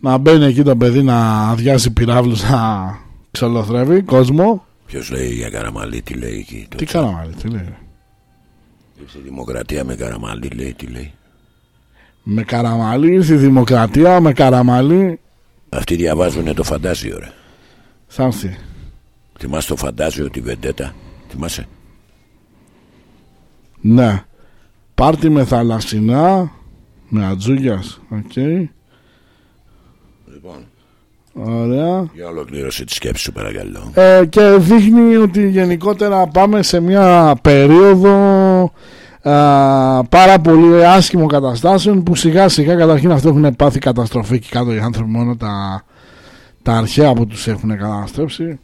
Να μπαίνει εκεί το παιδί να αδειάσει πυράβλους να ξολοθρεύει κόσμο. Ποιος λέει για Καραμαλή, τι λέει εκεί. Τι Καραμαλή, τι λέει. Ήρθε η δημοκρατία με Καραμαλή, λέει, τι λέει. Με Καραμανλή, ήρθε η δημοκρατία, με Καραμανλή. Αυτοί διαβάζουν το φαντάζιο, ρε. Σάμψη. Θυμάσαι το φαντάζιο τη Βεντέτα; Θυμάσαι; Ναι. Πάρτι με θαλασσινά. Με αντζούγιες. Ok. Okay. Λοιπόν. Ωραία. Για ολοκλήρωσε τη σκέψη σου παρακαλώ. Ε, και δείχνει ότι γενικότερα πάμε σε μια περίοδο α, πάρα πολύ άσχημων καταστάσεων που σιγά σιγά καταρχήν αυτό έχουν πάθει καταστροφή και κάτω οι άνθρωποι μόνο τα, τα αρχαία που τους έχουν καταστρέψει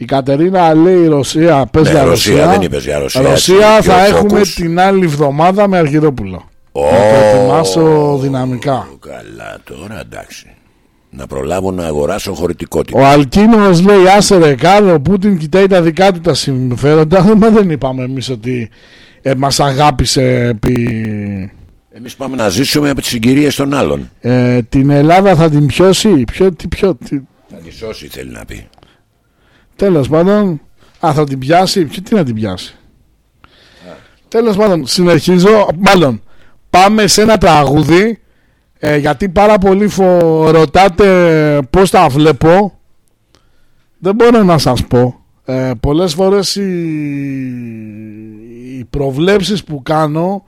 η Κατερίνα λέει Ρωσία, πες ναι, για Ρωσία. Ρωσία. δεν είπες για Ρωσία. Ρωσία θα έχουμε την άλλη εβδομάδα με Αργυρόπουλο. Να το ετοιμάσω δυναμικά. Καλά τώρα εντάξει. Να προλάβω να αγοράσω χωρητικότητα. Ο Αλκίνος λέει άσε ρε κάτω, ο Πούτιν κοιτάει τα δικά του τα συμφέροντα Μα δεν είπαμε εμείς ότι ε, μας αγάπησε επί... Εμείς πάμε να ζήσουμε από τις συγκυρίες των άλλων. Ε, την Ελλάδα θα την πιώσει; Ποιο, τι, ποιο, τι... Θα τη σώσει θέλει να πει. Τέλος πάντων Α θα την πιάσει; Ποιο, Τι να την πιάσει; Τέλος πάντων συνεχίζω Μάλλον πάμε σε ένα τραγούδι ε, γιατί πάρα πολλοί φο... ρωτάτε πώς τα βλέπω δεν μπορώ να σας πω ε, πολλές φορές οι... οι προβλέψεις που κάνω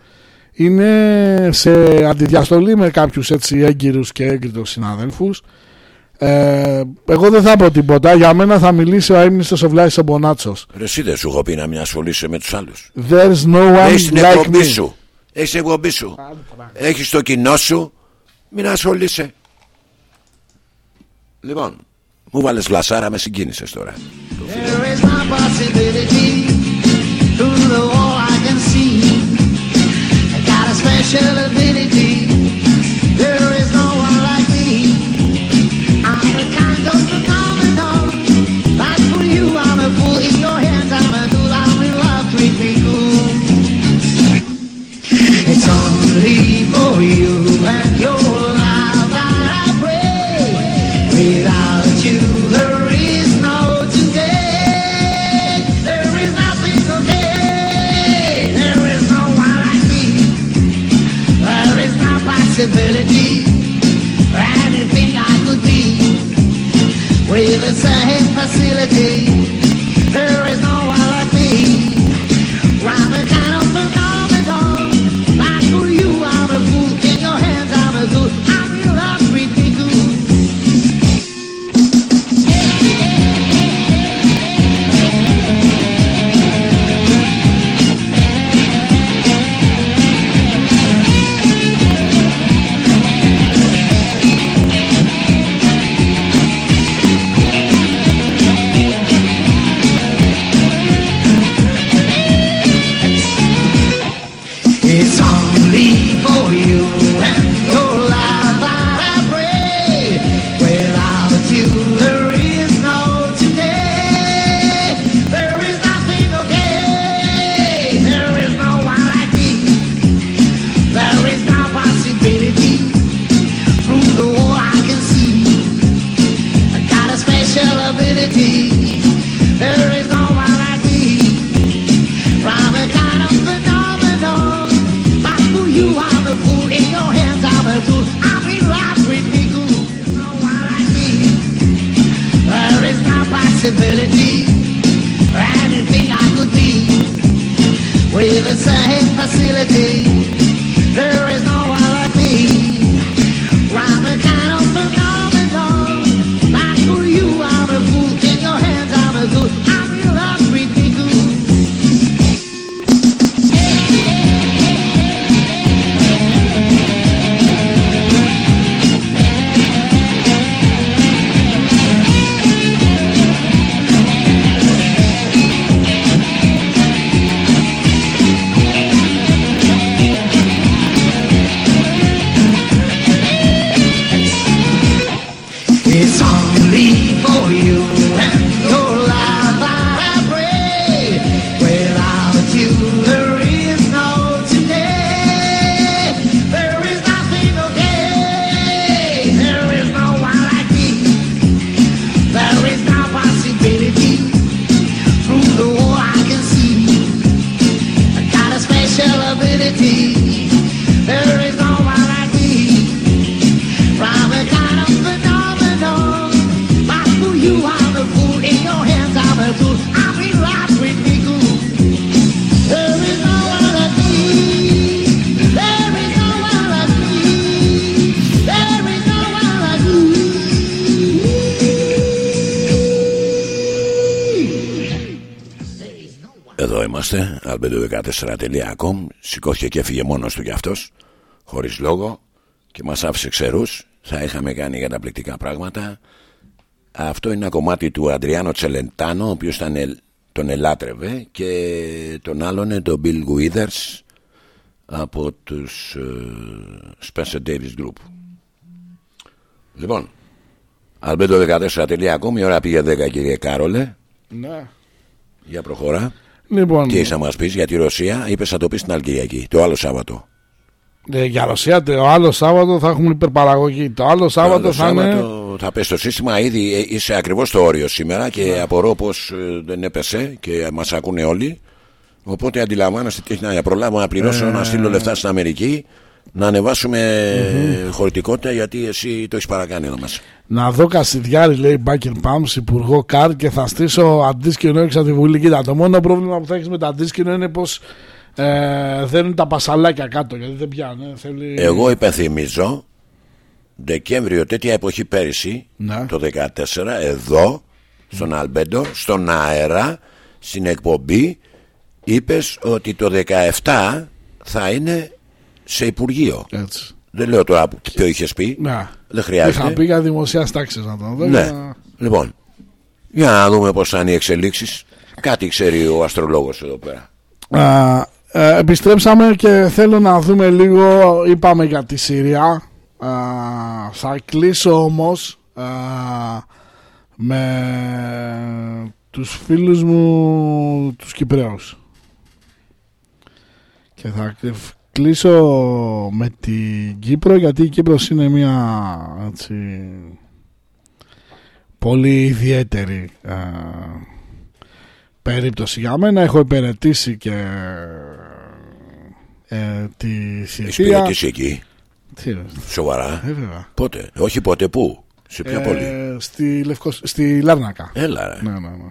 είναι σε αντιδιαστολή με κάποιους έτσι έγκυρους και έγκριτους συναδέλφους ε, εγώ δεν θα πω τίποτα. Για μένα θα μιλήσει ο αίμνηστος Ευλάχης ο Μπονάτσος. Ρε εσύ δεν σου έχω πει να μην ασχολείσαι με τους άλλους. There's no one Έχεις την like εκπομπή me. σου. Έχεις την εκπομπή σου. Έχεις το κοινό σου. Μην ασχολείσαι. Λοιπόν, μου βάλες λασάρα με συγκίνησες τώρα. shall? albedo14.com Σηκώθηκε και έφυγε μόνος του κι αυτός Χωρίς λόγο Και μας άφησε ξερούς Θα είχαμε κάνει καταπληκτικά πράγματα Αυτό είναι ένα κομμάτι του Αντριάνο Τσελεντάνο Ο οποίος ήταν, ελ- τον ελάτρευε Και τον άλλον είναι τον Bill Withers από τους ε, Spencer Davis Group. Λοιπόν, albedo14.com, η ώρα πήγε 10 κύριε Κάρολε. Ναι. Για προχώρα. Λοιπόν, Τι είσαι να μας πεις για τη Ρωσία, είπες θα το πεις την άλλη Κυριακή, το άλλο Σάββατο. ε, για Ρωσία το άλλο Σάββατο θα έχουμε υπερπαραγωγή. Το άλλο Σάββατο Το θα είναι. Σάββατο θα πες το σύστημα ήδη ε, είσαι ακριβώς στο όριο σήμερα και Ναι. απορώ πως ε, δεν έπεσε και μας ακούνε όλοι οπότε αντιλαμβάνεστε τι έχει να προλάβω να πληρώσω Ε. να στείλω λεφτά στην Αμερική να ανεβάσουμε χωρητικότητα γιατί εσύ το έχεις παρακάνει εδώ μέσα Να δω Κασιδιάρη, λέει Μπάκερ Πάμς, υπουργό Καρ και θα στήσω αντίσκηνο έξω από τη Βουλή. Κοίτα, το μόνο πρόβλημα που θα έχεις με το αντίσκηνο είναι πως ε, δένουν τα πασαλάκια κάτω γιατί δεν πιάνε. Θέλει... εγώ υπενθυμίζω Δεκέμβριο τέτοια εποχή πέρυσι Ναι. το 14 εδώ στον Αλμπέντο στον αέρα στην εκπομπή είπες ότι το 17 θα είναι σε Υπουργείο Έτσι. Δεν λέω τώρα που- ποιο είχες πει Ναι. δεν χρειάζεται Είχα πει για δημοσία τάξη να τον δω. ναι. για- λοιπόν για να δούμε πως θα είναι οι εξελίξεις κάτι ξέρει ο αστρολόγος εδώ πέρα Α, ε, επιστρέψαμε και θέλω να δούμε λίγο, είπαμε για τη Συρία. Α, θα κλείσω όμως α, με τους φίλους μου τους Κυπρέους. Και θα κλ- κλείσω με την Κύπρο γιατί η Κύπρος είναι μια έτσι, πολύ ιδιαίτερη α, περίπτωση για μένα. Έχω υπηρετήσει και ε, τη Έχεις θητεία. υπηρετήσει εκεί; Τι ρε, Σοβαρά; Ε, βέβαια. Πότε; Όχι πότε πού; Σε ποια Ε, πόλη; Στη, Λευκος, στη Λάρνακα. Έλα ρε Ναι, ναι, ναι.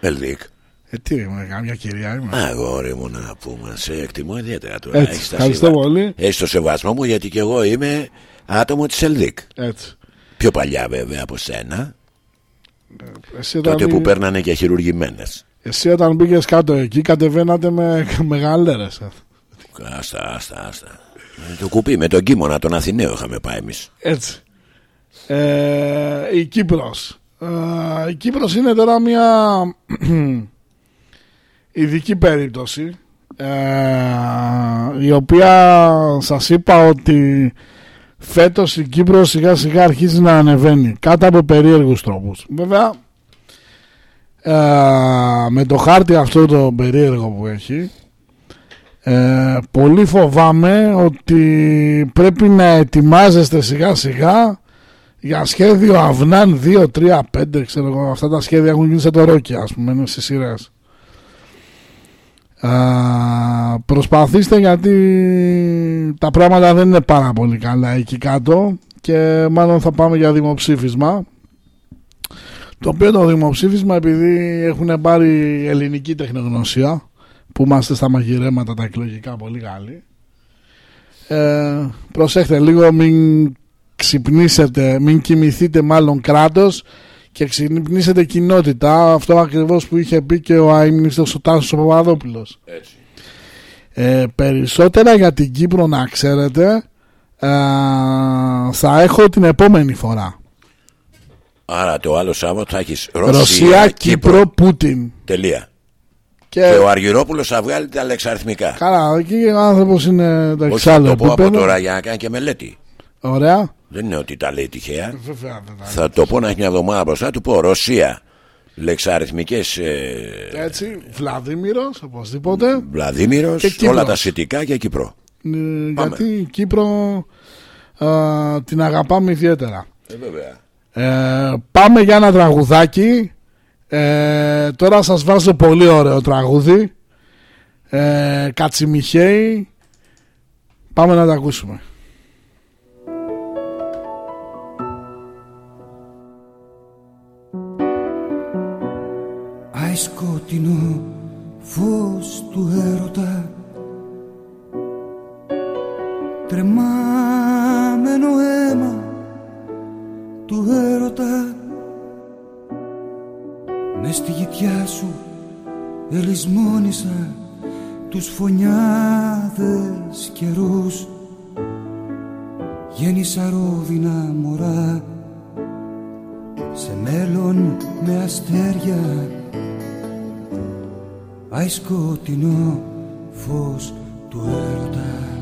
Ελδίκ Ε, τι είμαι, καμιά κυρία είμαι. Αγόρι μου να πούμε Σε εκτιμώ ιδιαίτερα τώρα Έτσι, Έχεις τα ευχαριστώ σεβα- πολύ. Έχεις το σεβασμό μου γιατί και εγώ είμαι άτομο της Ελδίκ Έτσι. Πιο παλιά βέβαια από σένα Εσύ όταν, Τότε που μπήκε- παίρνανε και χειρουργημένες εσύ όταν μπήκε κάτω εκεί κατεβαίνατε με μεγαλέρες. Άστα άστα άστα Με Το κουπί με τον Κίμωνα τον Αθηναίο είχαμε πάει εμείς Έτσι. Ε, η Κύπρος. Ε, η Κύπρος είναι τώρα μια ειδική περίπτωση ε, η οποία σας είπα ότι φέτος η Κύπρος σιγά σιγά αρχίζει να ανεβαίνει κάτω από περίεργους τρόπους. Βέβαια ε, με το χάρτη αυτό το περίεργο που έχει ε, πολύ φοβάμαι ότι πρέπει να ετοιμάζεστε σιγά σιγά για σχέδιο Αυνάν 2, 3, 5 ξέρω εγώ αυτά τα σχέδια έχουν γίνει σε το Ρόκι ας πούμε είναι στις σειρές Α, προσπαθήστε γιατί τα πράγματα δεν είναι πάρα πολύ καλά εκεί κάτω και μάλλον θα πάμε για δημοψήφισμα. Το οποίο το δημοψήφισμα επειδή έχουν πάρει ελληνική τεχνογνωσία που είμαστε στα μαγειρέματα τα εκλογικά πολύ καλοί ε, προσέχτε λίγο μην ξυπνήσετε μην κοιμηθείτε μάλλον κράτος και ξυπνήσετε κοινότητα. Αυτό ακριβώς που είχε πει και ο αείμνηστος ο Τάσος ο Παπαδόπουλος. Έτσι. Ε, περισσότερα για την Κύπρο να ξέρετε ε, θα έχω την επόμενη φορά. Άρα το άλλο Σάββατο θα έχεις Ρωσία, Ρωσία, Κύπρο, Πούτιν. Τελεία. Και, Και ο Αργυρόπουλος θα βγάλει τα αλεξαριθμικά καλά εκεί ο άνθρωπος είναι το Όχι εξάλλου θα το πω από επίπεδο. τώρα για να κάνει και μελέτη ωραία Δεν είναι ότι τα λέει τυχαία Βέβαια, βέβαια. Θα το πω να έχει μια εβδομάδα μπροστά του πω Ρωσία Λεξαριθμικές ε, έτσι Βλαδίμηρος οπωσδήποτε Βλαδίμηρος Και Κύπρος. Όλα τα σχετικά και Κύπρο Ε, γιατί η Κύπρο α, την αγαπάμε ιδιαίτερα ε, βέβαια. Ε, πάμε για ένα τραγουδάκι. Ε, τώρα σας βάζω πολύ ωραίο τραγούδι. Ε, Κατσιμιχαίη. Πάμε να τα ακούσουμε. Σκοτεινό φως του έρωτα. Τρεμάμενο αίμα του έρωτα. Μες στη γητιά σου ελισμόνισα τους φωνιάδες καιρούς. Γέννησα ρόδινα μωρά σε μέλλον με αστέρια Άι σκοτεινό φως του έρωτα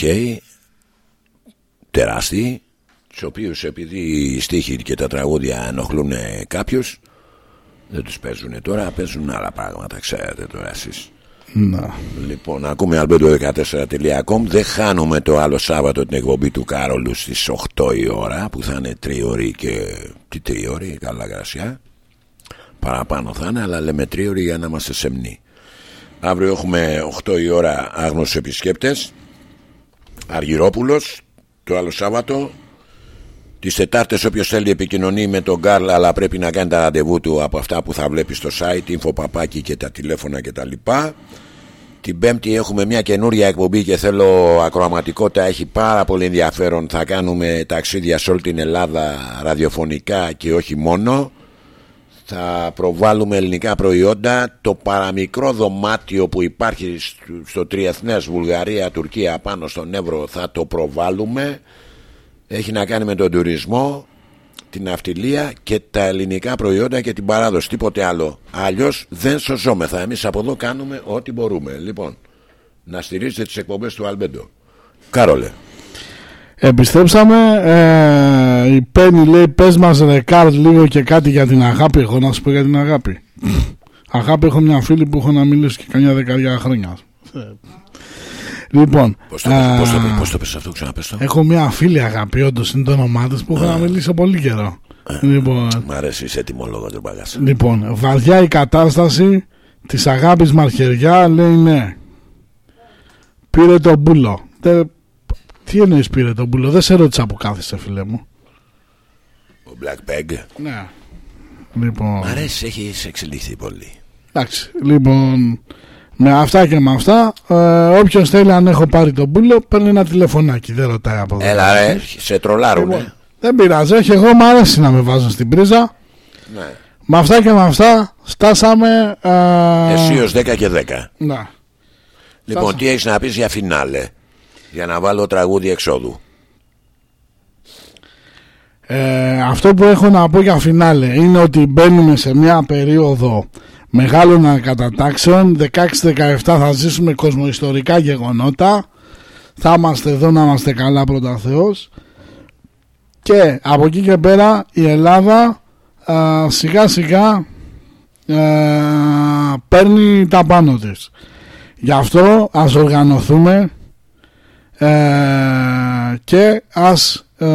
είναι κατσιμιχαίοι, τεράστιοι, τους οποίους επειδή οι στίχοι και τα τραγούδια ενοχλούν κάποιους δεν τους παίζουν τώρα, παίζουν άλλα πράγματα, ξέρετε τώρα εσείς. Να. Λοιπόν, ακούμε albedo14.com. Δεν χάνουμε το άλλο Σάββατο την εκπομπή του Κάρολου στις 8 η ώρα που θα είναι τρίωρη και. Τι τρίωρη, καλά γρασιά. Παραπάνω θα είναι, αλλά λέμε τρίωρη για να είμαστε σεμνοί. Αύριο έχουμε 8 η ώρα άγνωστους επισκέπτες. Αργυρόπουλος, το άλλο Σάββατο. Τις Τετάρτες όποιος θέλει επικοινωνεί με τον Γκάρλ αλλά πρέπει να κάνει τα ραντεβού του από αυτά που θα βλέπει στο site, infopapaki και τα τηλέφωνα κτλ. Την Πέμπτη έχουμε μια καινούρια εκπομπή και θέλω ακροαματικότητα, έχει πάρα πολύ ενδιαφέρον. Θα κάνουμε ταξίδια σε όλη την Ελλάδα ραδιοφωνικά και όχι μόνο. Θα προβάλλουμε ελληνικά προϊόντα. Το παραμικρό δωμάτιο που υπάρχει στο- στο Τριεθνές Βουλγαρία, Τουρκία πάνω στον Εύρο θα το προβάλλουμε. Έχει να κάνει με τον τουρισμό, την αυτιλία και τα ελληνικά προϊόντα και την παράδοση. Τίποτε άλλο. Αλλιώς δεν σωζόμεθα. Εμείς από εδώ κάνουμε ό,τι μπορούμε. Λοιπόν, να στηρίζετε τις εκπομπές του Αλμπέντο. Κάρολε. Επιστρέψαμε. Ε, η Πέννη λέει: Πες μας, Ρεκάρτ, λίγο και κάτι για την αγάπη. Εγώ να σου πω για την αγάπη. αγάπη, έχω μια φίλη που έχω να μιλήσω και καμιά δεκαετία χρόνια. Ε, Λοιπόν, Πώς το, πες- α, πώς το, πες- πώς το πες αυτό, ξαναπες το. έχω μια φίλη αγάπη, όντως είναι το όνομά της που έχω να μιλήσω πολύ καιρό. Λοιπόν, Μ' αρέσει, είσαι ετοιμολόγος του μπαγάς. Λοιπόν, βαριά η κατάσταση της αγάπης Μαρχεριά λέει ναι. Πήρε τον μπούλο. Τε- Τι εννοείς πήρε τον μπούλο, δεν σε ρώτησα που κάθεσαι φίλε μου. Ο Black Peg. Ναι. Λοιπόν, Μ' αρέσει, έχει εξελιχθεί πολύ. εντάξει, λοιπόν, με αυτά και με αυτά, ε, όποιος θέλει αν έχω πάρει τον μπούλο, παίρνει ένα τηλεφωνάκι, δεν ρωτάει από εδώ. Έλα ρε, σε τρολάρουνε. Λοιπόν, δεν πειράζει, όχι, εγώ μου αρέσει να με βάζουν στην πρίζα. Ναι. Με αυτά και με αυτά στάσαμε... ε, Εσύ ως 10 και 10. Να. Λοιπόν, Φτάσα. τι έχεις να πεις για φινάλε; Για να βάλω τραγούδι εξόδου. Ε, αυτό που έχω να πω για φινάλε είναι ότι μπαίνουμε σε μια περίοδο μεγάλων ανακατατάξεων. 16-17 θα ζήσουμε κοσμοϊστορικά γεγονότα. Θα είμαστε εδώ να είμαστε καλά πρώτα Θεός. Και από εκεί και πέρα η Ελλάδα α, σιγά σιγά α, παίρνει τα πάνω της. Γι' αυτό ας οργανωθούμε ε, και ας ε,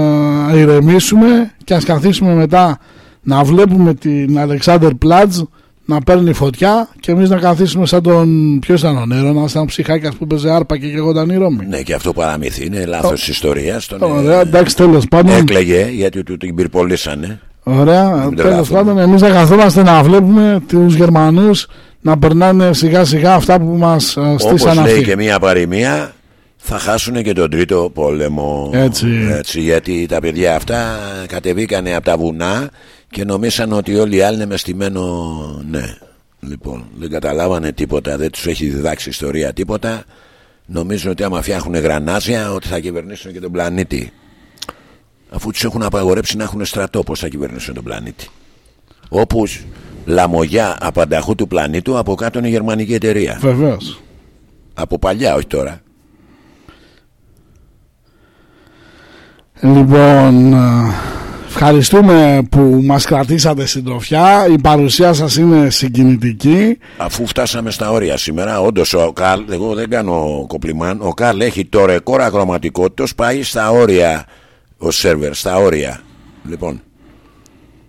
ηρεμήσουμε και ας καθίσουμε μετά να βλέπουμε την Αλεξάνδερ Πλάτζ να παίρνει φωτιά και εμείς να καθίσουμε σαν τον. Ποιος ήταν ο Νέρονας, σαν ψυχάκιας που παίζει άρπα και γεγόταν η Ρώμη. Ναι, και αυτό παραμύθι είναι λάθος ιστορίας. Ωραία, εντάξει, τέλος πάντων. Έκλεγε γιατί του την πυρπολίσανε. Ωραία, τέλος πάντων, εμείς να καθόμαστε να βλέπουμε τους Γερμανούς να περνάνε σιγά σιγά αυτά που μας στήσαν αυτοί. Όπως λέει και μία παροιμία, θα χάσουν και τον τρίτο πόλεμο. Έτσι. Έτσι. Γιατί τα παιδιά αυτά κατεβήκανε από τα βουνά και νομίσαν ότι όλοι οι άλλοι είναι με στημένο ναι. Λοιπόν, δεν καταλάβανε τίποτα, δεν τους έχει διδάξει ιστορία τίποτα. Νομίζουν ότι άμα φτιάχνουν γρανάζια ότι θα κυβερνήσουν και τον πλανήτη. Αφού τους έχουν απαγορέψει να έχουν στρατό, πώς θα κυβερνήσουν τον πλανήτη. Όπως λαμογιά απανταχού του πλανήτου από κάτω είναι η γερμανική εταιρεία. Βεβαίως. Από παλιά, όχι τώρα. Λοιπόν, Ευχαριστούμε που μας κρατήσατε συντροφιά. Η παρουσία σας είναι συγκινητική. Αφού φτάσαμε στα όρια σήμερα Όντως ο Καλ, εγώ δεν κάνω κοπλιμάν Ο Καλ έχει το ρεκόρ ακροματικότητος Πάει στα όρια Ο σερβερ, στα όρια. Λοιπόν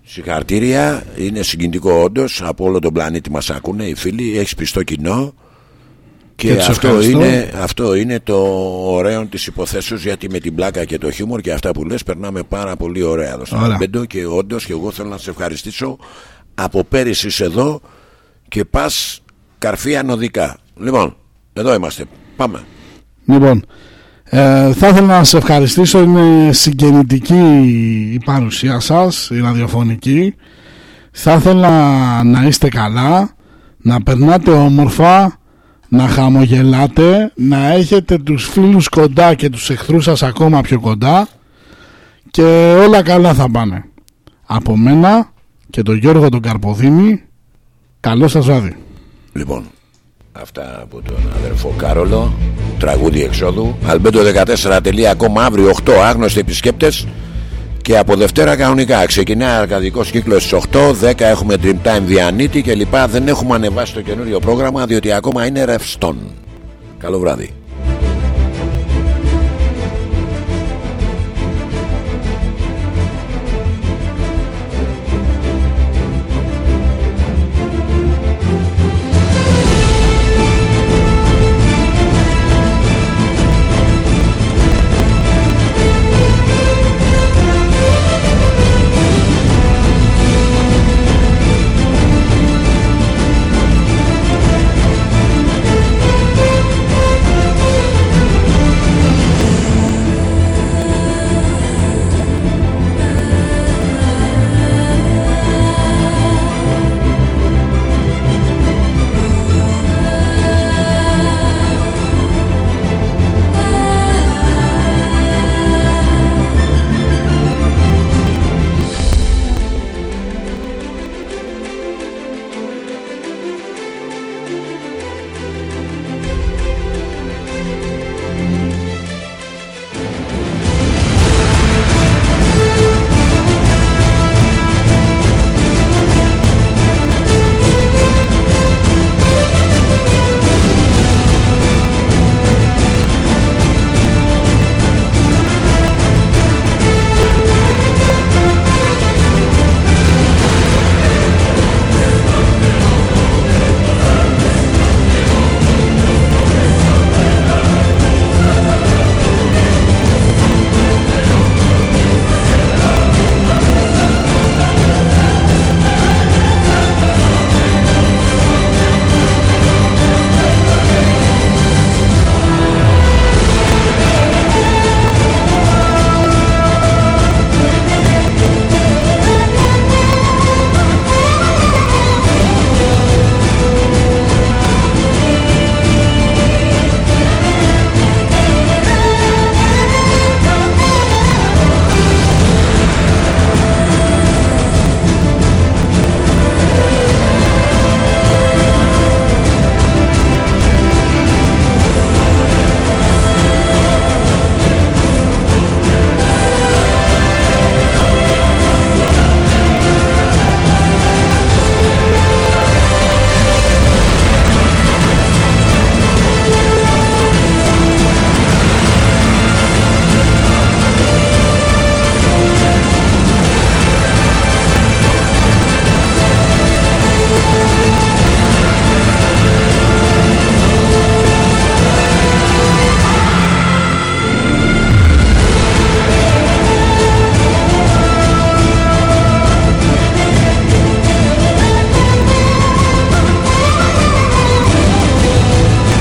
Συγχαρτήρια Είναι συγκινητικό όντως Από όλο τον πλανήτη μας ακούνε οι φίλοι Έχεις πιστό κοινό και, αυτό, είναι, αυτό είναι το ωραίο της υποθέσεως γιατί με την πλάκα και το χιούμορ και αυτά που λες περνάμε πάρα πολύ ωραία εδώ στο Μπέντο και όντως και εγώ θέλω να σε ευχαριστήσω από πέρυσι εδώ και πας καρφί ανωδικά. Λοιπόν, εδώ είμαστε. Πάμε. Λοιπόν, ε, θα ήθελα να σε ευχαριστήσω. Είναι συγγεννητική η παρουσία σας, η ραδιοφωνική. Θα ήθελα να είστε καλά, να περνάτε όμορφα να χαμογελάτε, να έχετε τους φίλους κοντά και τους εχθρούς σας ακόμα πιο κοντά και όλα καλά θα πάνε. Από μένα και τον Γιώργο τον Καρποδίνη, καλό σας βράδυ. Λοιπόν, αυτά από τον αδερφό Κάρολο, τραγούδι εξόδου, albedo14.com αύριο 8 άγνωστοι επισκέπτες και από Δευτέρα κανονικά ξεκινάει αρκαδικός κύκλος στις 8, 10 έχουμε Dream Time Διανύτη και λοιπά. Δεν έχουμε ανεβάσει το καινούριο πρόγραμμα διότι ακόμα είναι ρευστόν. Καλό βράδυ.